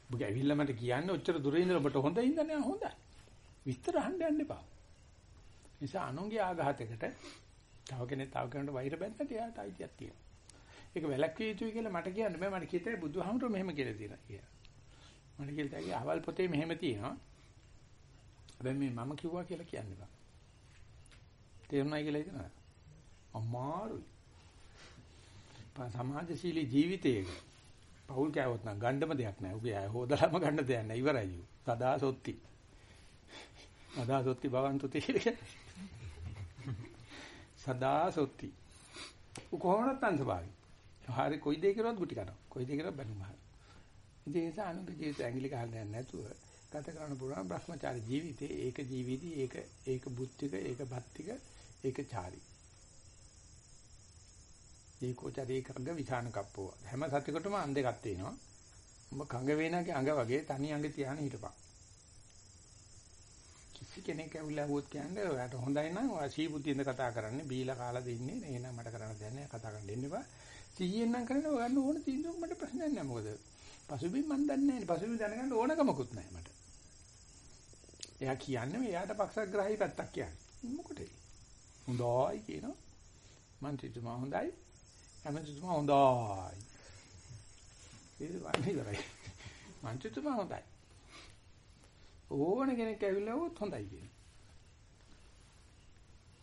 ඔබ ඇවිල්ලා මට කියන්නේ ඔච්චර දුරින් ඉඳලා ඔබට හොඳ ඉඳන්නේ හොඳයි. විස්තර අහන්න යන්න එපා. නිසා අනුන්ගේ ආඝාතයකට තව කෙනෙක් තව කෙනෙකුට වෛර බැඳලා එයාට අයිතියක් තියෙනවා. ඒක වැළැක්විය යුතුයි කියලා මට කියන්න බෑ. මට කිතේ බුදුහාමුදුරුවෝ මෙහෙම කියලා තියෙනවා කියලා. මට කියලා තෑගේ අහවල් පොතේ මෙහෙම තියෙනවා. හැබැයි මේ මම කිව්වා කියලා කියන්න බෑ. තේරුණා කියලා හිතනවා. අමාරුයි. සමාජශීලී ජීවිතයක පෞල් කෑවොත් නම් ගණ්ඩම දෙයක් නැහැ. උගේ අය හොදලාම ගන්න දෙයක් නැහැ. ඉවරයි. සදා සොත්ති. සදා සොත්ති භවන්තු තීරේ. සදා සොත්ති. කොහොමවත් අන්සභාවි. හරි කොයි දෙයක් කරවත් ගුටි කරනවා. කොයි දෙයක් කරවත් බැනුම හරි. ඉතින් ඒ නිසා අනුගේ ජීවිත ඇඟිලි ගහන්න නැතුව ගත කරන්න පුළුවන් භ්‍රමචාරී ජීවිතේ ඒක ජීවිතී ඒක ඒක බුද්ධික ඒක භක්තික ඒක චාරී. ඒකෝචරේ කංග විචාන කප්පෝ හැම සතෙකුටම අන් දෙකක් තියෙනවා. උඹ කංග වේනගේ අඟ වගේ තනි අඟ තියාන හිටපන්. කිසි කෙනෙක් ඇවිල්ලා වුත් කියන්නේ ඔයාට හොඳයි නම් ඔයා සීබුද්ධියෙන්ද කතා කරන්නේ බීලා කාලා දෙන්නේ එහෙනම් මට කරන්න දෙයක් නැහැ කතා කරන්න දෙන්න එපා. සීයෙන් නම් කරන්නේ ඔයන්න ඕන තීන්දුවක් මට ප්‍රශ්නයක් නැහැ මොකද පසුබිම් මන් දන්නේ නැහැ පසුබිම් දැනගන්න ඕනකමකුත් නැහැ මට. එයා කියන්නේ එයාට පක්ෂග්‍රාහී පැත්තක් කියන්නේ. මොකටද? හොඳයි කියනවා. මන්ත්‍රීතුමා හොඳයි. ඇමතිතුමා හොඳයි. ඒක වන්නේ ඉවරයි. මන්ත්‍රීතුමා හොඳයි. ඕන කෙනෙක් ඇවිල්ලා වොත් හොඳයි කියනවා.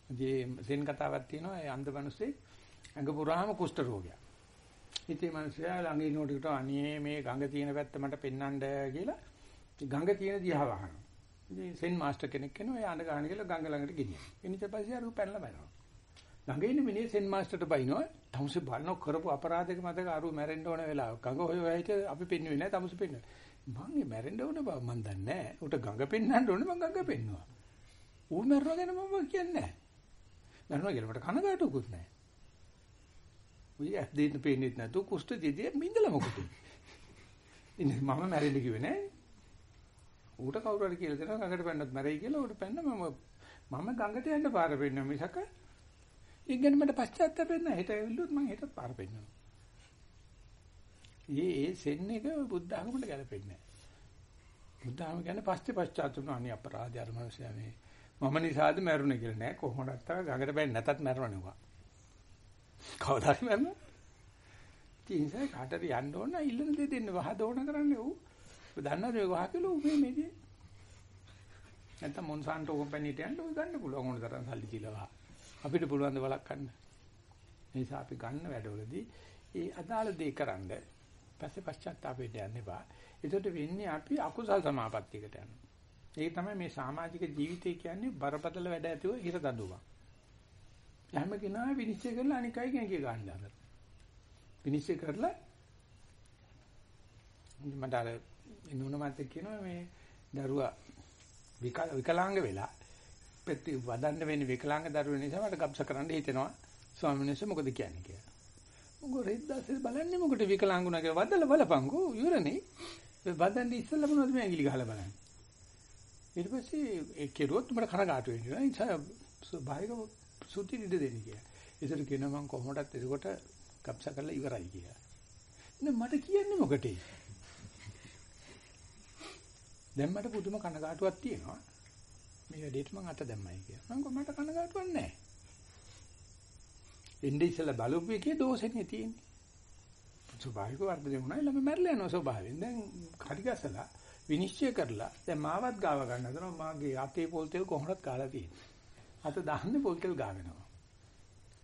ඉතින් සෙන් කතාවක් තියෙනවා ඒ අන්ධ මිනිස්සේ ඇඟ පුරාම කුෂ්ඨ රෝගයක්. ඉතින් මිනිස්සයා ළඟ ඉන්නකොට අනේ මේ ගඟ තියෙන පැත්ත මට පෙන්වන්න කියලා ගඟ තියෙන දිහා වහනවා. ඉතින් සෙන් මාස්ටර් කෙනෙක් කෙනා ඒ අඬ ගන්න කියලා ගඟ ළඟට ගෙනියනවා. එනිට පස්සේ අර පැනලා බලනවා. ළඟ ඉන්න මිනිහ සෙන් මාස්ටර්ට බයිනවා. තමුසේ බලන කරපු අපරාධයක මතක අරු මැරෙන්න ඕන වෙලාව. ගඟ හොය හොය හිටිය අපි පෙන්වුවේ නැහැ තමුසේ පෙන්වුවා. මං මේ මැරෙන්න ඕන බව මන් දන්නේ නැහැ. උට ගඟ පෙන්වන්න ඕනේ මං ගඟ පෙන්වුවා. ඌ මැරෙනවා ගැන මම කියන්නේ නැහැ. මැරෙනවා කියලා මට කනගාටුකුත් නැහැ. උයි ඇස් දෙන්න පේන්නේ නැතු කුෂ්ඨ දෙදිය මින්දලා මොකද? ඉන්නේ මම මැරෙන්න කිව්වේ නෑ. ඌට කවුරු හරි කියලා දෙනවා ගඟට පැන්නත් මැරෙයි කියලා ඌට පැන්න මම මම ගඟට යන්න පාර පෙන්නන මිසක ඉගෙන මට පශ්චාත්තාප වෙන්න හෙට ඇවිල්ලොත් මම හෙටත් පාර පෙන්නනවා. ඒ ඒ සෙන් එක බුද්ධ ආගමට ගැලපෙන්නේ නැහැ. බුද්ධ ආගම කියන්නේ පස්සේ පශ්චාත්තුන අනි අපරාධය අර මනුස්සයා මේ මම නිසාද මැරුණේ කියලා නෑ කොහොමදත් තා ගඟට බැන්න නැතත් මැරවනවා. කවදාද මැරෙන්නේ? තින්සයි කාටද යන්න ඕන ඉල්ලන දෙ දෙන්න වහ දෝන කරන්නේ ඌ. දන්නවද මේ වහ කියලා ඌ මේ මේදී. නැත්නම් මොන්සාන්ටෝ කම්පැනිට යන්න ඌ ගන්න පුළුවන් ඕන තරම් සල්ලි කියලා වහ. අපිට පුළුවන් ද වළක්වන්න. ඒ නිසා අපි ගන්න වැඩවලදී ඒ අදාළ දේ කරන්න පස්සේ පශ්චාත්තාපයට යන්න එපා. ඒකට වෙන්නේ අපි අකුසල් සමාපත්තියකට යනවා. ඒක තමයි මේ සමාජික ජීවිතය කියන්නේ බරපතල වැඩ ඇතුව හිර දඬුවම්. හැම කෙනා විනිශ්චය කරලා අනික් අය කෙනෙක් ගන්න හදනවා. විනිශ්චය කරලා මට අර නුන මත කියනවා මේ දරුවා විකලාංග වෙලා පෙත්ති වදන්න වෙන්නේ විකලාංග දරුවෙ නිසා මට ගබ්ස කරන්න හිතෙනවා ස්වාමීන් වහන්සේ මොකද කියන්නේ කියලා. මොකෝ රෙද්දාසේ බලන්නේ මොකට විකලාංගුණා කියලා වදලා බලපංකෝ ඉවරනේ. ඒ බඳන් ඉස්සෙල්ලා මොනවද මේ ඇඟිලි ගහලා බලන්නේ. ඊට පස්සේ ඒ කෙරුවොත් උඹට කනගාටු වෙනවා. ඒ නිසා ස්වභාවික සුද්ධි ඉඳ දෙන්න කියලා. ඒතර කියනවා මම කොහොමදත් එතකොට කප්සා කරලා ඉවරයි කියලා. නේ මට කියන්නේ මොකටේ? දැන් මට පුදුම කනගාටුවක් තියෙනවා. මේ වැඩේට මං අත දැම්මයි කියලා. මං කොහොමද කනගාටුවක් නැහැ. එන්නේ ඉස්සලා බලුපු එකේ දෝෂෙනේ තියෙන්නේ. ස්වභාවික වර්ධනය වුණා ළම මැරලා යනවා ස්වභාවයෙන්. දැන් හරි ගැසලා විනිශ්චය කරලා දැන් මාවත් ගාව ගන්න හදනවා මාගේ අතේ පොල් තෙල් කොහොමවත් කාලා තියෙන්නේ. අත දාන්නේ පොල් තෙල් ගාවෙනවා.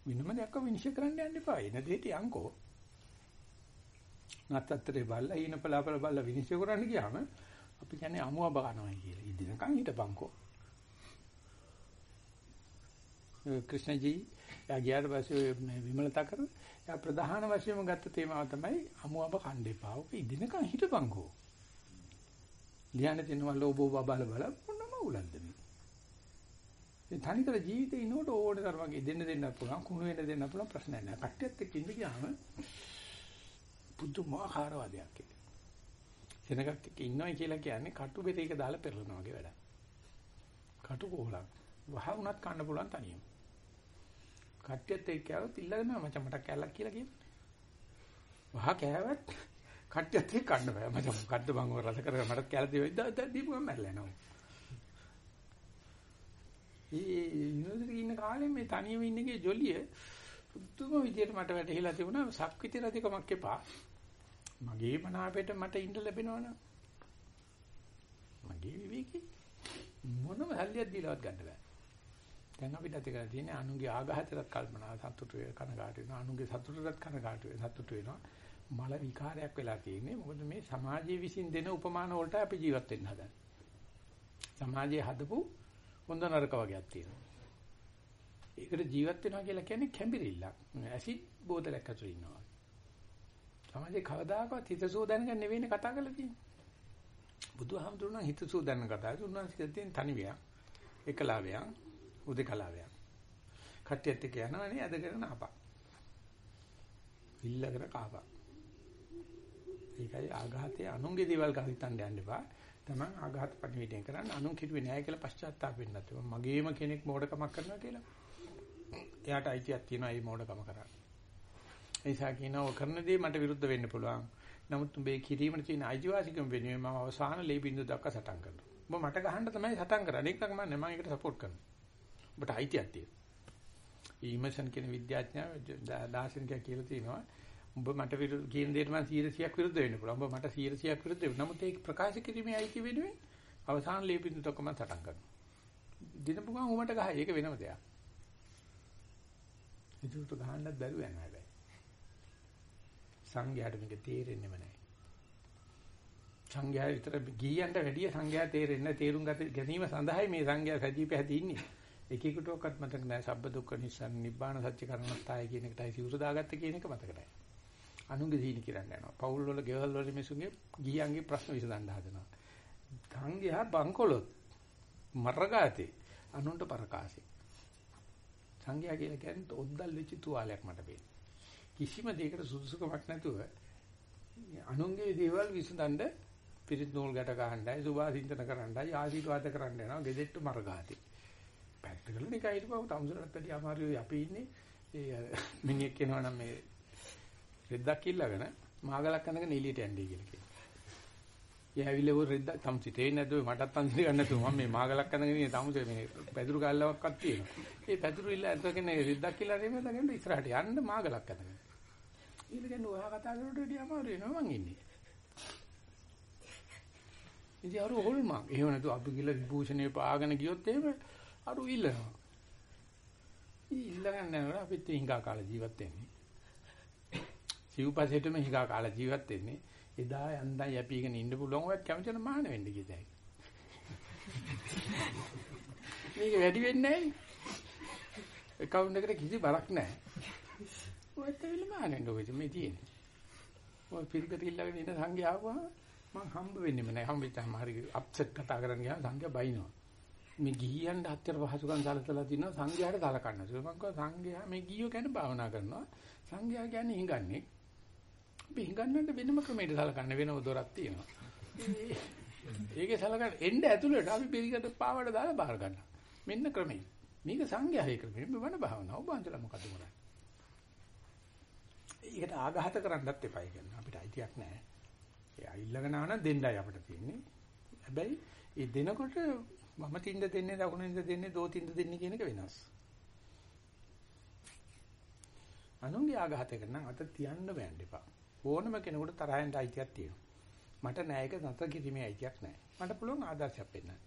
වෙනම දෙයක් විනිශ්චය කරන්න යන්න එපා. එන දෙයට යන්කෝ. නැත්තත්තරේ බල්ලා ඊන පලාපල බල්ලා විනිශ්චය කරන්න ගියාම අපි කියන්නේ අමුව බකනවා කියලා. ඉදිනකන් හිටපන්කෝ. කෘෂ්ණජී යා ගියාට පස්සේ විමලතා කර යා ප්‍රධාන වශයෙන්ම ගත්ත තේමාව තමයි අමුවබ කණ්ඩේපා. ඔක ඉදිනකන් හිටපන්කෝ. ධ්‍යාන දෙනවා ලෝභෝ බබල බල මොනම උලන්ද මේ. ඒ තනිකර ජීවිතේ ඉනකොට ඕන තරමගේ දෙන්න දෙන්න පුළුවන් කුණු වෙන්න දෙන්න පුළුවන් ප්‍රශ්නයක් නෑ. කට්ටියත් එක්ක ඉඳ ගියාම පුදුමාකාර වාදයක් ඒක. සෙනගක් එක්ක ඉන්නවයි කියලා කියන්නේ කටු බෙතේක දාලා පෙරලනවා වගේ වැඩක්. කටු කොහලක්. වහ උනත් කන්න පුළුවන් තනියම. කට්ටියත් එක්ක આવත් ඉල්ලගෙන මචං මට කැල්ලක් කියලා කියන්නේ. වහ කෑවත් කට්ටියත් එක්ක කන්න බෑ. මචං මොකද්ද මං ඔය රස කරගෙන මට කැල්ල දෙවෙයි දීපුවම මැරලා යනවා. ඒ යුනිවර්සිටි ඉන්න කාලේ මේ තනියම ඉන්න එකේ ජොලිය පුදුම විදියට මට වැටහිලා තිබුණා සක්විති රතිකමක් එපා. මගේ මනාපයට මට ඉන්න ලැබෙනවනම් මගේ විවේකී මොනම හැල්ලියක් දීලවත් ගන්න බෑ. දැන් අපිට ඇති කරලා තියෙන්නේ අනුන්ගේ ආඝාතයට කල්පනා සතුටු වේ කනගාටු වෙනවා අනුන්ගේ සතුටටත් කනගාටු වේ සතුටු වෙනවා මල විකාරයක් වෙලා තියෙන්නේ මොකද මේ සමාජයේ විසින් දෙන උපමාන වලට අපි ජීවත් වෙන්න හදන්නේ. සමාජයේ හදපු හොඳ නරක වගේක් තියෙනවා. ඒකට ජීවත් වෙනවා කියලා කියන්නේ කැඹිරිල්ලක්. ඇසිඩ් බෝතලයක් ඇතුළේ ඉන්නවා. සමාජයේ කවදාකවත් හිතසුව දැනගන්න නෙවෙයිනේ කතා කරලා තියෙන්නේ. බුදුහාමුදුරුවෝ හිතසුව දැනන කතා කරලා උන්වහන්සේ තියෙන තනිවියක්, එකලාවයක්, උදේකලාවයක්. කට්ටියත් එක්ක යනවා නේ අද කරන අපා. ඉල්ලගෙන කාපා. ඒකයි ආඝාතයේ අනුන්ගේ දේවල් ගහිතන්න යන්න එපා. තමන් ආඝාත පරිවිඩය කරන්න අනුන් කිරුවේ නැහැ කියලා පශ්චාත්තාප වෙන්නත් එපා. මගේම කෙනෙක් මෝඩකමක් කරනවා කියලා. එයාට අයිතියක් තියෙනවා මේ මෝඩකම කරන්න. ඒ නිසා කියනවා කරන දේ මට විරුද්ධ වෙන්න පුළුවන්. නමුත් මේ කිරීමට තියෙන අයිතිවාසිකම් වෙනුවෙන් මම අවසාන ලේ බින්දුව දක්වා සටන් කරනවා. ඔබ මට ගහන්න තමයි සටන් කරන්නේ. ඒක මම මම ඒකට සපෝට් කරනවා. ඔබට අයිතියක් තියෙනවා. ඊමසන් කියන විද්‍යාඥයා දාර්ශනිකයා කියලා තියෙනවා. උඹ මට විරුද්ධ කියන දෙයට මම 100ක් විරුද්ධ වෙන්න පුළුවන්. උඹ මට 100ක් විරුද්ධ වෙන්න. නමුත් ඒක ප්‍රකාශ කිරීමේ අයිති වෙනුවෙන් අවසාන ලේ බින්දුව දක්වා මම සටන් කරනවා. දිනපු ගමන් උඹට ගහයි. ඒක වෙනම දෙයක්. ඒකට ගහන්නත් බැරුව යනවා හැබැයි. සංඝයාට මේක තේරෙන්නේම නැහැ. සංඝයා විතර ගියන්ට වැඩිය සංඝයා තේරෙන්නේ තේරුම් ගත ගැනීම සඳහායි මේ සංඝයා සජීව පැහැදී ඉන්නේ. එකෙකුටවත් මතක නැහැ සබ්බ දුක්ඛ නිස්සාර නිබ්බාන සත්‍ය කරණත්තාය කියන එකටයි සිවුරු දාගත්ත කියන එක මතක නැහැ. අනුන්ගේ දීනි කියන්න යනවා. පෞල් වල ගෙවල් වල මිසුන්ගේ ගියන්ගේ ප්‍රශ්න විසඳන්න හදනවා. සංඝයා බංකොලොත් මරගාතේ අනුන්ට පරකාසේ. සංඝයා කියලා කියන්නේ ඔද්දල් වෙච්ච තුවාලයක් මට පේනවා. කිසිම දෙයකට සුදුසුකමක් නැතුව අනුන්ගේ දේවල් විසඳන්න පිරිත් නූල් ගැට ගහන්නයි සුභාසින්තන කරන්නයි ආශිර්වාද කරන්න යනවා ගෙදෙට්ට මරගාතේ. පැත්තකල නිකන් හිටපුවා තමුසලට වැඩි අමාරුයි අපි ඉන්නේ ඒ මිනිහෙක් කියනවා නම් මේ රෙද්දක් ඉල්ලගෙන මාගලක් අඳගෙන එළියට යන්නේ කියලා කියනවා. ඒ ඇවිල්ලා උ රෙද්ද තමුසි තේින්නේ නැද්ද මටත් අඳින්න ගන්න නැතුව මම මේ මාගලක් අඳගෙන ඉන්නේ තමුසි මේ පැදුරු ගල්ලවක්වත් තියෙනවා. ඒ පැදුරු ඉල්ල අතගෙන රෙද්දක් ඉල්ලලා නෙමෙයි දගෙන ඉස්සරහට යන්න මාගලක් අඳගෙන. ඊළ කියන්නේ ඔයා කතා කරනකොට වැඩි අමාරු වෙනවා මං ඉන්නේ. ඉතින් අර හොල්මන් එහෙම නැතු අපි ගිහලා විභූෂණේ පාගෙන ගියොත් එහෙම අරු ඉල්ලනවා. ඉල්ලගන්න නේද අපිත් හිඟා කාල ජීවත් වෙන්නේ. සිව්පසෙටම හිඟා කාල ජීවත් වෙන්නේ. එදා යන්දා යැපීගෙන ඉන්න පුළුවන් ඔයත් කැමති නම් මහාන වෙන්න කියතයි. මේක වැඩි වෙන්නේ නැහැ. account එකට කිසි බරක් නැහැ. ඔයත් ඇවිල්ලා මහාන වෙන්න ඕකද මේ තියෙන්නේ. ඔය පිළිගට ඉල්ලගෙන ඉන්න සංඝයා ආවම මං හම්බ වෙන්නෙම නැහැ. හම්බෙච්චාම හරි අප්සෙට් කතා කරන්න ගියාම සංඝයා බයිනවා. මේ ගිහියන්ට අත්‍යර පහසුකම් සැලසලා තිනවා සංඝයාට සලකන්න. ඒක මම කිව්වා සංඝයා මේ ගිහියෝ කියන්නේ භාවනා කරනවා. සංඝයා කියන්නේ හිඟන්නේ. අපි හිඟන්නට වෙනම ක්‍රමයකට සලකන්න වෙනම දොරක් තියෙනවා. ඒකේ සලකන්න එන්න ඇතුළට අපි පිළිගත පාවඩ දාලා බාර ගන්නවා. මෙන්න ක්‍රමය. මේක සංඝයාගේ ක්‍රමය. මේ වන භාවනාව ඔබ අන්තල මොකද කරන්නේ? ඒකට ආඝාත කරන්නත් එපයි කියන්නේ. අපිට අයිතියක් නැහැ. එයා ඉල්ලගෙන ආන දෙන්නයි අපිට තියෙන්නේ. හැබැයි ඒ දෙනකොට මම තින්ද දෙන්නේ දකුණින්ද දෙන්නේ දෝතින්ද දෙන්නේ කියන එක වෙනස්. අනුන්ගේ ආඝාතය කරන අත තියන්න බෑන්න එපා. ඕනම කෙනෙකුට තරහෙන් අයිතියක් තියෙනවා. මට නෑ ඒක නැත කිරීමේ අයිතියක් නෑ. මට පුළුවන් ආදර්ශයක් පෙන්නන්න.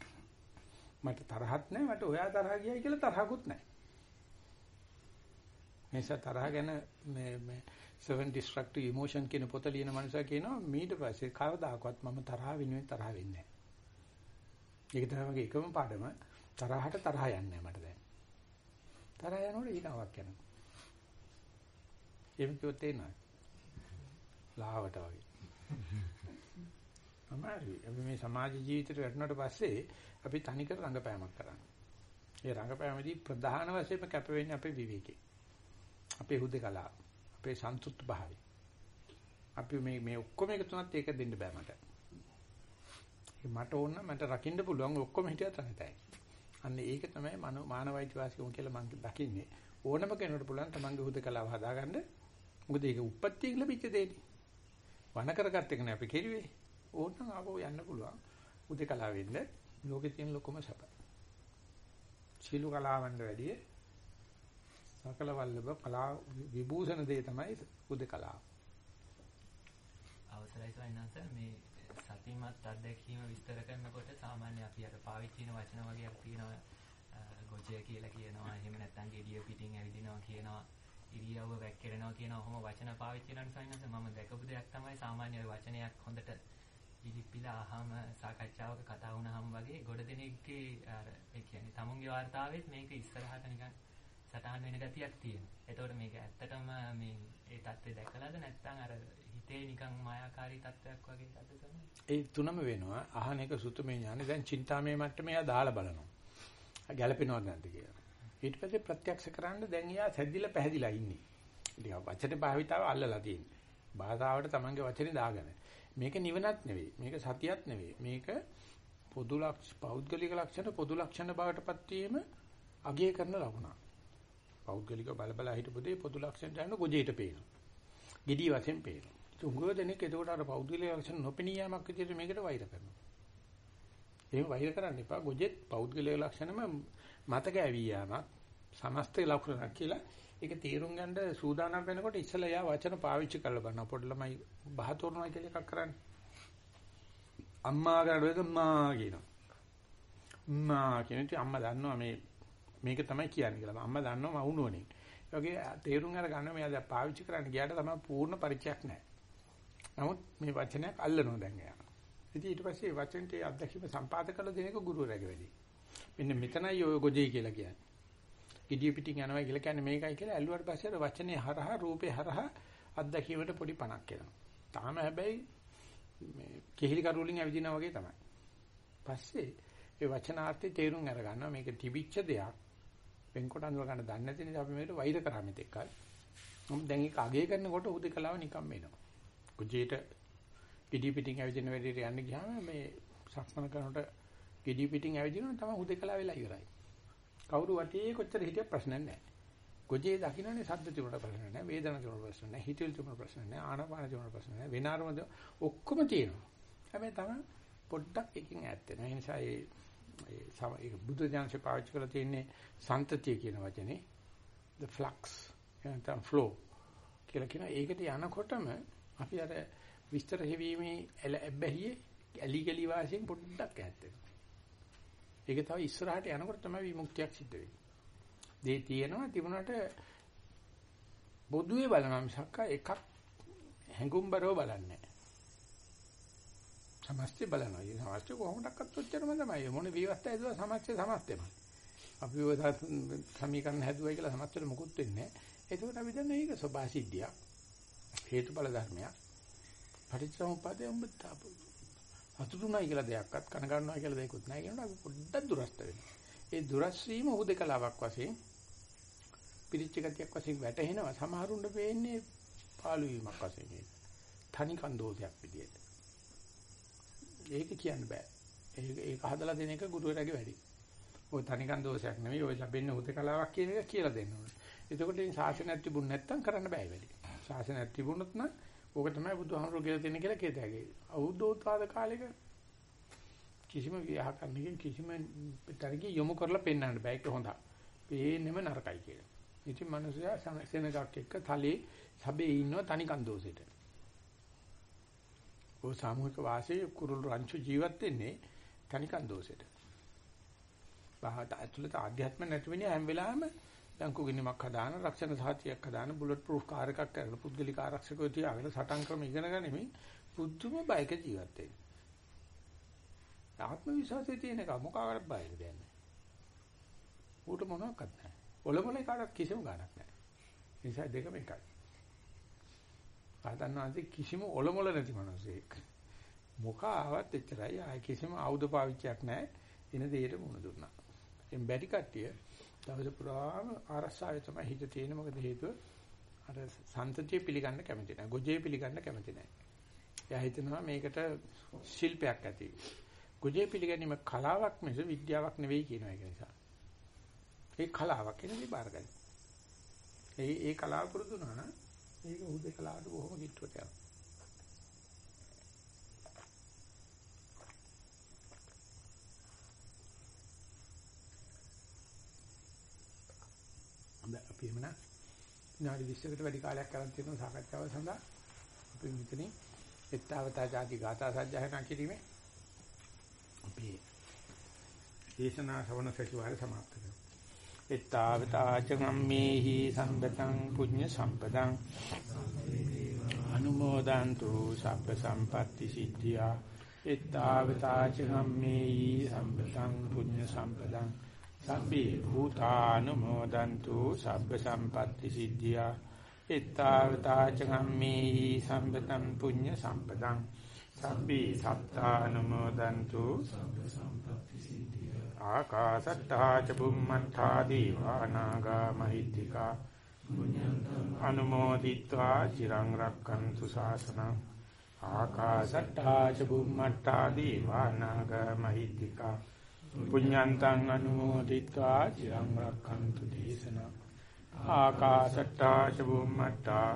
මට තරහක් නෑ මට ඔයා තරහ ගියයි කියලා තරහකුත් නෑ. මේසා තරහ ගැන මේ මේ seven destructive emotion කියන පොත ලියන මනුස්සයා කියනවා ඊට පස්සේ කවදාකවත් මම තරහ වෙනුවෙන් තරහ වෙන්නේ නෑ. ඒක තමයි මගේ එකම පාඩම තරහට තරහ යන්නේ මට දැන්. තරහ යනකොට ඊනාවක් යනවා. එහෙම කිව්වොත් එනවා. ලාවට වගේ. <laughs> අමාරුයි. අපි මේ සමාජ ජීවිතේට වැටුණාට පස්සේ අපි තනිකර රංගපෑමක් කරන්නේ. ඒ රංගපෑමේදී ප්‍රධාන වශයෙන්ම කැප වෙන්නේ අපේ විවේකේ. අපේ හුදකලාව. අපේ සන්තුෂ්ත භාවය. අපි මේ මේ ඔක්කොම එකතු වුණත් ඒක දෙන්න බෑ මට. මට ඕන මට රකින්න පුළුවන් ඔක්කොම හිටියත් රකිතයි. අන්න ඒක තමයි මානවයිති වාසිකම කියලා මම දකින්නේ. ඕනම කෙනෙකුට පුළුවන් තමන්ගේ හුදකලාව හදාගන්න. මොකද ඒක උප්පත්තිය ලැබිච්ච දෙන්නේ. වණ කරගත්ත එක නේ අපි කෙරුවේ. ඕනනම් ආපහු යන්න පුළුවන්. හුදකලාව වෙන්න ලෝකේ තියෙන ලොකුම සැප. සීලු කලාවන්ට වැඩිය සකල වල්ලභ කලා විභූෂණ දේ තමයි හුදකලාව. අවසරයි සයින්ස මේ සතිමත් අත්දැකීම විස්තර කරනකොට සාමාන්‍ය අපි අර පාවිච්චි කරන වචන වගේක් තියෙනවා ගොජය කියලා කියනවා. එහෙම නැත්නම් gediya පිටින් ඇවිදිනවා කියනවා. ඉරියව්ව වැක්කිරෙනවා කියනවා. ඔහොම වචන පාවිච්චි කරන සංඥාස මම දැකපු දෙයක් තමයි සාමාන්‍ය වචනයක් හොඳට ඉලිපිලා අහම සාකච්ඡාවක කතා වුණාම වගේ ගොඩ දෙනෙක්ගේ අර ඒ කියන්නේ තමුන්ගේ වார்த்தාවෙත් මේක ඉස්සරහට නිකන් සටහන් වෙන ගතියක් තියෙනවා. ඒතකොට මේක ඇත්තටම මේ ඒ தත්ත්වය දැකලාද නැත්නම් අර හිතේ නිකන් මායාකාරී තත්ත්වයක් වගේ එකද තමයි. ඒ තුනම වෙනවා. අහන එක සුතමේ ඥානෙ දැන් චින්තාමේ මට්ටමේ එයා දාලා බලනවා. ගැළපෙනවද නැද්ද කියලා. ඊට පස්සේ ප්‍රත්‍යක්ෂ කරන්න දැන් එයා සැදිලා පැහැදිලා ඉන්නේ. ඉතින් වචනේ භාවිතාව අල්ලලා තියෙන්නේ. භාෂාවට තමන්ගේ වචනේ දාගෙන. මේක නිවනක් නෙවෙයි. මේක සතියක් නෙවෙයි. මේක පොදු ලක්ෂ පෞද්ගලික ලක්ෂණ පොදු ලක්ෂණ බවටපත් වීම අගය කරන ලකුණක්. පෞද්ගලික බල බල හිටපු දෙය පොදු ලක්ෂණ යන ගොජේට පේනවා. gediy වශයෙන් පේනවා. තුංගව දෙනෙක් එතකොට අර පෞද්ගලික ලක්ෂණ නොපෙනී යාමක් විදිහට මේකට වෛර කරනවා. එහෙම වෛර කරන්න එපා. ගොජෙත් පෞද්ගලික ලක්ෂණම මතක ඇවි යාමක් සමස්ත ලක්ෂණක් කියලා ඒක තීරුම් ගන්න සූදානම් වෙනකොට ඉස්සලා යා වචන පාවිච්චි කරලා බලනවා. පොඩි ළමයි බහ තෝරනවා කියලා එකක් කරන්නේ. අම්මා ගාඩුවේද මා කියනවා. මා කියනට අම්මා දන්නවා මේ මේක තමයි කියන්නේ කියලා. අම්මා දන්නවා මවුනෝනේ. ඒ වගේ තේරුම් අරගන්න මෙයා දැන් පාවිච්චි කරන්න ගියාට තමයි පූර්ණ පරිචයක් නැහැ. නමුත් මේ වචනයක් අල්ලනවා දැන් එයා. ඉතින් ඊට පස්සේ වචෙන්ට අත්දැකීම සම්පාද කළ දෙනක ගුරුවරයාගේ වැඩි. මෙන්න මෙතනයි ඔය ගොජේ කියලා කියන්නේ. ඉදිය පිටින් යනවා කියලා කියන්නේ මේකයි කියලා ඇල්ලුවාට පස්සේ අර වචනේ හරහා රූපේ හරහා අත්දැකීමට පොඩි පණක් එනවා. තාම හැබැයි මේ කෙහිලි කරුලින් ඇවිදිනා වගේ තමයි. පස්සේ ඒ වචනාර්ථය තේරුම් අරගන්නවා මේක තිබිච්ච දෙයක්. වෙන්කොට අඳුර ගන්න දන්නේ නැති නිසා අපි මේකට වෛර කරා මෙතෙක්කල්. මොකද දැන් ඒක අගය කරනකොට උදේකලාව නිකම් වෙනවා. කුජේට gedi පිටින් ඇවිදින වෙලෙට යන්න ගියාම මේ සක්මන කරනකොට gedi පිටින් ඇවිදිනවා තමයි උදේකලාව වෙලා ඉවරයි. කවුරු වටේ කොච්චර හිටියත් ප්‍රශ්නයක් නැහැ. ගොජේ දකින්නනේ සද්ද තිබුණා ප්‍රශ්න නැහැ, වේදනා තිබුණා ප්‍රශ්න නැහැ, හිතවිලි තිබුණා ප්‍රශ්න නැහැ, ආනාපාන තිබුණා ප්‍රශ්න නැහැ, වෙන අරමුණ ඔක්කොම තියෙනවා. හැබැයි තමයි පොඩ්ඩක් එකකින් ඈත් වෙනවා. ඒ නිසා ඒ ඒ බුද්ධ ඥානසේ පාවිච්චි කරලා තියෙන්නේ සන්තතිය කියන වචනේ the flux එනතම් flow කියලා කියන ඒකට යනකොටම අපි අර විස්තර හැවීමේ ඇබ්බැහියේ ඇලි ගලි වාසියෙන් පොඩ්ඩක් ඈත් වෙනවා. ඒක තව ඉස්සරහට යනකොට තමයි විමුක්තියක් සිද්ධ වෙන්නේ. දේ තියෙනවා තිබුණාට බොදුවේ බලනවා මිසක් එකක් හැඟුම්බරව බලන්නේ නැහැ. සමස්තය බලනවා. ඒ සමස්තය කොහොමඩක්වත් ඔච්චරම තමයි. මොන විවස්ථා ඇදුවා සමස්තය සමස්තයමයි. අපි ඔය සමීකරණ හැදුවයි කියලා සමස්තයට මුකුත් වෙන්නේ නැහැ. ඒකෝට අපි දන්නේ මේක සබා සිද්ධියක්. හේතුඵල ධර්මයක්. පටිච්චසමුප්පාදේ උඹ තාපු. අතුරුණයි කියලා දෙයක්වත් කන ගන්නවා කියලා දෙයක්වත් නැහැ කියනකොට අපි පොඩ්ඩක් දුරස්ත වෙනවා. ඒ දුරස් වීම උදකලාවක් වශයෙන් පිරිච්ච ගතියක් වශයෙන් වැටහෙනවා. සමහරුන්ට වෙන්නේ පාළු වීමක් වශයෙන්. තනි කන්දෝසයක් විදියට. ඒක කියන්න බෑ. ඒක ඒක හදලා දෙන එක ගුරුවරයාගේ වැඩි. ඔය තනිකන් දෝෂයක් නෙවෙයි. ඔය ලැබෙන්න උදකලාවක් කියන එක කියලා දෙන්න ඕනේ. එතකොට මේ ශාසනයක් තිබුණ නැත්නම් කරන්න බෑ වැඩි. ශාසනයක් තිබුණොත් නම් ඕක තමයි බුදුහාමුදුරුවෝ කියලා තියෙන කියලා කියත හැකි. අවුද්දෝත්පාද කාලෙක කිසිම ව්‍යාකරණකින් කිසිම තරකින් යොමු කරලා පෙන්වන්න බෑ. ඒක හොඳයි. පේන්නෙම නරකයි කියලා. ඉතින් මිනිස්සයා සෙනගක් එක්ක තලේ සබේ ඉන්නව තනිකන් දෝෂෙට. ඔය සාමූහික වාසයේ කුරුළු රංචු ජීවත් වෙන්නේ තනිකන් දෝෂෙට. බහට ඇතුළත ආධ්‍යාත්ම නැති වෙන්නේ හැම වෙලාවෙම ලංකු ගින්නමක් හදාන රක්ෂණ සාතියක් හදාන බුලට් ප්‍රූෆ් කාර් එකක් කරන පුද්ගලික ආරක්ෂකව තියාගෙන සටන් ක්‍රම ඉගෙන ගනිමින් පුදුම බයක ජීවත් වෙන්නේ. ආත්ම විශ්වාසයේ තියෙන එක මොකාකට බයද දැන්නේ. ඌට මොනවක්වත් නැහැ. ඔලොමලේ කාටවත් කිසිම ගාණක් නැහැ. ඒ නිසා දෙකම එකයි. ආතන්නාන්සේ කිසිම ඔලොමල නැති මිනිසෙක්. මොකා ආවත් එච්චරයි. ආයි කිසිම ආයුධ පාවිච්චියක් නැහැ. එන දෙයට මුණ දුන්නා. එම් බැරි කට්ටිය දවස පුරාම ආරස්සාවේ තමයි හිත තියෙන මොකද හේතුව අර සන්තතිය පිළිගන්න කැමති නැහැ. ගොජේ පිළිගන්න කැමති නැහැ. එයා හිතනවා මේකට ශිල්පයක් ඇති. ගොජේ පිළිගැනීම කලාවක් මිස විද්‍යාවක් නෙවෙයි කියන එක නිසා. ඒ කලාවක් එන්නේ බාරගන්න. ඒ ඒ කලාව පුරුදු වුණා නම් ඒක උදේ කලාවට බොහොම කිට්ටුවට යනවා. හොඳයි අපි එමුනා විනාඩි 20කට වැඩි කාලයක් කරන් තියෙන සාකච්ඡාව සඳහා. අපි මෙතනින් එත්තවතා ಜಾති ගාථා සජ්ජායනා කිරීමේ අපි දේශනා ශ්‍රවණ සැසිවාරය සමාප්ත කරමු. එත්තවතා චගම්මේහි සම්පතං පුඤ්ඤ සම්පතං අනුමෝදන්තු සබ්බ සම්පatti සිද්ධියා. එත්තවතා චගම්මේහි සම්පතං පුඤ්ඤ සම්පතං සබ්බේ භූතානුමෝදන්තු සබ්බ සම්පatti සිද්ධියා. එත්තාවතාච කම්මේහි සම්පතං පුඤ්ඤ සම්පතං සබ්බේ සත්තානුමෝදන්තු සබ්බ සම්පatti සිද්ධියා. ආකාසට්ටා ච බුම්මත්තා දීවානාගා මහිත්‍තිකා අනුමෝදිත්වා චිරං රක්칸තු ශාසනං. ආකාසට්ටා ච බුම්මත්තා දීවානාගා මහිත්‍තිකා පුඤ්ඤන්තං අනුමෝදිත්වා චිරං රක්ඛන්තු දේශනා. ආකාශට්ටා ච බුම්මට්ටා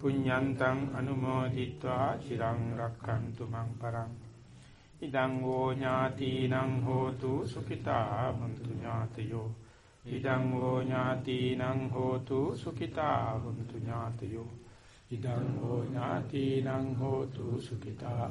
පුඤ්ඤන්තං අනුමෝදිත්වා චිරං රක්ඛන්තු මං පරං. ඉදං වූ ඥාතිනං හෝතු සුඛිතා වന്തു ඥාතයෝ. ඉදං වූ ඥාතිනං හෝතු සුඛිතා වന്തു ඥාතයෝ. ඉදං වූ ඥාතිනං හෝතු සුඛිතා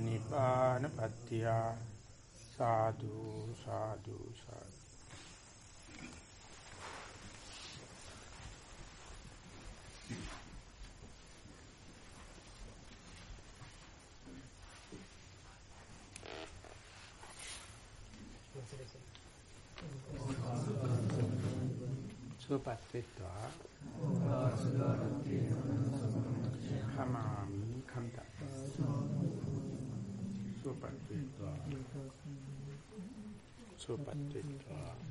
නිපාන පත්‍තිය සාදු සාදු සාදු. සුවපත් වෙත්වා. හමාමි කන්ත සුවපත් වෙත්වා සුවපත් වෙත්වා